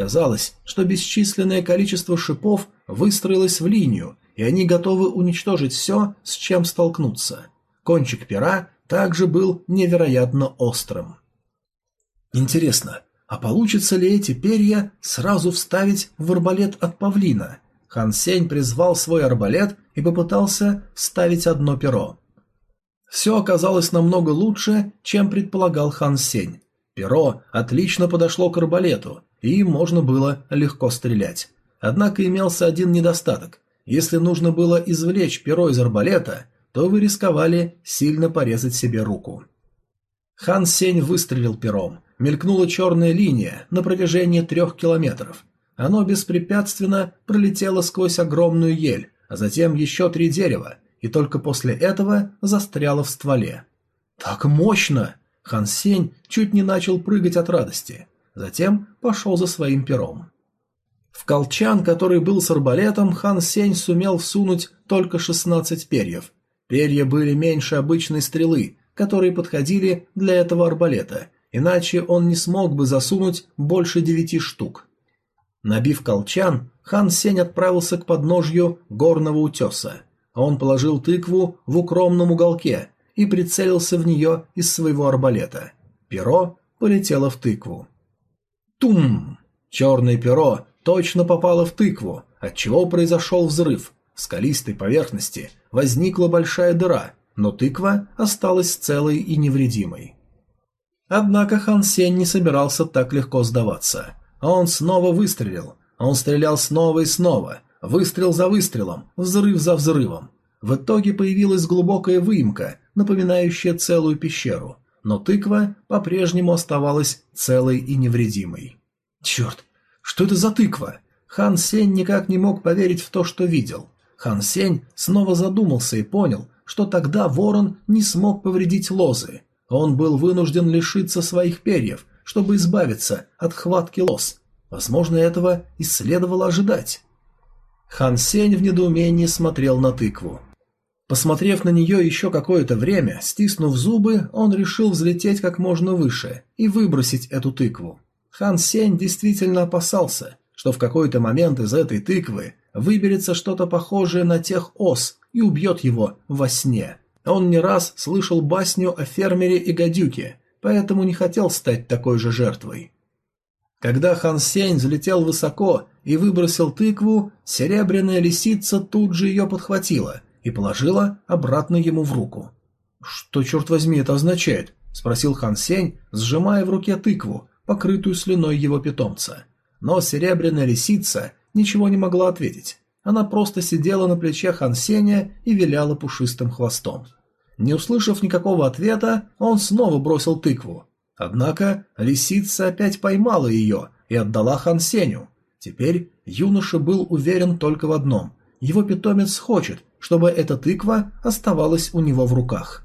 Казалось, что бесчисленное количество шипов выстроилось в линию, и они готовы уничтожить все, с чем столкнуться. Кончик пера также был невероятно острым. Интересно, а получится ли эти перья сразу вставить в арбалет от павлина? Хан Сень призвал свой арбалет и попытался вставить одно перо. Все оказалось намного лучше, чем предполагал Хан Сень. Перо отлично подошло к арбалету, и им можно было легко стрелять. Однако имелся один недостаток. Если нужно было извлечь перо из арбалета, то вы рисковали сильно порезать себе руку. Хан Сень выстрелил пером. Мелькнула черная линия на протяжении трех километров. оно беспрепятственно пролетело сквозь огромную ель, а затем еще три дерева, и только после этого застряло в стволе. «Так мощно!» Хан Сень чуть не начал прыгать от радости. Затем пошел за своим пером. В колчан, который был с арбалетом, Хан Сень сумел всунуть только 16 перьев. Перья были меньше обычной стрелы, которые подходили для этого арбалета, иначе он не смог бы засунуть больше девяти штук. Набив колчан, Хан Сень отправился к подножью горного утеса. Он положил тыкву в укромном уголке и прицелился в нее из своего арбалета. Перо полетело в тыкву. Тум! Черное перо точно попало в тыкву, отчего произошел взрыв. В скалистой поверхности возникла большая дыра, но тыква осталась целой и невредимой. Однако Хан Сень не собирался так легко сдаваться. Он снова выстрелил. Он стрелял снова и снова, выстрел за выстрелом, взрыв за взрывом. В итоге появилась глубокая выемка, напоминающая целую пещеру, но тыква по-прежнему оставалась целой и невредимой. Черт, что это за тыква? Хан Сень никак не мог поверить в то, что видел. Хан Сень снова задумался и понял, что тогда ворон не смог повредить лозы. Он был вынужден лишиться своих перьев, чтобы избавиться от хватки лоз. Возможно, этого и следовало ожидать. Хан Сень в недоумении смотрел на тыкву. Посмотрев на нее еще какое-то время, стиснув зубы, он решил взлететь как можно выше и выбросить эту тыкву. Хан Сень действительно опасался, что в какой-то момент из этой тыквы выберется что-то похожее на тех ос и убьет его во сне. Он не раз слышал басню о фермере и гадюке, поэтому не хотел стать такой же жертвой. Когда Хан Сень взлетел высоко и выбросил тыкву, серебряная лисица тут же ее подхватила – и положила обратно ему в руку. «Что, черт возьми, это означает?» – спросил Хан Сень, сжимая в руке тыкву, покрытую слюной его питомца. Но серебряная лисица ничего не могла ответить. Она просто сидела на плече Хан Сеня и виляла пушистым хвостом. Не услышав никакого ответа, он снова бросил тыкву. Однако лисица опять поймала ее и отдала Хан Сеню. Теперь юноша был уверен только в одном – его питомец хочет, чтобы эта тыква оставалась у него в руках.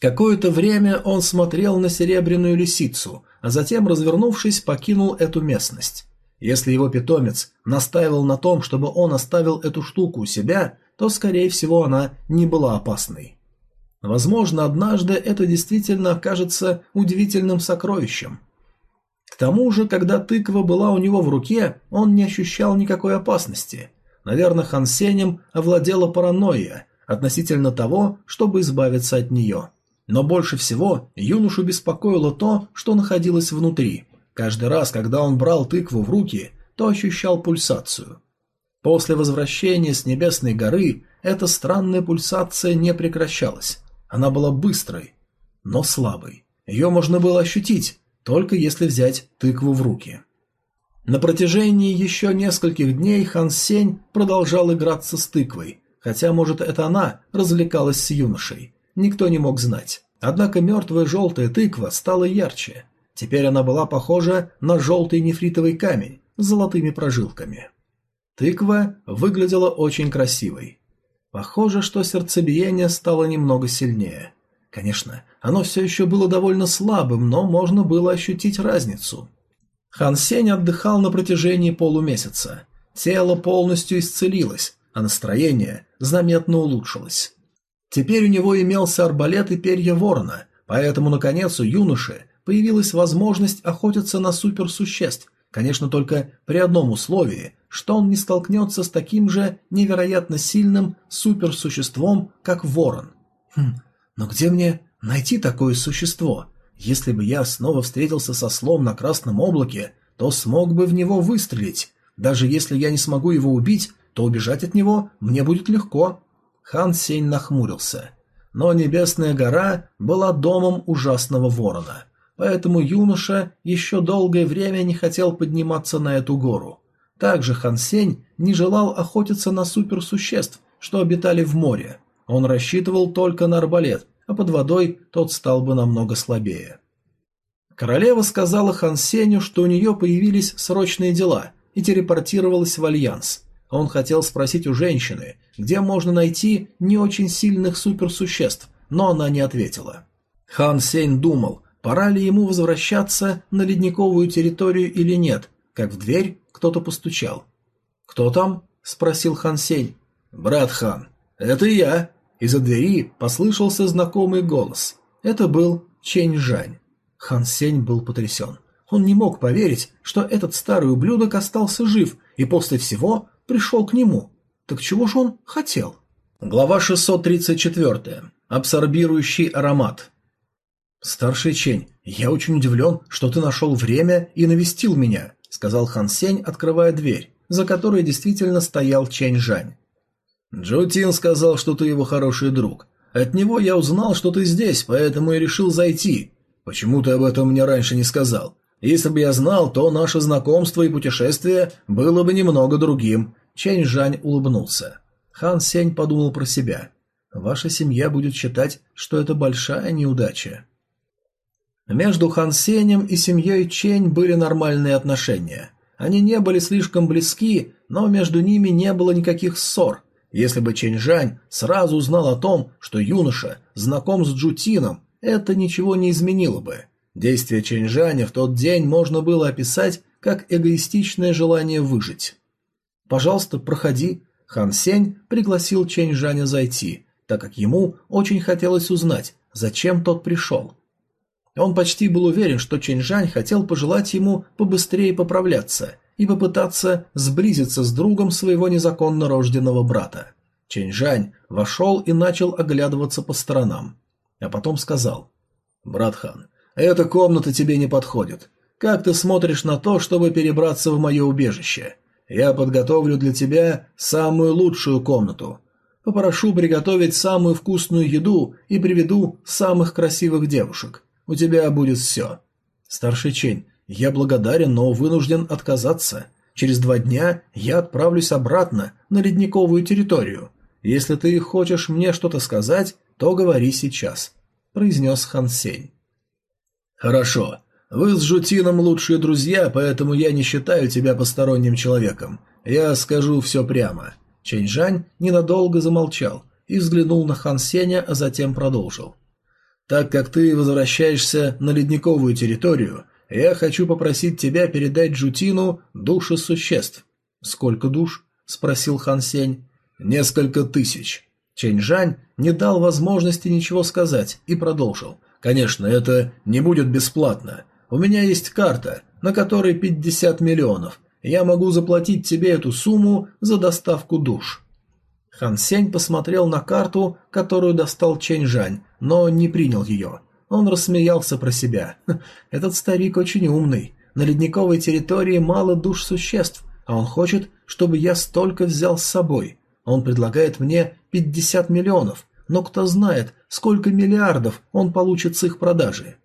Какое-то время он смотрел на серебряную лисицу, а затем, развернувшись, покинул эту местность. Если его питомец настаивал на том, чтобы он оставил эту штуку у себя, то, скорее всего, она не была опасной. Возможно, однажды это действительно окажется удивительным сокровищем. К тому же, когда тыква была у него в руке, он не ощущал никакой опасности. Наверное, Хан Сенем овладела паранойя относительно того, чтобы избавиться от нее. Но больше всего юношу беспокоило то, что находилось внутри. Каждый раз, когда он брал тыкву в руки, то ощущал пульсацию. После возвращения с небесной горы эта странная пульсация не прекращалась. Она была быстрой, но слабой. Ее можно было ощутить, только если взять тыкву в руки. На протяжении еще нескольких дней Хан Сень продолжал играться с тыквой, хотя, может, это она развлекалась с юношей. Никто не мог знать. Однако мертвая желтая тыква стала ярче. Теперь она была похожа на желтый нефритовый камень с золотыми прожилками. Тыква выглядела очень красивой. Похоже, что сердцебиение стало немного сильнее. Конечно, оно все еще было довольно слабым, но можно было ощутить разницу. Хан Сень отдыхал на протяжении полумесяца. Тело полностью исцелилось, а настроение заметно улучшилось. Теперь у него имелся арбалет и перья ворона, поэтому, наконец, у юноши появилась возможность охотиться на суперсуществ, конечно, только при одном условии, что он не столкнется с таким же невероятно сильным суперсуществом, как ворон. Хм, но где мне найти такое существо? Если бы я снова встретился со слом на красном облаке, то смог бы в него выстрелить. Даже если я не смогу его убить, то убежать от него мне будет легко. Хан Сень нахмурился. Но Небесная гора была домом ужасного ворона, поэтому юноша еще долгое время не хотел подниматься на эту гору. Также Хан Сень не желал охотиться на суперсуществ, что обитали в море. Он рассчитывал только на арбалет, а под водой тот стал бы намного слабее. Королева сказала Хан Сеню, что у нее появились срочные дела, и телепортировалась в Альянс. Он хотел спросить у женщины, где можно найти не очень сильных суперсуществ, но она не ответила. Хан Сень думал, пора ли ему возвращаться на ледниковую территорию или нет, как в дверь кто-то постучал. «Кто там?» – спросил Хан Сень. «Брат Хан, это я!» Из-за двери послышался знакомый голос. Это был Чэнь Жань. Хан Сень был потрясен. Он не мог поверить, что этот старый ублюдок остался жив и после всего пришел к нему. Так чего же он хотел? Глава 634. Абсорбирующий аромат. «Старший Чень, я очень удивлен, что ты нашел время и навестил меня», сказал Хан Сень, открывая дверь, за которой действительно стоял Чэнь Жань. «Джутин сказал, что ты его хороший друг. От него я узнал, что ты здесь, поэтому и решил зайти. Почему ты об этом мне раньше не сказал? Если бы я знал, то наше знакомство и путешествие было бы немного другим. Чэнь Жань улыбнулся. Хан Сень подумал про себя. Ваша семья будет считать, что это большая неудача. Между Хан Сенем и семьей Чэнь были нормальные отношения. Они не были слишком близки, но между ними не было никаких ссор. Если бы Чэнь Жань сразу узнал о том, что юноша знаком с Джутином, это ничего не изменило бы. Действие Чэньжаня в тот день можно было описать как эгоистичное желание выжить. «Пожалуйста, проходи». Хан Сень пригласил Чэньжаня зайти, так как ему очень хотелось узнать, зачем тот пришел. Он почти был уверен, что Чэньжань хотел пожелать ему побыстрее поправляться и попытаться сблизиться с другом своего незаконно рожденного брата. Чэньжань вошел и начал оглядываться по сторонам, а потом сказал «Брат Хан, эта комната тебе не подходит. Как ты смотришь на то, чтобы перебраться в мое убежище? Я подготовлю для тебя самую лучшую комнату. Попрошу приготовить самую вкусную еду и приведу самых красивых девушек. У тебя будет все. Старший Чень, я благодарен, но вынужден отказаться. Через два дня я отправлюсь обратно на ледниковую территорию. Если ты хочешь мне что-то сказать, то говори сейчас», – произнес Хан Сень. «Хорошо. Вы с Жутином лучшие друзья, поэтому я не считаю тебя посторонним человеком. Я скажу все прямо». Чэньжань ненадолго замолчал и взглянул на Хан Сеня, а затем продолжил. «Так как ты возвращаешься на ледниковую территорию, я хочу попросить тебя передать Джутину души существ». «Сколько душ?» – спросил Хан Сень. «Несколько тысяч». Чэньжань не дал возможности ничего сказать и продолжил. Конечно, это не будет бесплатно. У меня есть карта, на которой 50 миллионов. Я могу заплатить тебе эту сумму за доставку душ. Хан Сень посмотрел на карту, которую достал Чэнь Жань, но не принял ее. Он рассмеялся про себя. Этот старик очень умный. На ледниковой территории мало душ существ, а он хочет, чтобы я столько взял с собой. Он предлагает мне 50 миллионов, но кто знает, сколько миллиардов он получит с их продажи.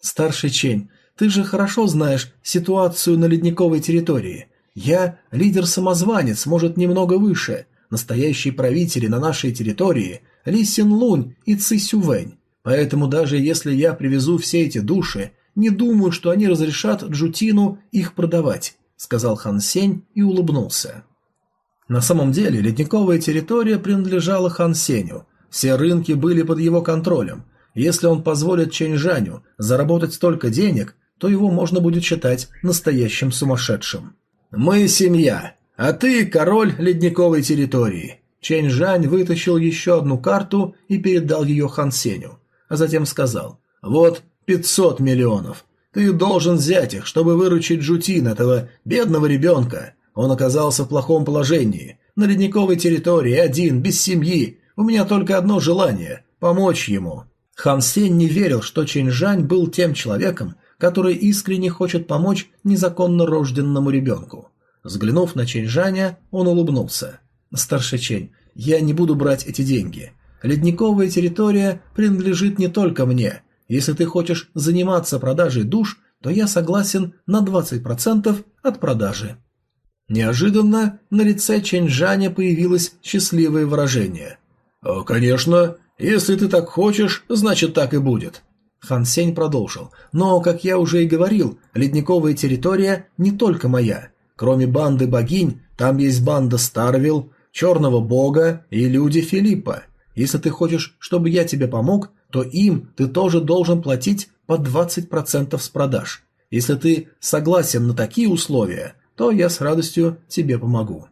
Старший Чень, ты же хорошо знаешь ситуацию на ледниковой территории. Я лидер-самозванец, может, немного выше. Настоящие правители на нашей территории – Ли Син Лунь и Ци Сювэнь. Поэтому даже если я привезу все эти души, не думаю, что они разрешат Джутину их продавать», – сказал Хан Сень и улыбнулся. На самом деле ледниковая территория принадлежала Хан Сеню, все рынки были под его контролем. Если он позволит Чэньжаню заработать столько денег, то его можно будет считать настоящим сумасшедшим. «Мы семья, а ты король ледниковой территории». Чэньжань вытащил еще одну карту и передал ее Хан Сеню, а затем сказал «Вот 500 миллионов. Ты должен взять их, чтобы выручить Джутин, этого бедного ребенка. Он оказался в плохом положении. На ледниковой территории, один, без семьи. У меня только одно желание – помочь ему». Хан Сень не верил, что Чинжань был тем человеком, который искренне хочет помочь незаконно рожденному ребенку. Взглянув на Чинжаня, он улыбнулся. «Старший Чень, я не буду брать эти деньги. Ледниковая территория принадлежит не только мне. Если ты хочешь заниматься продажей душ, то я согласен на 20% от продажи». Неожиданно на лице Чэньжаня появилось счастливое выражение – «Э, «Конечно. Если ты так хочешь, значит так и будет». Хан Сень продолжил. «Но, как я уже и говорил, ледниковая территория не только моя. Кроме банды богинь, там есть банда Старвил, Черного Бога и люди Филиппа. Если ты хочешь, чтобы я тебе помог, то им ты тоже должен платить по 20% с продаж. Если ты согласен на такие условия, то я с радостью тебе помогу».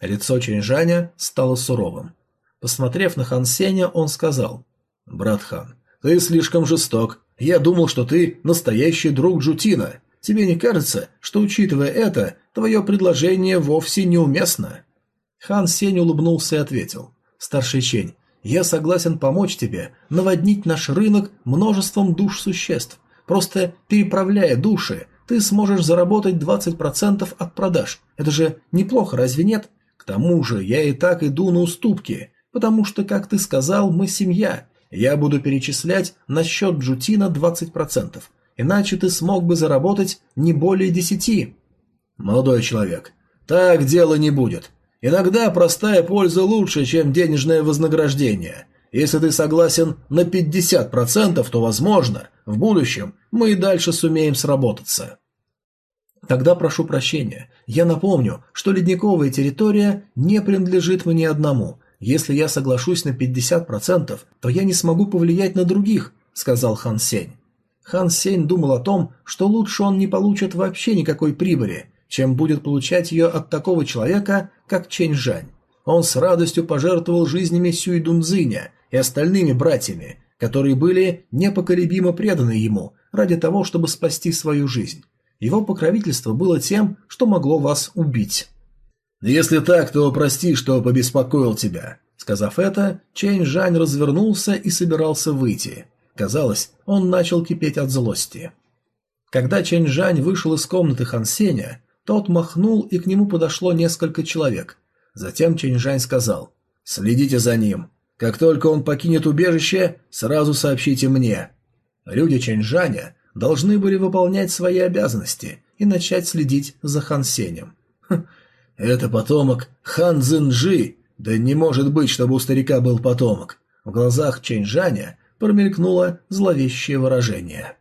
Лицо Чэньжаня стало суровым. Посмотрев на Хан Сеня, он сказал, «Брат Хан, ты слишком жесток. Я думал, что ты настоящий друг Джутина. Тебе не кажется, что, учитывая это, твое предложение вовсе неуместно?» Хан Сень улыбнулся и ответил, «Старший Чень, я согласен помочь тебе наводнить наш рынок множеством душ существ. Просто переправляя души, ты сможешь заработать 20% от продаж. Это же неплохо, разве нет? К тому же я и так иду на уступки, потому что, как ты сказал, мы семья. Я буду перечислять на счет Джутина 20%, иначе ты смог бы заработать не более 10. Молодой человек, так дело не будет. Иногда простая польза лучше, чем денежное вознаграждение. Если ты согласен на 50%, то, возможно, в будущем мы и дальше сумеем сработаться. Тогда прошу прощения. Я напомню, что ледниковая территория не принадлежит мне одному. Если я соглашусь на 50%, то я не смогу повлиять на других, сказал Хан Сень. Хан Сень думал о том, что лучше он не получит вообще никакой прибыли, чем будет получать ее от такого человека, как Чэнь Жань. Он с радостью пожертвовал жизнями Сюй Дунзиня и остальными братьями, которые были непоколебимо преданы ему ради того, чтобы спасти свою жизнь. Его покровительство было тем, что могло вас убить. «Если так, то прости, что побеспокоил тебя». Сказав это, Чэнь Жань развернулся и собирался выйти. Казалось, он начал кипеть от злости. Когда Чэнь Жань вышел из комнаты Хан Сеня, тот махнул, и к нему подошло несколько человек. Затем Чэнь Жань сказал «Следите за ним. Как только он покинет убежище, сразу сообщите мне». Люди Чэнь Жаня должны были выполнять свои обязанности и начать следить за Хан Сенем. Хм, это потомок Хан Цзинджи. Да не может быть, чтобы у старика был потомок. В глазах Чэнь Жаня промелькнуло зловещее выражение.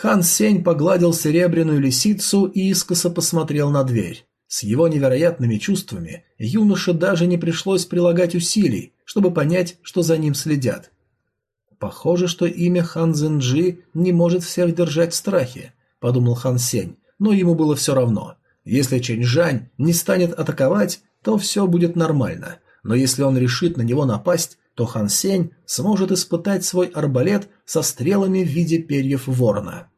Хан Сень погладил серебряную лисицу и искоса посмотрел на дверь. С его невероятными чувствами юноше даже не пришлось прилагать усилий, чтобы понять, что за ним следят. Похоже, что имя Хан Зенджи не может всех держать в страхе, подумал Хан Сень, но ему было все равно. Если Чэнь Жань не станет атаковать, то все будет нормально, но если он решит на него напасть, то Хан Сень сможет испытать свой арбалет со стрелами в виде перьев ворона.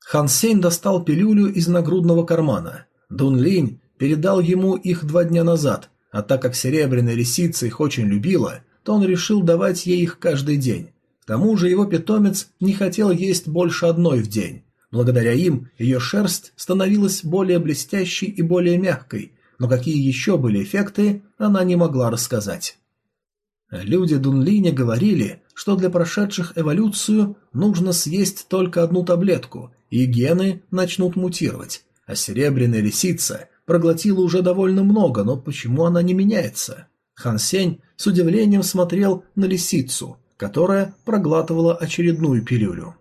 Хан Сень достал пилюлю из нагрудного кармана. Дун Линь передал ему их два дня назад, а так как серебряная лисица их очень любила, то он решил давать ей их каждый день. К тому же его питомец не хотел есть больше одной в день. Благодаря им ее шерсть становилась более блестящей и более мягкой, но какие еще были эффекты, она не могла рассказать. Люди Дунлиня говорили, что для прошедших эволюцию нужно съесть только одну таблетку, и гены начнут мутировать, а серебряная лисица проглотила уже довольно много, но почему она не меняется? Хан Сень с удивлением смотрел на лисицу, которая проглатывала очередную пилюлю.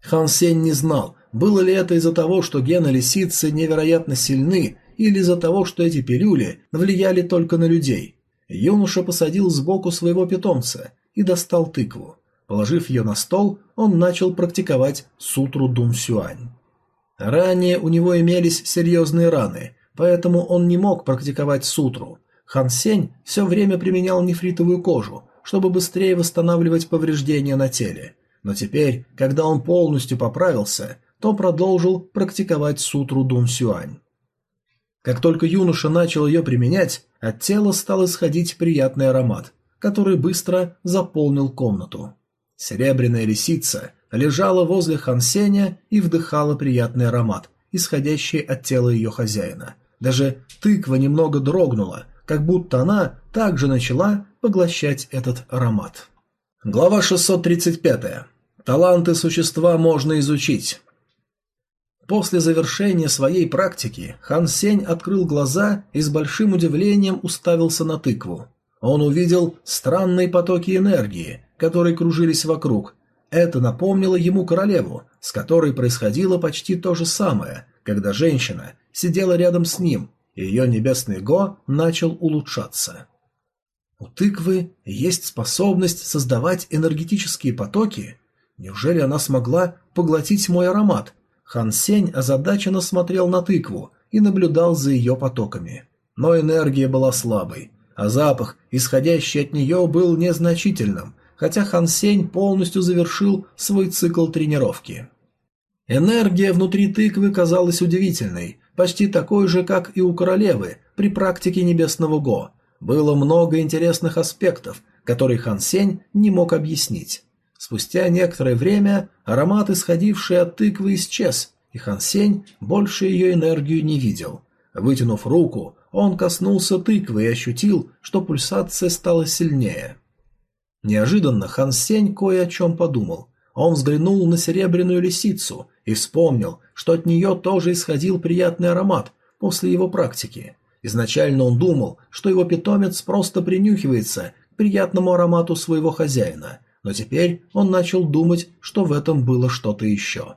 Хан Сень не знал, было ли это из-за того, что гены лисицы невероятно сильны, или из-за того, что эти пилюли влияли только на людей. Юноша посадил сбоку своего питомца и достал тыкву. Положив ее на стол, он начал практиковать сутру Дун Сюань. Ранее у него имелись серьезные раны, поэтому он не мог практиковать сутру. Хан Сень все время применял нефритовую кожу, чтобы быстрее восстанавливать повреждения на теле. Но теперь, когда он полностью поправился, то продолжил практиковать сутру Дун Сюань. Как только юноша начал ее применять, от тела стал исходить приятный аромат, который быстро заполнил комнату. Серебряная лисица лежала возле Хансеня и вдыхала приятный аромат, исходящий от тела ее хозяина. Даже тыква немного дрогнула, как будто она также начала поглощать этот аромат. Глава 635. Таланты существа можно изучить. После завершения своей практики Хан Сень открыл глаза и с большим удивлением уставился на тыкву. Он увидел странные потоки энергии, которые кружились вокруг. Это напомнило ему королеву, с которой происходило почти то же самое, когда женщина сидела рядом с ним, и ее небесный Го начал улучшаться. У тыквы есть способность создавать энергетические потоки? Неужели она смогла поглотить мой аромат? Хан Сень озадаченно смотрел на тыкву и наблюдал за ее потоками. Но энергия была слабой, а запах, исходящий от нее, был незначительным, хотя Хан Сень полностью завершил свой цикл тренировки. Энергия внутри тыквы казалась удивительной, почти такой же, как и у королевы при практике небесного Го – было много интересных аспектов, которые Хан Сень не мог объяснить. Спустя некоторое время аромат, исходивший от тыквы, исчез, и Хан Сень больше ее энергию не видел. Вытянув руку, он коснулся тыквы и ощутил, что пульсация стала сильнее. Неожиданно Хан Сень кое о чем подумал. Он взглянул на серебряную лисицу и вспомнил, что от нее тоже исходил приятный аромат после его практики. Изначально он думал, что его питомец просто принюхивается к приятному аромату своего хозяина, но теперь он начал думать, что в этом было что-то еще.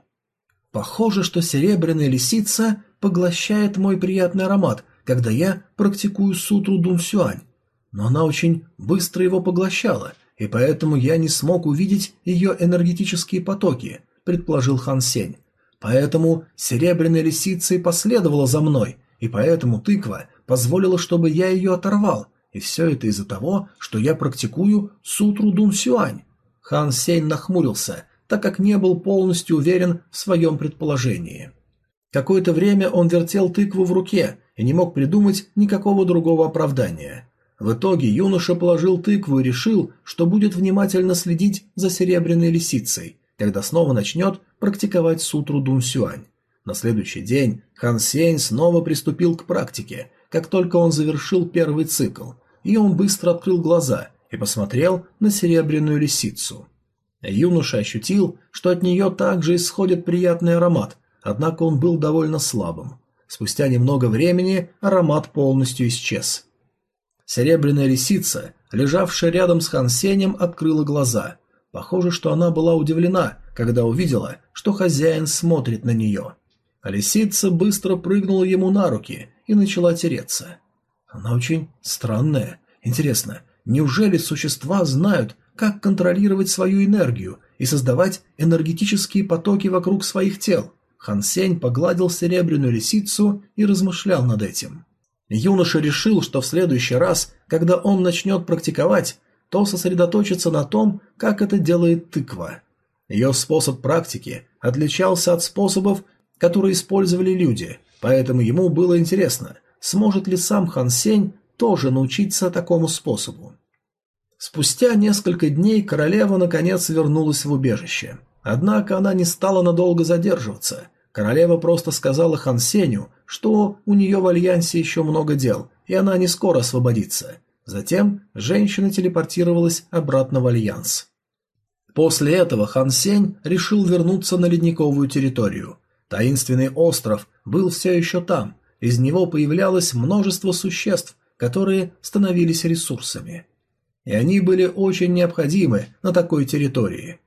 Похоже, что серебряная лисица поглощает мой приятный аромат, когда я практикую сутру Дунсюань. Но она очень быстро его поглощала, и поэтому я не смог увидеть ее энергетические потоки, предположил Хан Сень. Поэтому серебряная лисица и последовала за мной, и поэтому тыква позволила, чтобы я ее оторвал, и все это из-за того, что я практикую сутру Дун Сюань. Хан Сень нахмурился, так как не был полностью уверен в своем предположении. Какое-то время он вертел тыкву в руке и не мог придумать никакого другого оправдания. В итоге юноша положил тыкву и решил, что будет внимательно следить за серебряной лисицей, когда снова начнет практиковать сутру Дун Сюань. На следующий день Хан Сень снова приступил к практике, как только он завершил первый цикл, и он быстро открыл глаза и посмотрел на серебряную лисицу. Юноша ощутил, что от нее также исходит приятный аромат, однако он был довольно слабым. Спустя немного времени аромат полностью исчез. Серебряная лисица, лежавшая рядом с Хансенем, открыла глаза. Похоже, что она была удивлена, когда увидела, что хозяин смотрит на нее. Лисица быстро прыгнула ему на руки и начала тереться. Она очень странная. Интересно, неужели существа знают, как контролировать свою энергию и создавать энергетические потоки вокруг своих тел? Хан Сень погладил серебряную лисицу и размышлял над этим. Юноша решил, что в следующий раз, когда он начнет практиковать, то сосредоточится на том, как это делает тыква. Ее способ практики отличался от способов, которые использовали люди, Поэтому ему было интересно, сможет ли сам Хан Сень тоже научиться такому способу. Спустя несколько дней королева наконец вернулась в убежище. Однако она не стала надолго задерживаться. Королева просто сказала Хан Сенью, что у нее в альянсе еще много дел, и она не скоро освободится. Затем женщина телепортировалась обратно в альянс. После этого Хан Сень решил вернуться на ледниковую территорию. Таинственный остров был все еще там, из него появлялось множество существ, которые становились ресурсами. И они были очень необходимы на такой территории.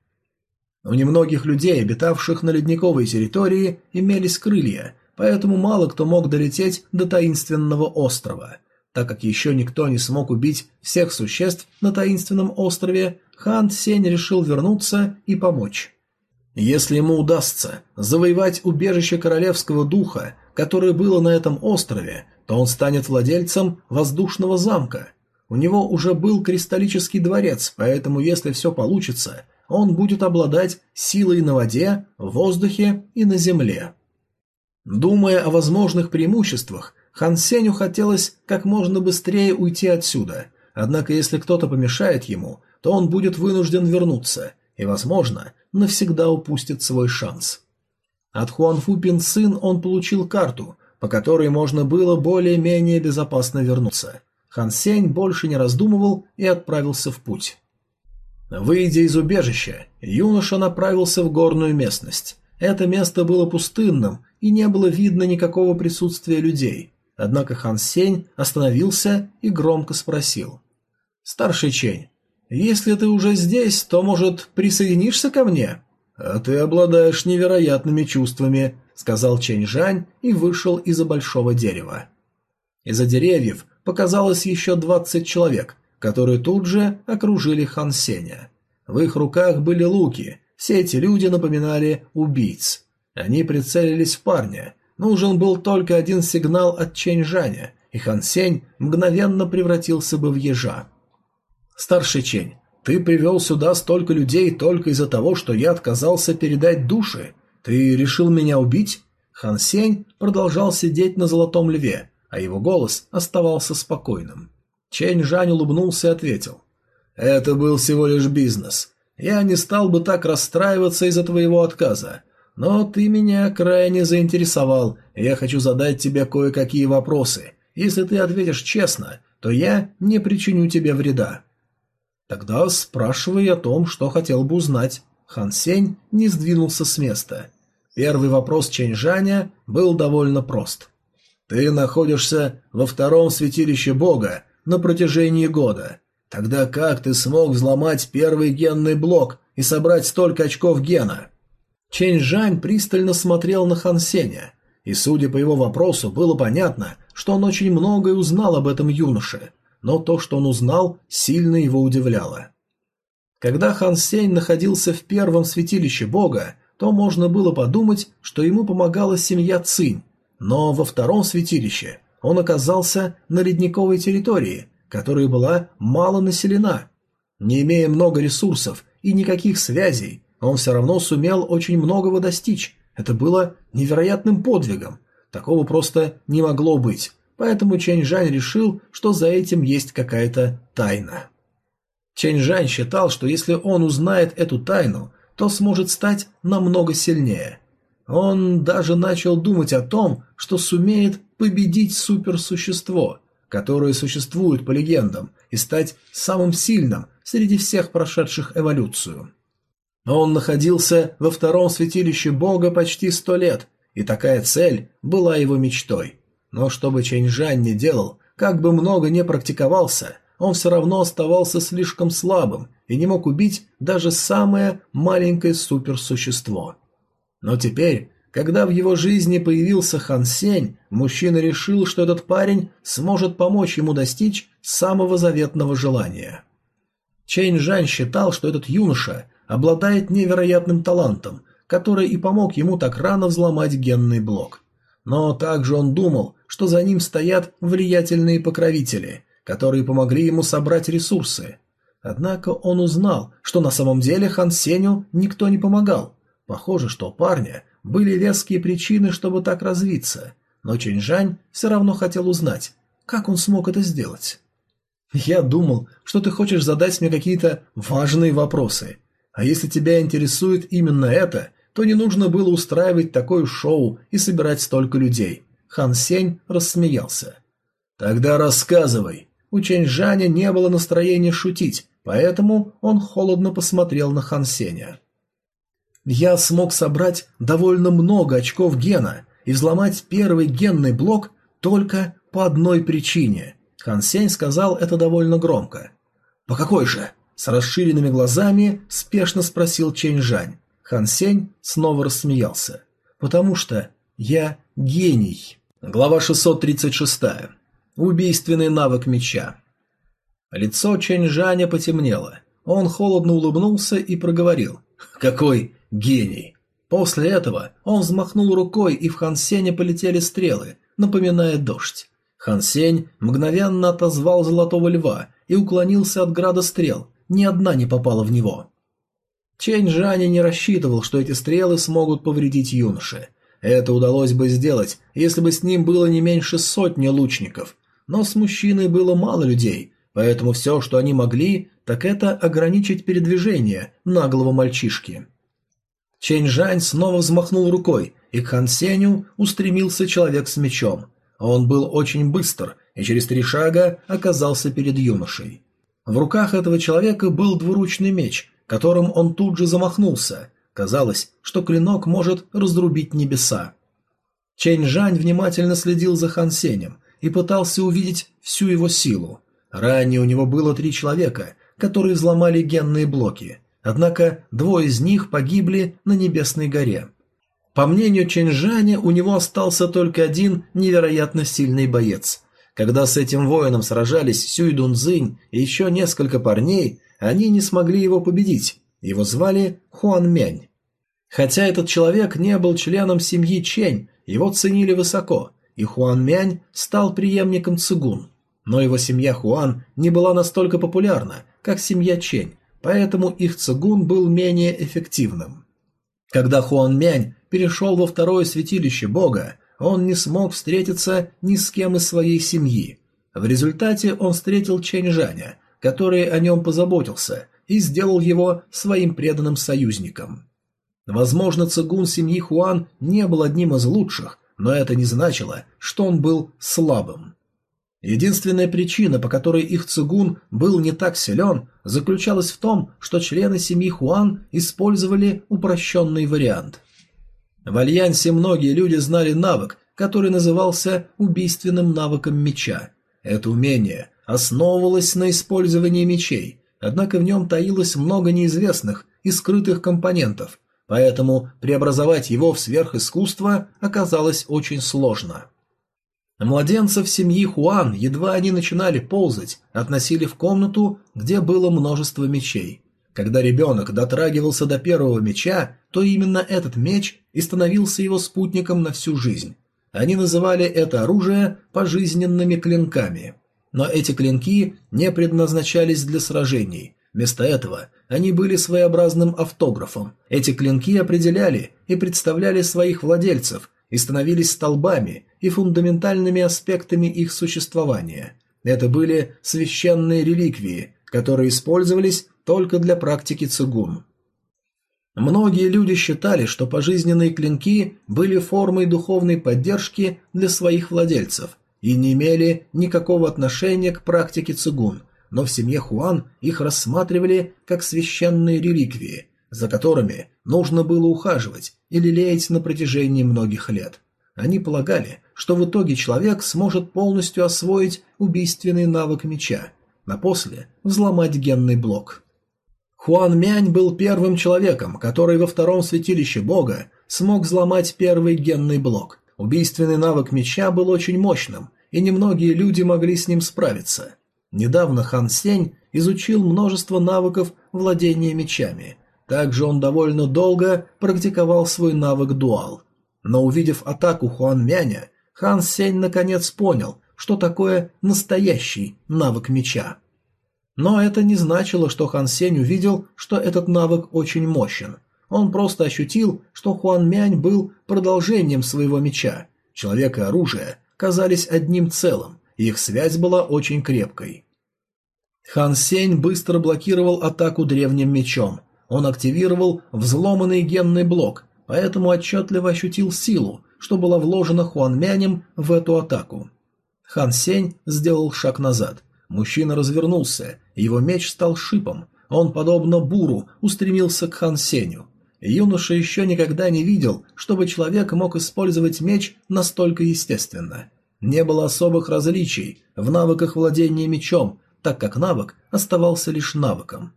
У немногих людей, обитавших на ледниковой территории, имелись крылья, поэтому мало кто мог долететь до таинственного острова. Так как еще никто не смог убить всех существ на таинственном острове, Хан Сень решил вернуться и помочь. Если ему удастся завоевать убежище королевского духа, которое было на этом острове, то он станет владельцем воздушного замка. У него уже был кристаллический дворец, поэтому если все получится, он будет обладать силой на воде, в воздухе и на земле. Думая о возможных преимуществах, Хан Сеню хотелось как можно быстрее уйти отсюда, однако если кто-то помешает ему, то он будет вынужден вернуться, и, возможно, навсегда упустит свой шанс. От Хуанфу Пин Цин он получил карту, по которой можно было более-менее безопасно вернуться. Хан Сень больше не раздумывал и отправился в путь. Выйдя из убежища, юноша направился в горную местность. Это место было пустынным, и не было видно никакого присутствия людей. Однако Хан Сень остановился и громко спросил. «Старший Чень, если ты уже здесь, то, может, присоединишься ко мне? А ты обладаешь невероятными чувствами. Сказал Чэнь Жань и вышел из-за большого дерева. Из-за деревьев показалось еще двадцать человек, которые тут же окружили Хан Сеня. В их руках были луки, все эти люди напоминали убийц. Они прицелились в парня. Нужен был только один сигнал от Чэнь Жаня, и Хан Сень мгновенно превратился бы в ежа. «Старший Чень, ты привел сюда столько людей только из-за того, что я отказался передать души? Ты решил меня убить?» Хан Сень продолжал сидеть на золотом льве, а его голос оставался спокойным. Чэнь Жань улыбнулся и ответил. «Это был всего лишь бизнес. Я не стал бы так расстраиваться из-за твоего отказа. Но ты меня крайне заинтересовал, я хочу задать тебе кое-какие вопросы. Если ты ответишь честно, то я не причиню тебе вреда». «Тогда спрашивай о том, что хотел бы узнать». Хан Сень не сдвинулся с места. Первый вопрос Чэнь Жаня был довольно прост. Ты находишься во втором святилище Бога на протяжении года. Тогда как ты смог взломать первый генный блок и собрать столько очков гена? Чэнь Жань пристально смотрел на Хан Сеня, и, судя по его вопросу, было понятно, что он очень многое узнал об этом юноше, но то, что он узнал, сильно его удивляло. Когда Хан Сень находился в первом святилище Бога, то можно было подумать, что ему помогала семья Цинь, но во втором святилище он оказался на ледниковой территории, которая была мало населена. Не имея много ресурсов и никаких связей, он все равно сумел очень многого достичь. Это было невероятным подвигом. Такого просто не могло быть. Поэтому Чэнь Жань решил, что за этим есть какая-то тайна. Чэнь Жань считал, что если он узнает эту тайну, то сможет стать намного сильнее. Он даже начал думать о том, что сумеет победить суперсущество, которое существует по легендам, и стать самым сильным среди всех прошедших эволюцию. Он находился во втором святилище бога почти сто лет, и такая цель была его мечтой. Но что бы Чэньжань не делал, как бы много не практиковался, он все равно оставался слишком слабым и не мог убить даже самое маленькое суперсущество. Но теперь, когда в его жизни появился Хан Сень, мужчина решил, что этот парень сможет помочь ему достичь самого заветного желания. Чэнь Жань считал, что этот юноша обладает невероятным талантом, который и помог ему так рано взломать генный блок. Но также он думал, что за ним стоят влиятельные покровители, которые помогли ему собрать ресурсы. Однако он узнал, что на самом деле Хан Сеню никто не помогал, Похоже, что у парня были веские причины, чтобы так развиться, но Чэньжань все равно хотел узнать, как он смог это сделать. «Я думал, что ты хочешь задать мне какие-то важные вопросы, а если тебя интересует именно это, то не нужно было устраивать такое шоу и собирать столько людей». Хан Сень рассмеялся. «Тогда рассказывай». У Чэньжаня не было настроения шутить, поэтому он холодно посмотрел на Хан Сеня. Я смог собрать довольно много очков гена и взломать первый генный блок только по одной причине. Хан Сень сказал это довольно громко. «По какой же?» С расширенными глазами спешно спросил Чэнь Жань. Хан Сень снова рассмеялся. «Потому что я гений». Глава 636. Убийственный навык меча. Лицо Чэнь Жаня потемнело. Он холодно улыбнулся и проговорил. «Какой Гений. После этого он взмахнул рукой, и в Хансене полетели стрелы, напоминая дождь. Хансень мгновенно отозвал Золотого Льва и уклонился от града стрел, ни одна не попала в него. Чэнь Жани не рассчитывал, что эти стрелы смогут повредить юноше. Это удалось бы сделать, если бы с ним было не меньше сотни лучников, но с мужчиной было мало людей, поэтому все, что они могли, так это ограничить передвижение наглого мальчишки. Чэнь Жань снова взмахнул рукой, и к Хан Сеню устремился человек с мечом. Он был очень быстр и через три шага оказался перед юношей. В руках этого человека был двуручный меч, которым он тут же замахнулся. Казалось, что клинок может разрубить небеса. Чэнь Жань внимательно следил за Хан Сенем и пытался увидеть всю его силу. Ранее у него было три человека, которые взломали генные блоки – Однако двое из них погибли на Небесной горе. По мнению Чэньжаня, у него остался только один невероятно сильный боец. Когда с этим воином сражались Сюй Дунзинь и еще несколько парней, они не смогли его победить. Его звали Хуан Мянь. Хотя этот человек не был членом семьи Чэнь, его ценили высоко, и Хуан Мянь стал преемником Цигун. Но его семья Хуан не была настолько популярна, как семья Чэнь, поэтому их Цигун был менее эффективным. Когда Хуан Мянь перешел во второе святилище бога, он не смог встретиться ни с кем из своей семьи. В результате он встретил Чэньжаня, который о нем позаботился и сделал его своим преданным союзником. Возможно, цигун семьи Хуан не был одним из лучших, но это не значило, что он был слабым. Единственная причина, по которой их цигун был не так силен, заключалась в том, что члены семьи Хуан использовали упрощенный вариант. В Альянсе многие люди знали навык, который назывался убийственным навыком меча. Это умение основывалось на использовании мечей, однако в нем таилось много неизвестных и скрытых компонентов, поэтому преобразовать его в сверхискусство оказалось очень сложно. Младенцев семьи Хуан, едва они начинали ползать, относили в комнату, где было множество мечей. Когда ребенок дотрагивался до первого меча, то именно этот меч и становился его спутником на всю жизнь. Они называли это оружие пожизненными клинками. Но эти клинки не предназначались для сражений. Вместо этого они были своеобразным автографом. Эти клинки определяли и представляли своих владельцев и становились столбами и фундаментальными аспектами их существования. Это были священные реликвии, которые использовались только для практики цигун. Многие люди считали, что пожизненные клинки были формой духовной поддержки для своих владельцев и не имели никакого отношения к практике цигун, но в семье Хуан их рассматривали как священные реликвии, за которыми нужно было ухаживать и лелеять на протяжении многих лет. Они полагали, что в итоге человек сможет полностью освоить убийственный навык меча, а после взломать генный блок. Хуан Мянь был первым человеком, который во втором святилище бога смог взломать первый генный блок. Убийственный навык меча был очень мощным, и немногие люди могли с ним справиться. Недавно Хан Сень изучил множество навыков владения мечами. Также он довольно долго практиковал свой навык дуал. Но увидев атаку Хуан Мяня, Хан Сень наконец понял, что такое настоящий навык меча. Но это не значило, что Хан Сень увидел, что этот навык очень мощен. Он просто ощутил, что Хуан Мянь был продолжением своего меча. Человек и оружие казались одним целым, их связь была очень крепкой. Хан Сень быстро блокировал атаку древним мечом. Он активировал взломанный генный блок, поэтому отчетливо ощутил силу, что была вложена Хуан Мянем в эту атаку. Хан Сень сделал шаг назад. Мужчина развернулся, его меч стал шипом. Он, подобно буру, устремился к Хан Сеню. Юноша еще никогда не видел, чтобы человек мог использовать меч настолько естественно. Не было особых различий в навыках владения мечом, так как навык оставался лишь навыком.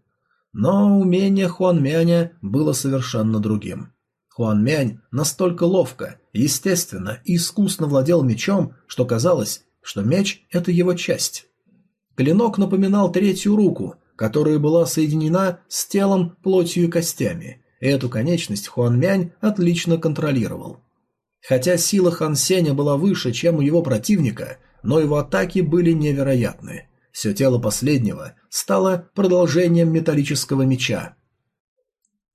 Но умение Хуанмяня было совершенно другим. Хуанмянь настолько ловко, естественно и искусно владел мечом, что казалось, что меч – это его часть. Клинок напоминал третью руку, которая была соединена с телом, плотью и костями. Эту конечность Хуан Мянь отлично контролировал. Хотя сила Хан Сеня была выше, чем у его противника, но его атаки были невероятны. Все тело последнего стало продолжением металлического меча.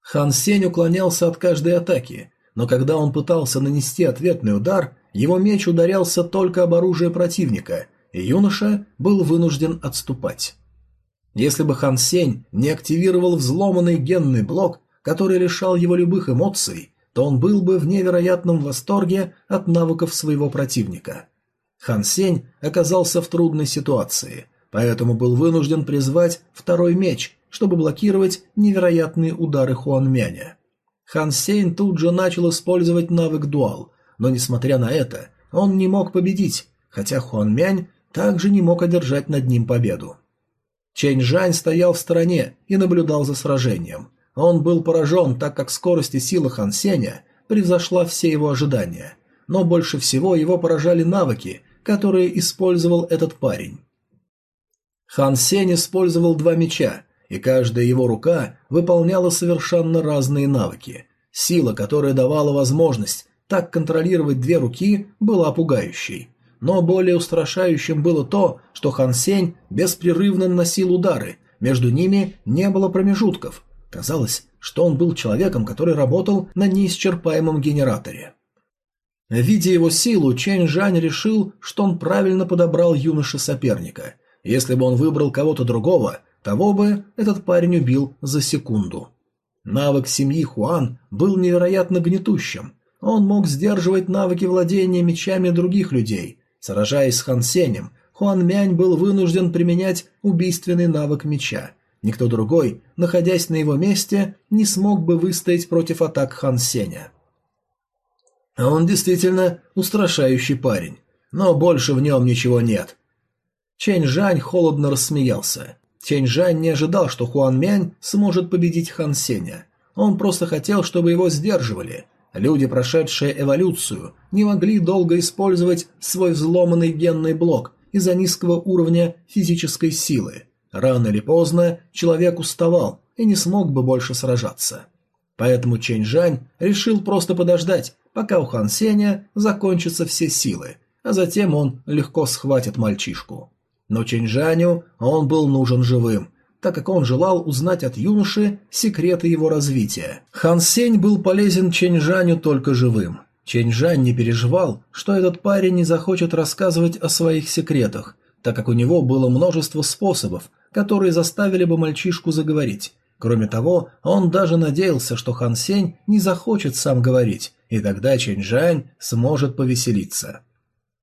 Хан Сень уклонялся от каждой атаки, но когда он пытался нанести ответный удар, его меч ударялся только об оружие противника, и юноша был вынужден отступать. Если бы Хан Сень не активировал взломанный генный блок, который лишал его любых эмоций, то он был бы в невероятном восторге от навыков своего противника. Хан Сень оказался в трудной ситуации, поэтому был вынужден призвать второй меч, чтобы блокировать невероятные удары Хуан Мяня. Хан Сень тут же начал использовать навык дуал, но несмотря на это, он не мог победить, хотя Хуан Мянь также не мог одержать над ним победу. Чэнь Жань стоял в стороне и наблюдал за сражением. Он был поражен, так как скорость и сила Хан Сеня превзошла все его ожидания. Но больше всего его поражали навыки, которые использовал этот парень. Хан Сень использовал два меча, и каждая его рука выполняла совершенно разные навыки. Сила, которая давала возможность так контролировать две руки, была пугающей. Но более устрашающим было то, что Хан Сень беспрерывно наносил удары, между ними не было промежутков. Казалось, что он был человеком, который работал на неисчерпаемом генераторе. Видя его силу, Чэнь Жань решил, что он правильно подобрал юноше соперника. Если бы он выбрал кого-то другого, того бы этот парень убил за секунду. Навык семьи Хуан был невероятно гнетущим. Он мог сдерживать навыки владения мечами других людей. Сражаясь с Хан Сенем, Хуан Мянь был вынужден применять убийственный навык меча. Никто другой, находясь на его месте, не смог бы выстоять против атак Хан Сеня. А он действительно устрашающий парень, но больше в нем ничего нет. Чэнь Жань холодно рассмеялся. Чэнь Жань не ожидал, что Хуан Мянь сможет победить Хан Сеня. Он просто хотел, чтобы его сдерживали. Люди, прошедшие эволюцию, не могли долго использовать свой взломанный генный блок из-за низкого уровня физической силы. Рано или поздно человек уставал и не смог бы больше сражаться. Поэтому Чэнь Жань решил просто подождать, пока у Хан Сеня закончатся все силы, а затем он легко схватит мальчишку. Но Чэньжаню он был нужен живым, так как он желал узнать от юноши секреты его развития. Хан Сень был полезен Чэньжаню только живым. Чэньжань не переживал, что этот парень не захочет рассказывать о своих секретах, так как у него было множество способов, которые заставили бы мальчишку заговорить. Кроме того, он даже надеялся, что Хан Сень не захочет сам говорить, и тогда Чэньжань сможет повеселиться.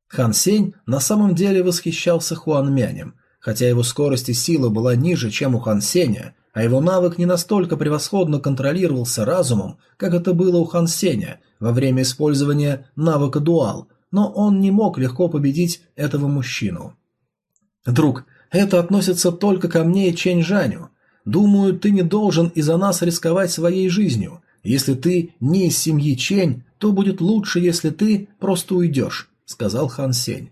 Хан Сень на самом деле восхищался Хуан Мянем, хотя его скорость и сила была ниже, чем у Хан Сеня, а его навык не настолько превосходно контролировался разумом, как это было у Хан Сеня во время использования навыка дуал, но он не мог легко победить этого мужчину. «Друг, это относится только ко мне и Чэнь Жаню. Думаю, ты не должен из-за нас рисковать своей жизнью. Если ты не из семьи Чэнь, то будет лучше, если ты просто уйдешь. — сказал Хан Сень.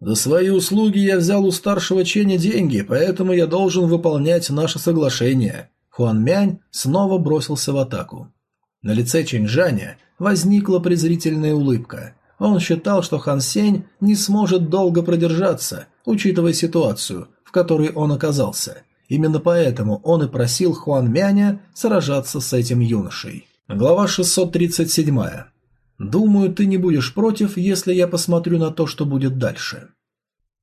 «За свои услуги я взял у старшего Ченя деньги, поэтому я должен выполнять наше соглашение». Хуан Мянь снова бросился в атаку. На лице Чэньжаня возникла презрительная улыбка. Он считал, что Хан Сень не сможет долго продержаться, учитывая ситуацию, в которой он оказался. Именно поэтому он и просил Хуан Мяня сражаться с этим юношей. Глава 637. Думаю, ты не будешь против, если я посмотрю на то, что будет дальше.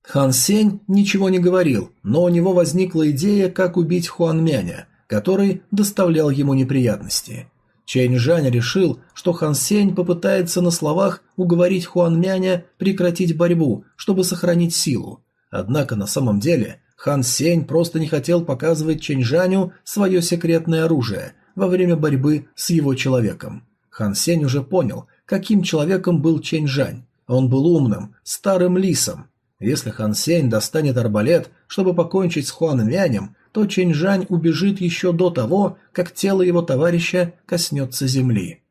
Хан Сень ничего не говорил, но у него возникла идея, как убить Хуан Мяня, который доставлял ему неприятности. Чэнь Жань решил, что Хан Сень попытается на словах уговорить Хуан Мяня прекратить борьбу, чтобы сохранить силу. Однако на самом деле Хан Сень просто не хотел показывать Чэнь Жаню свое секретное оружие во время борьбы с его человеком. Хан Сень уже понял, каким человеком был Чэнь Жань. Он был умным, старым лисом. Если Хан Сень достанет арбалет, чтобы покончить с Хуан Мянем, то Чэнь Жань убежит еще до того, как тело его товарища коснется земли.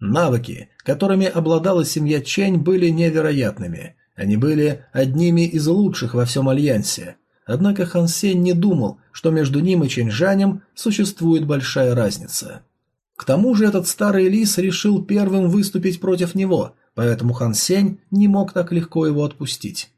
Навыки, которыми обладала семья Чэнь, были невероятными. Они были одними из лучших во всем Альянсе. Однако Хан Сень не думал, что между ним и Чэнь Жанем существует большая разница. К тому же этот старый лис решил первым выступить против него, поэтому Хан Сень не мог так легко его отпустить.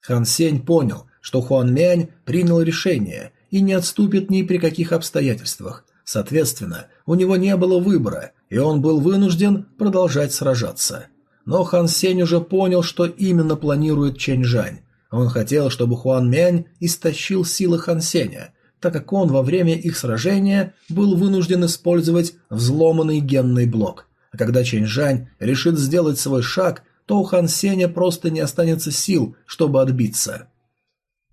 Хан Сень понял, что Хуан Мянь принял решение и не отступит ни при каких обстоятельствах. Соответственно, у него не было выбора, и он был вынужден продолжать сражаться. Но Хан Сень уже понял, что именно планирует Чэнь Жань. Он хотел, чтобы Хуан Мянь истощил силы Хан Сеня, так как он во время их сражения был вынужден использовать взломанный генный блок. А когда Чэнь Жань решит сделать свой шаг, то у Хан Сеня просто не останется сил, чтобы отбиться.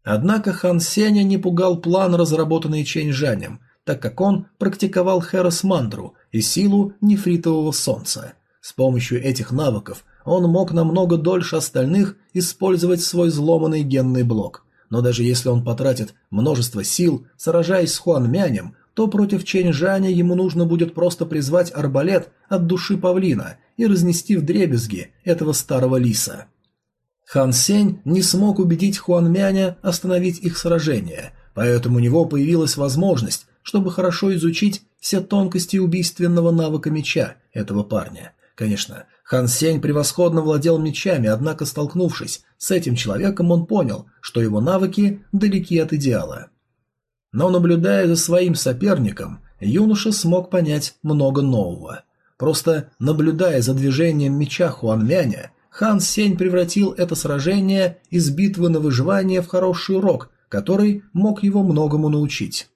Однако Хан Сеня не пугал план, разработанный Чэнь Жанем, так как он практиковал Хэрос Мантру и силу нефритового солнца. С помощью этих навыков он мог намного дольше остальных использовать свой взломанный генный блок но даже если он потратит множество сил, сражаясь с Хуан Мянем, то против Чэнь Жаня ему нужно будет просто призвать арбалет от души павлина и разнести в дребезги этого старого лиса. Хан Сень не смог убедить Хуан Мяня остановить их сражение, поэтому у него появилась возможность, чтобы хорошо изучить все тонкости убийственного навыка меча этого парня. Конечно, Хан Сень превосходно владел мечами, однако, столкнувшись с этим человеком, он понял, что его навыки далеки от идеала. Но наблюдая за своим соперником, юноша смог понять много нового. Просто наблюдая за движением меча Хуанмяня, Хан Сень превратил это сражение из битвы на выживание в хороший урок, который мог его многому научить.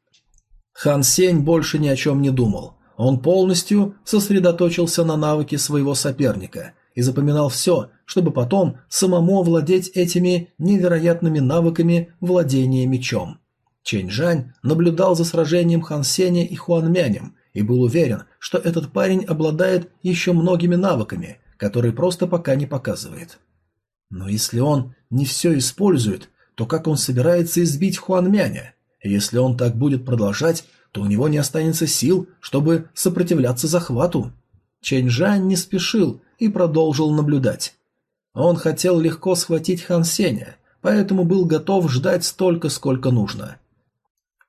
Хан Сень больше ни о чем не думал. Он полностью сосредоточился на навыке своего соперника и запоминал все, чтобы потом самому овладеть этими невероятными навыками владения мечом. Чэнь Жань наблюдал за сражением Хан Сеня и Хуан Мянем и был уверен, что этот парень обладает еще многими навыками, которые просто пока не показывает. Но если он не все использует, то как он собирается избить Хуан Мяня? Если он так будет продолжать, то у него не останется сил, чтобы сопротивляться захвату. Чэнь Жань не спешил и продолжил наблюдать. Он хотел легко схватить Хан Сеня, поэтому был готов ждать столько, сколько нужно.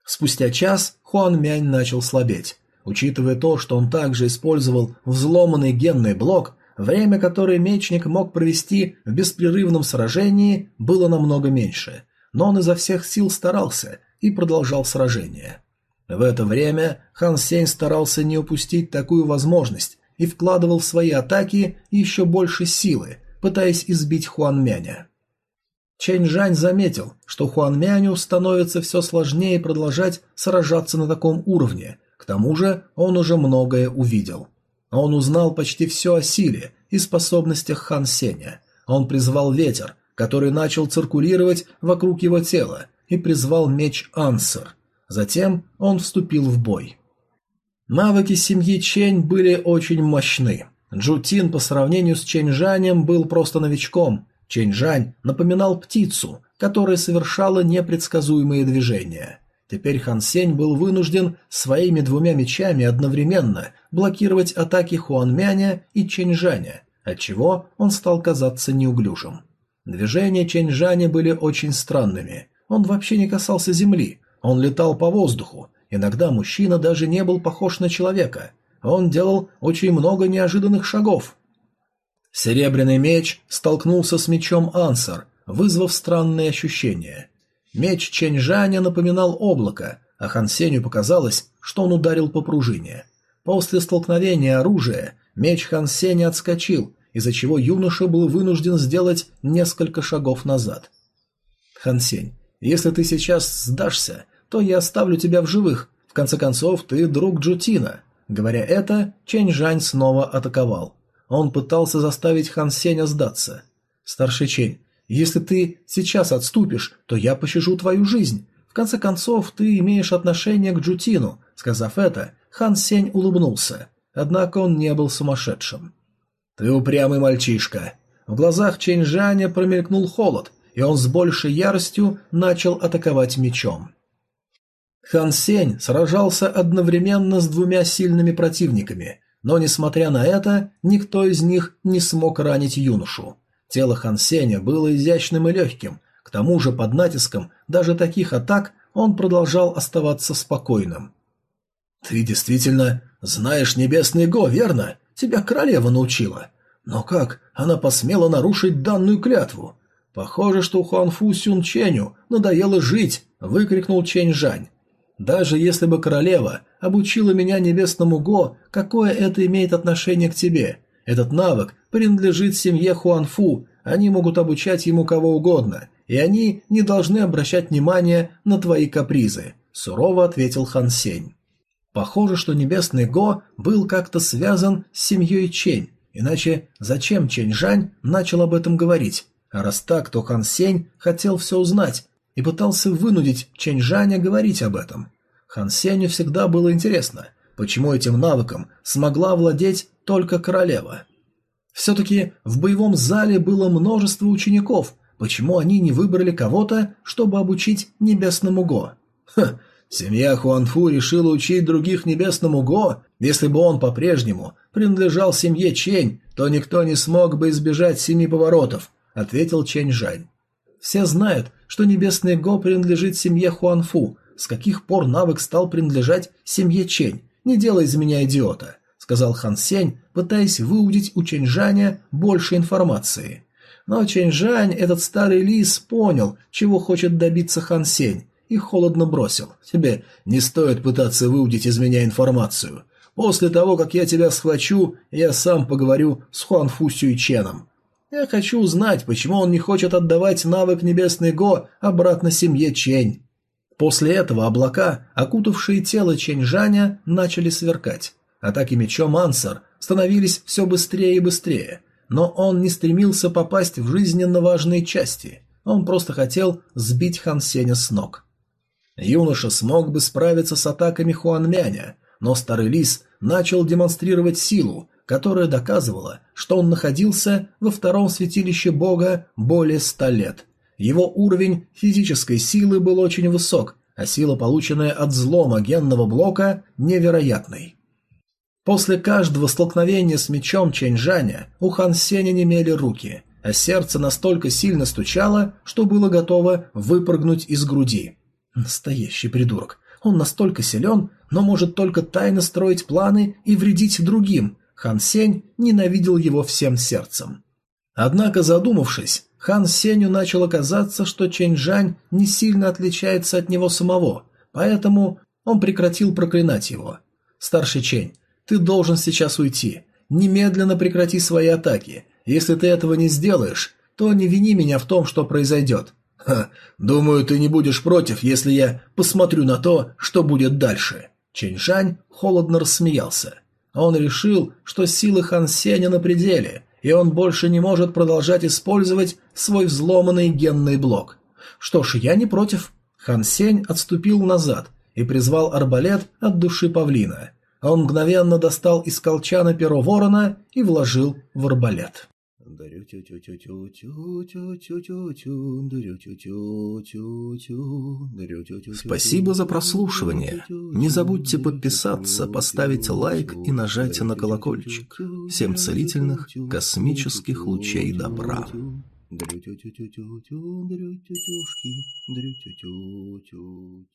Спустя час Хуан Мянь начал слабеть. Учитывая то, что он также использовал взломанный генный блок, время, которое мечник мог провести в беспрерывном сражении, было намного меньше. Но он изо всех сил старался и продолжал сражение. В это время Хан Сень старался не упустить такую возможность и вкладывал в свои атаки еще больше силы, пытаясь избить Хуан Мяня. Чэнь Жань заметил, что Хуан Мяню становится все сложнее продолжать сражаться на таком уровне, к тому же он уже многое увидел. Он узнал почти все о силе и способностях Хан Сеня. Он призвал ветер, который начал циркулировать вокруг его тела, и призвал меч Ансер. Затем он вступил в бой. Навыки семьи Чень были очень мощны. Джутин по сравнению с Чэнь Жанем был просто новичком, Чэнь-Жань напоминал птицу, которая совершала непредсказуемые движения. Теперь Хан Сень был вынужден своими двумя мечами одновременно блокировать атаки Хуан Мяня и Чэнь-Жаня, отчего он стал казаться неуклюжим. Движения Чэнь-Жаня были очень странными. Он вообще не касался земли, он летал по воздуху. Иногда мужчина даже не был похож на человека. Он делал очень много неожиданных шагов – Серебряный меч столкнулся с мечом Ансар, вызвав странные ощущения. Меч Чэньжаня напоминал облако, а Хан Сенью показалось, что он ударил по пружине. После столкновения оружия меч Хан Сеня отскочил, из-за чего юноша был вынужден сделать несколько шагов назад. «Хан Сень, если ты сейчас сдашься, то я оставлю тебя в живых, в конце концов ты друг Джутина». Говоря это, Чэнь Жань снова атаковал. Он пытался заставить Хан Сеня сдаться. «Старший Чень, если ты сейчас отступишь, то я пощажу твою жизнь. В конце концов, ты имеешь отношение к Джутину». Сказав это, Хан Сень улыбнулся. Однако он не был сумасшедшим. «Ты упрямый мальчишка». В глазах Чэнь Жаня промелькнул холод, и он с большей яростью начал атаковать мечом. Хан Сень сражался одновременно с двумя сильными противниками, но, несмотря на это, никто из них не смог ранить юношу. Тело Хан Сеня было изящным и легким, к тому же под натиском даже таких атак он продолжал оставаться спокойным. «Ты действительно знаешь Небесный Го, верно? Тебя королева научила. Но как она посмела нарушить данную клятву? Похоже, что Хуан Фу Сюн Ченю надоело жить!» – выкрикнул Чэнь Жань. Даже если бы королева обучила меня небесному Го, какое это имеет отношение к тебе? Этот навык принадлежит семье Хуанфу, они могут обучать ему кого угодно, и они не должны обращать внимания на твои капризы», – сурово ответил Хан Сень. Похоже, что небесный Го был как-то связан с семьей Чень, иначе зачем Чень Жань начал об этом говорить? А раз так, то Хан Сень хотел все узнать и пытался вынудить Чэнь Жаня говорить об этом. Хан Сеню всегда было интересно, почему этим навыком смогла владеть только королева. Все-таки в боевом зале было множество учеников, почему они не выбрали кого-то, чтобы обучить небесному Го? Ха, Семья Хуанфу решила учить других небесному Го. Если бы он по-прежнему принадлежал семье Чень, то никто не смог бы избежать семи поворотов, ответил Чень Жань. Все знают, что небесный Го принадлежит семье Хуанфу. С каких пор навык стал принадлежать семье Чень? Не делай из меня идиота, сказал Хан Сень, пытаясь выудить у Чэнь Жаня больше информации. Но Чэнь Жань, этот старый лис, понял, чего хочет добиться Хан Сень, и холодно бросил. «Тебе не стоит пытаться выудить из меня информацию. После того, как я тебя схвачу, я сам поговорю с Хуан Фу Сюйченом. Я хочу узнать, почему он не хочет отдавать навык Небесный Го обратно семье Чень». После этого облака, окутавшие тело Чэнь Жаня, начали сверкать. Атаки мечом Ансар становились все быстрее и быстрее, но он не стремился попасть в жизненно важные части. Он просто хотел сбить Хан Сеня с ног. Юноша смог бы справиться с атаками Хуанмяня, но старый лис начал демонстрировать силу, которая доказывала, что он находился во втором святилище бога более ста лет. Его уровень физической силы был очень высок, а сила, полученная от взлома генного блока, невероятной. После каждого столкновения с мечом Чэньжаня у Хан Сеня немели руки, а сердце настолько сильно стучало, что было готово выпрыгнуть из груди. Настоящий придурок. Он настолько силен, но может только тайно строить планы и вредить другим. Хан Сень ненавидел его всем сердцем. Однако, задумавшись, Хан Сенью начало казаться, что Чэнь Жань не сильно отличается от него самого, поэтому он прекратил проклинать его. «Старший Чэнь, ты должен сейчас уйти. Немедленно прекрати свои атаки. Если ты этого не сделаешь, то не вини меня в том, что произойдет. «Ха, думаю, ты не будешь против, если я посмотрю на то, что будет дальше». Чэньшань холодно рассмеялся. Он решил, что силы Хан Сеня на пределе, и он больше не может продолжать использовать свой взломанный генный блок. Что ж, я не против. Хан Сень отступил назад и призвал арбалет от души павлина. Он мгновенно достал из колчана перо ворона и вложил в арбалет. Спасибо за прослушивание. Не забудьте подписаться, поставить лайк и нажать на колокольчик. Всем целительных космических лучей добра. Дрю-тю-тю-тю-тю-тю, дрю-тю-тюшки, дрю-тю-тю-тю-тю.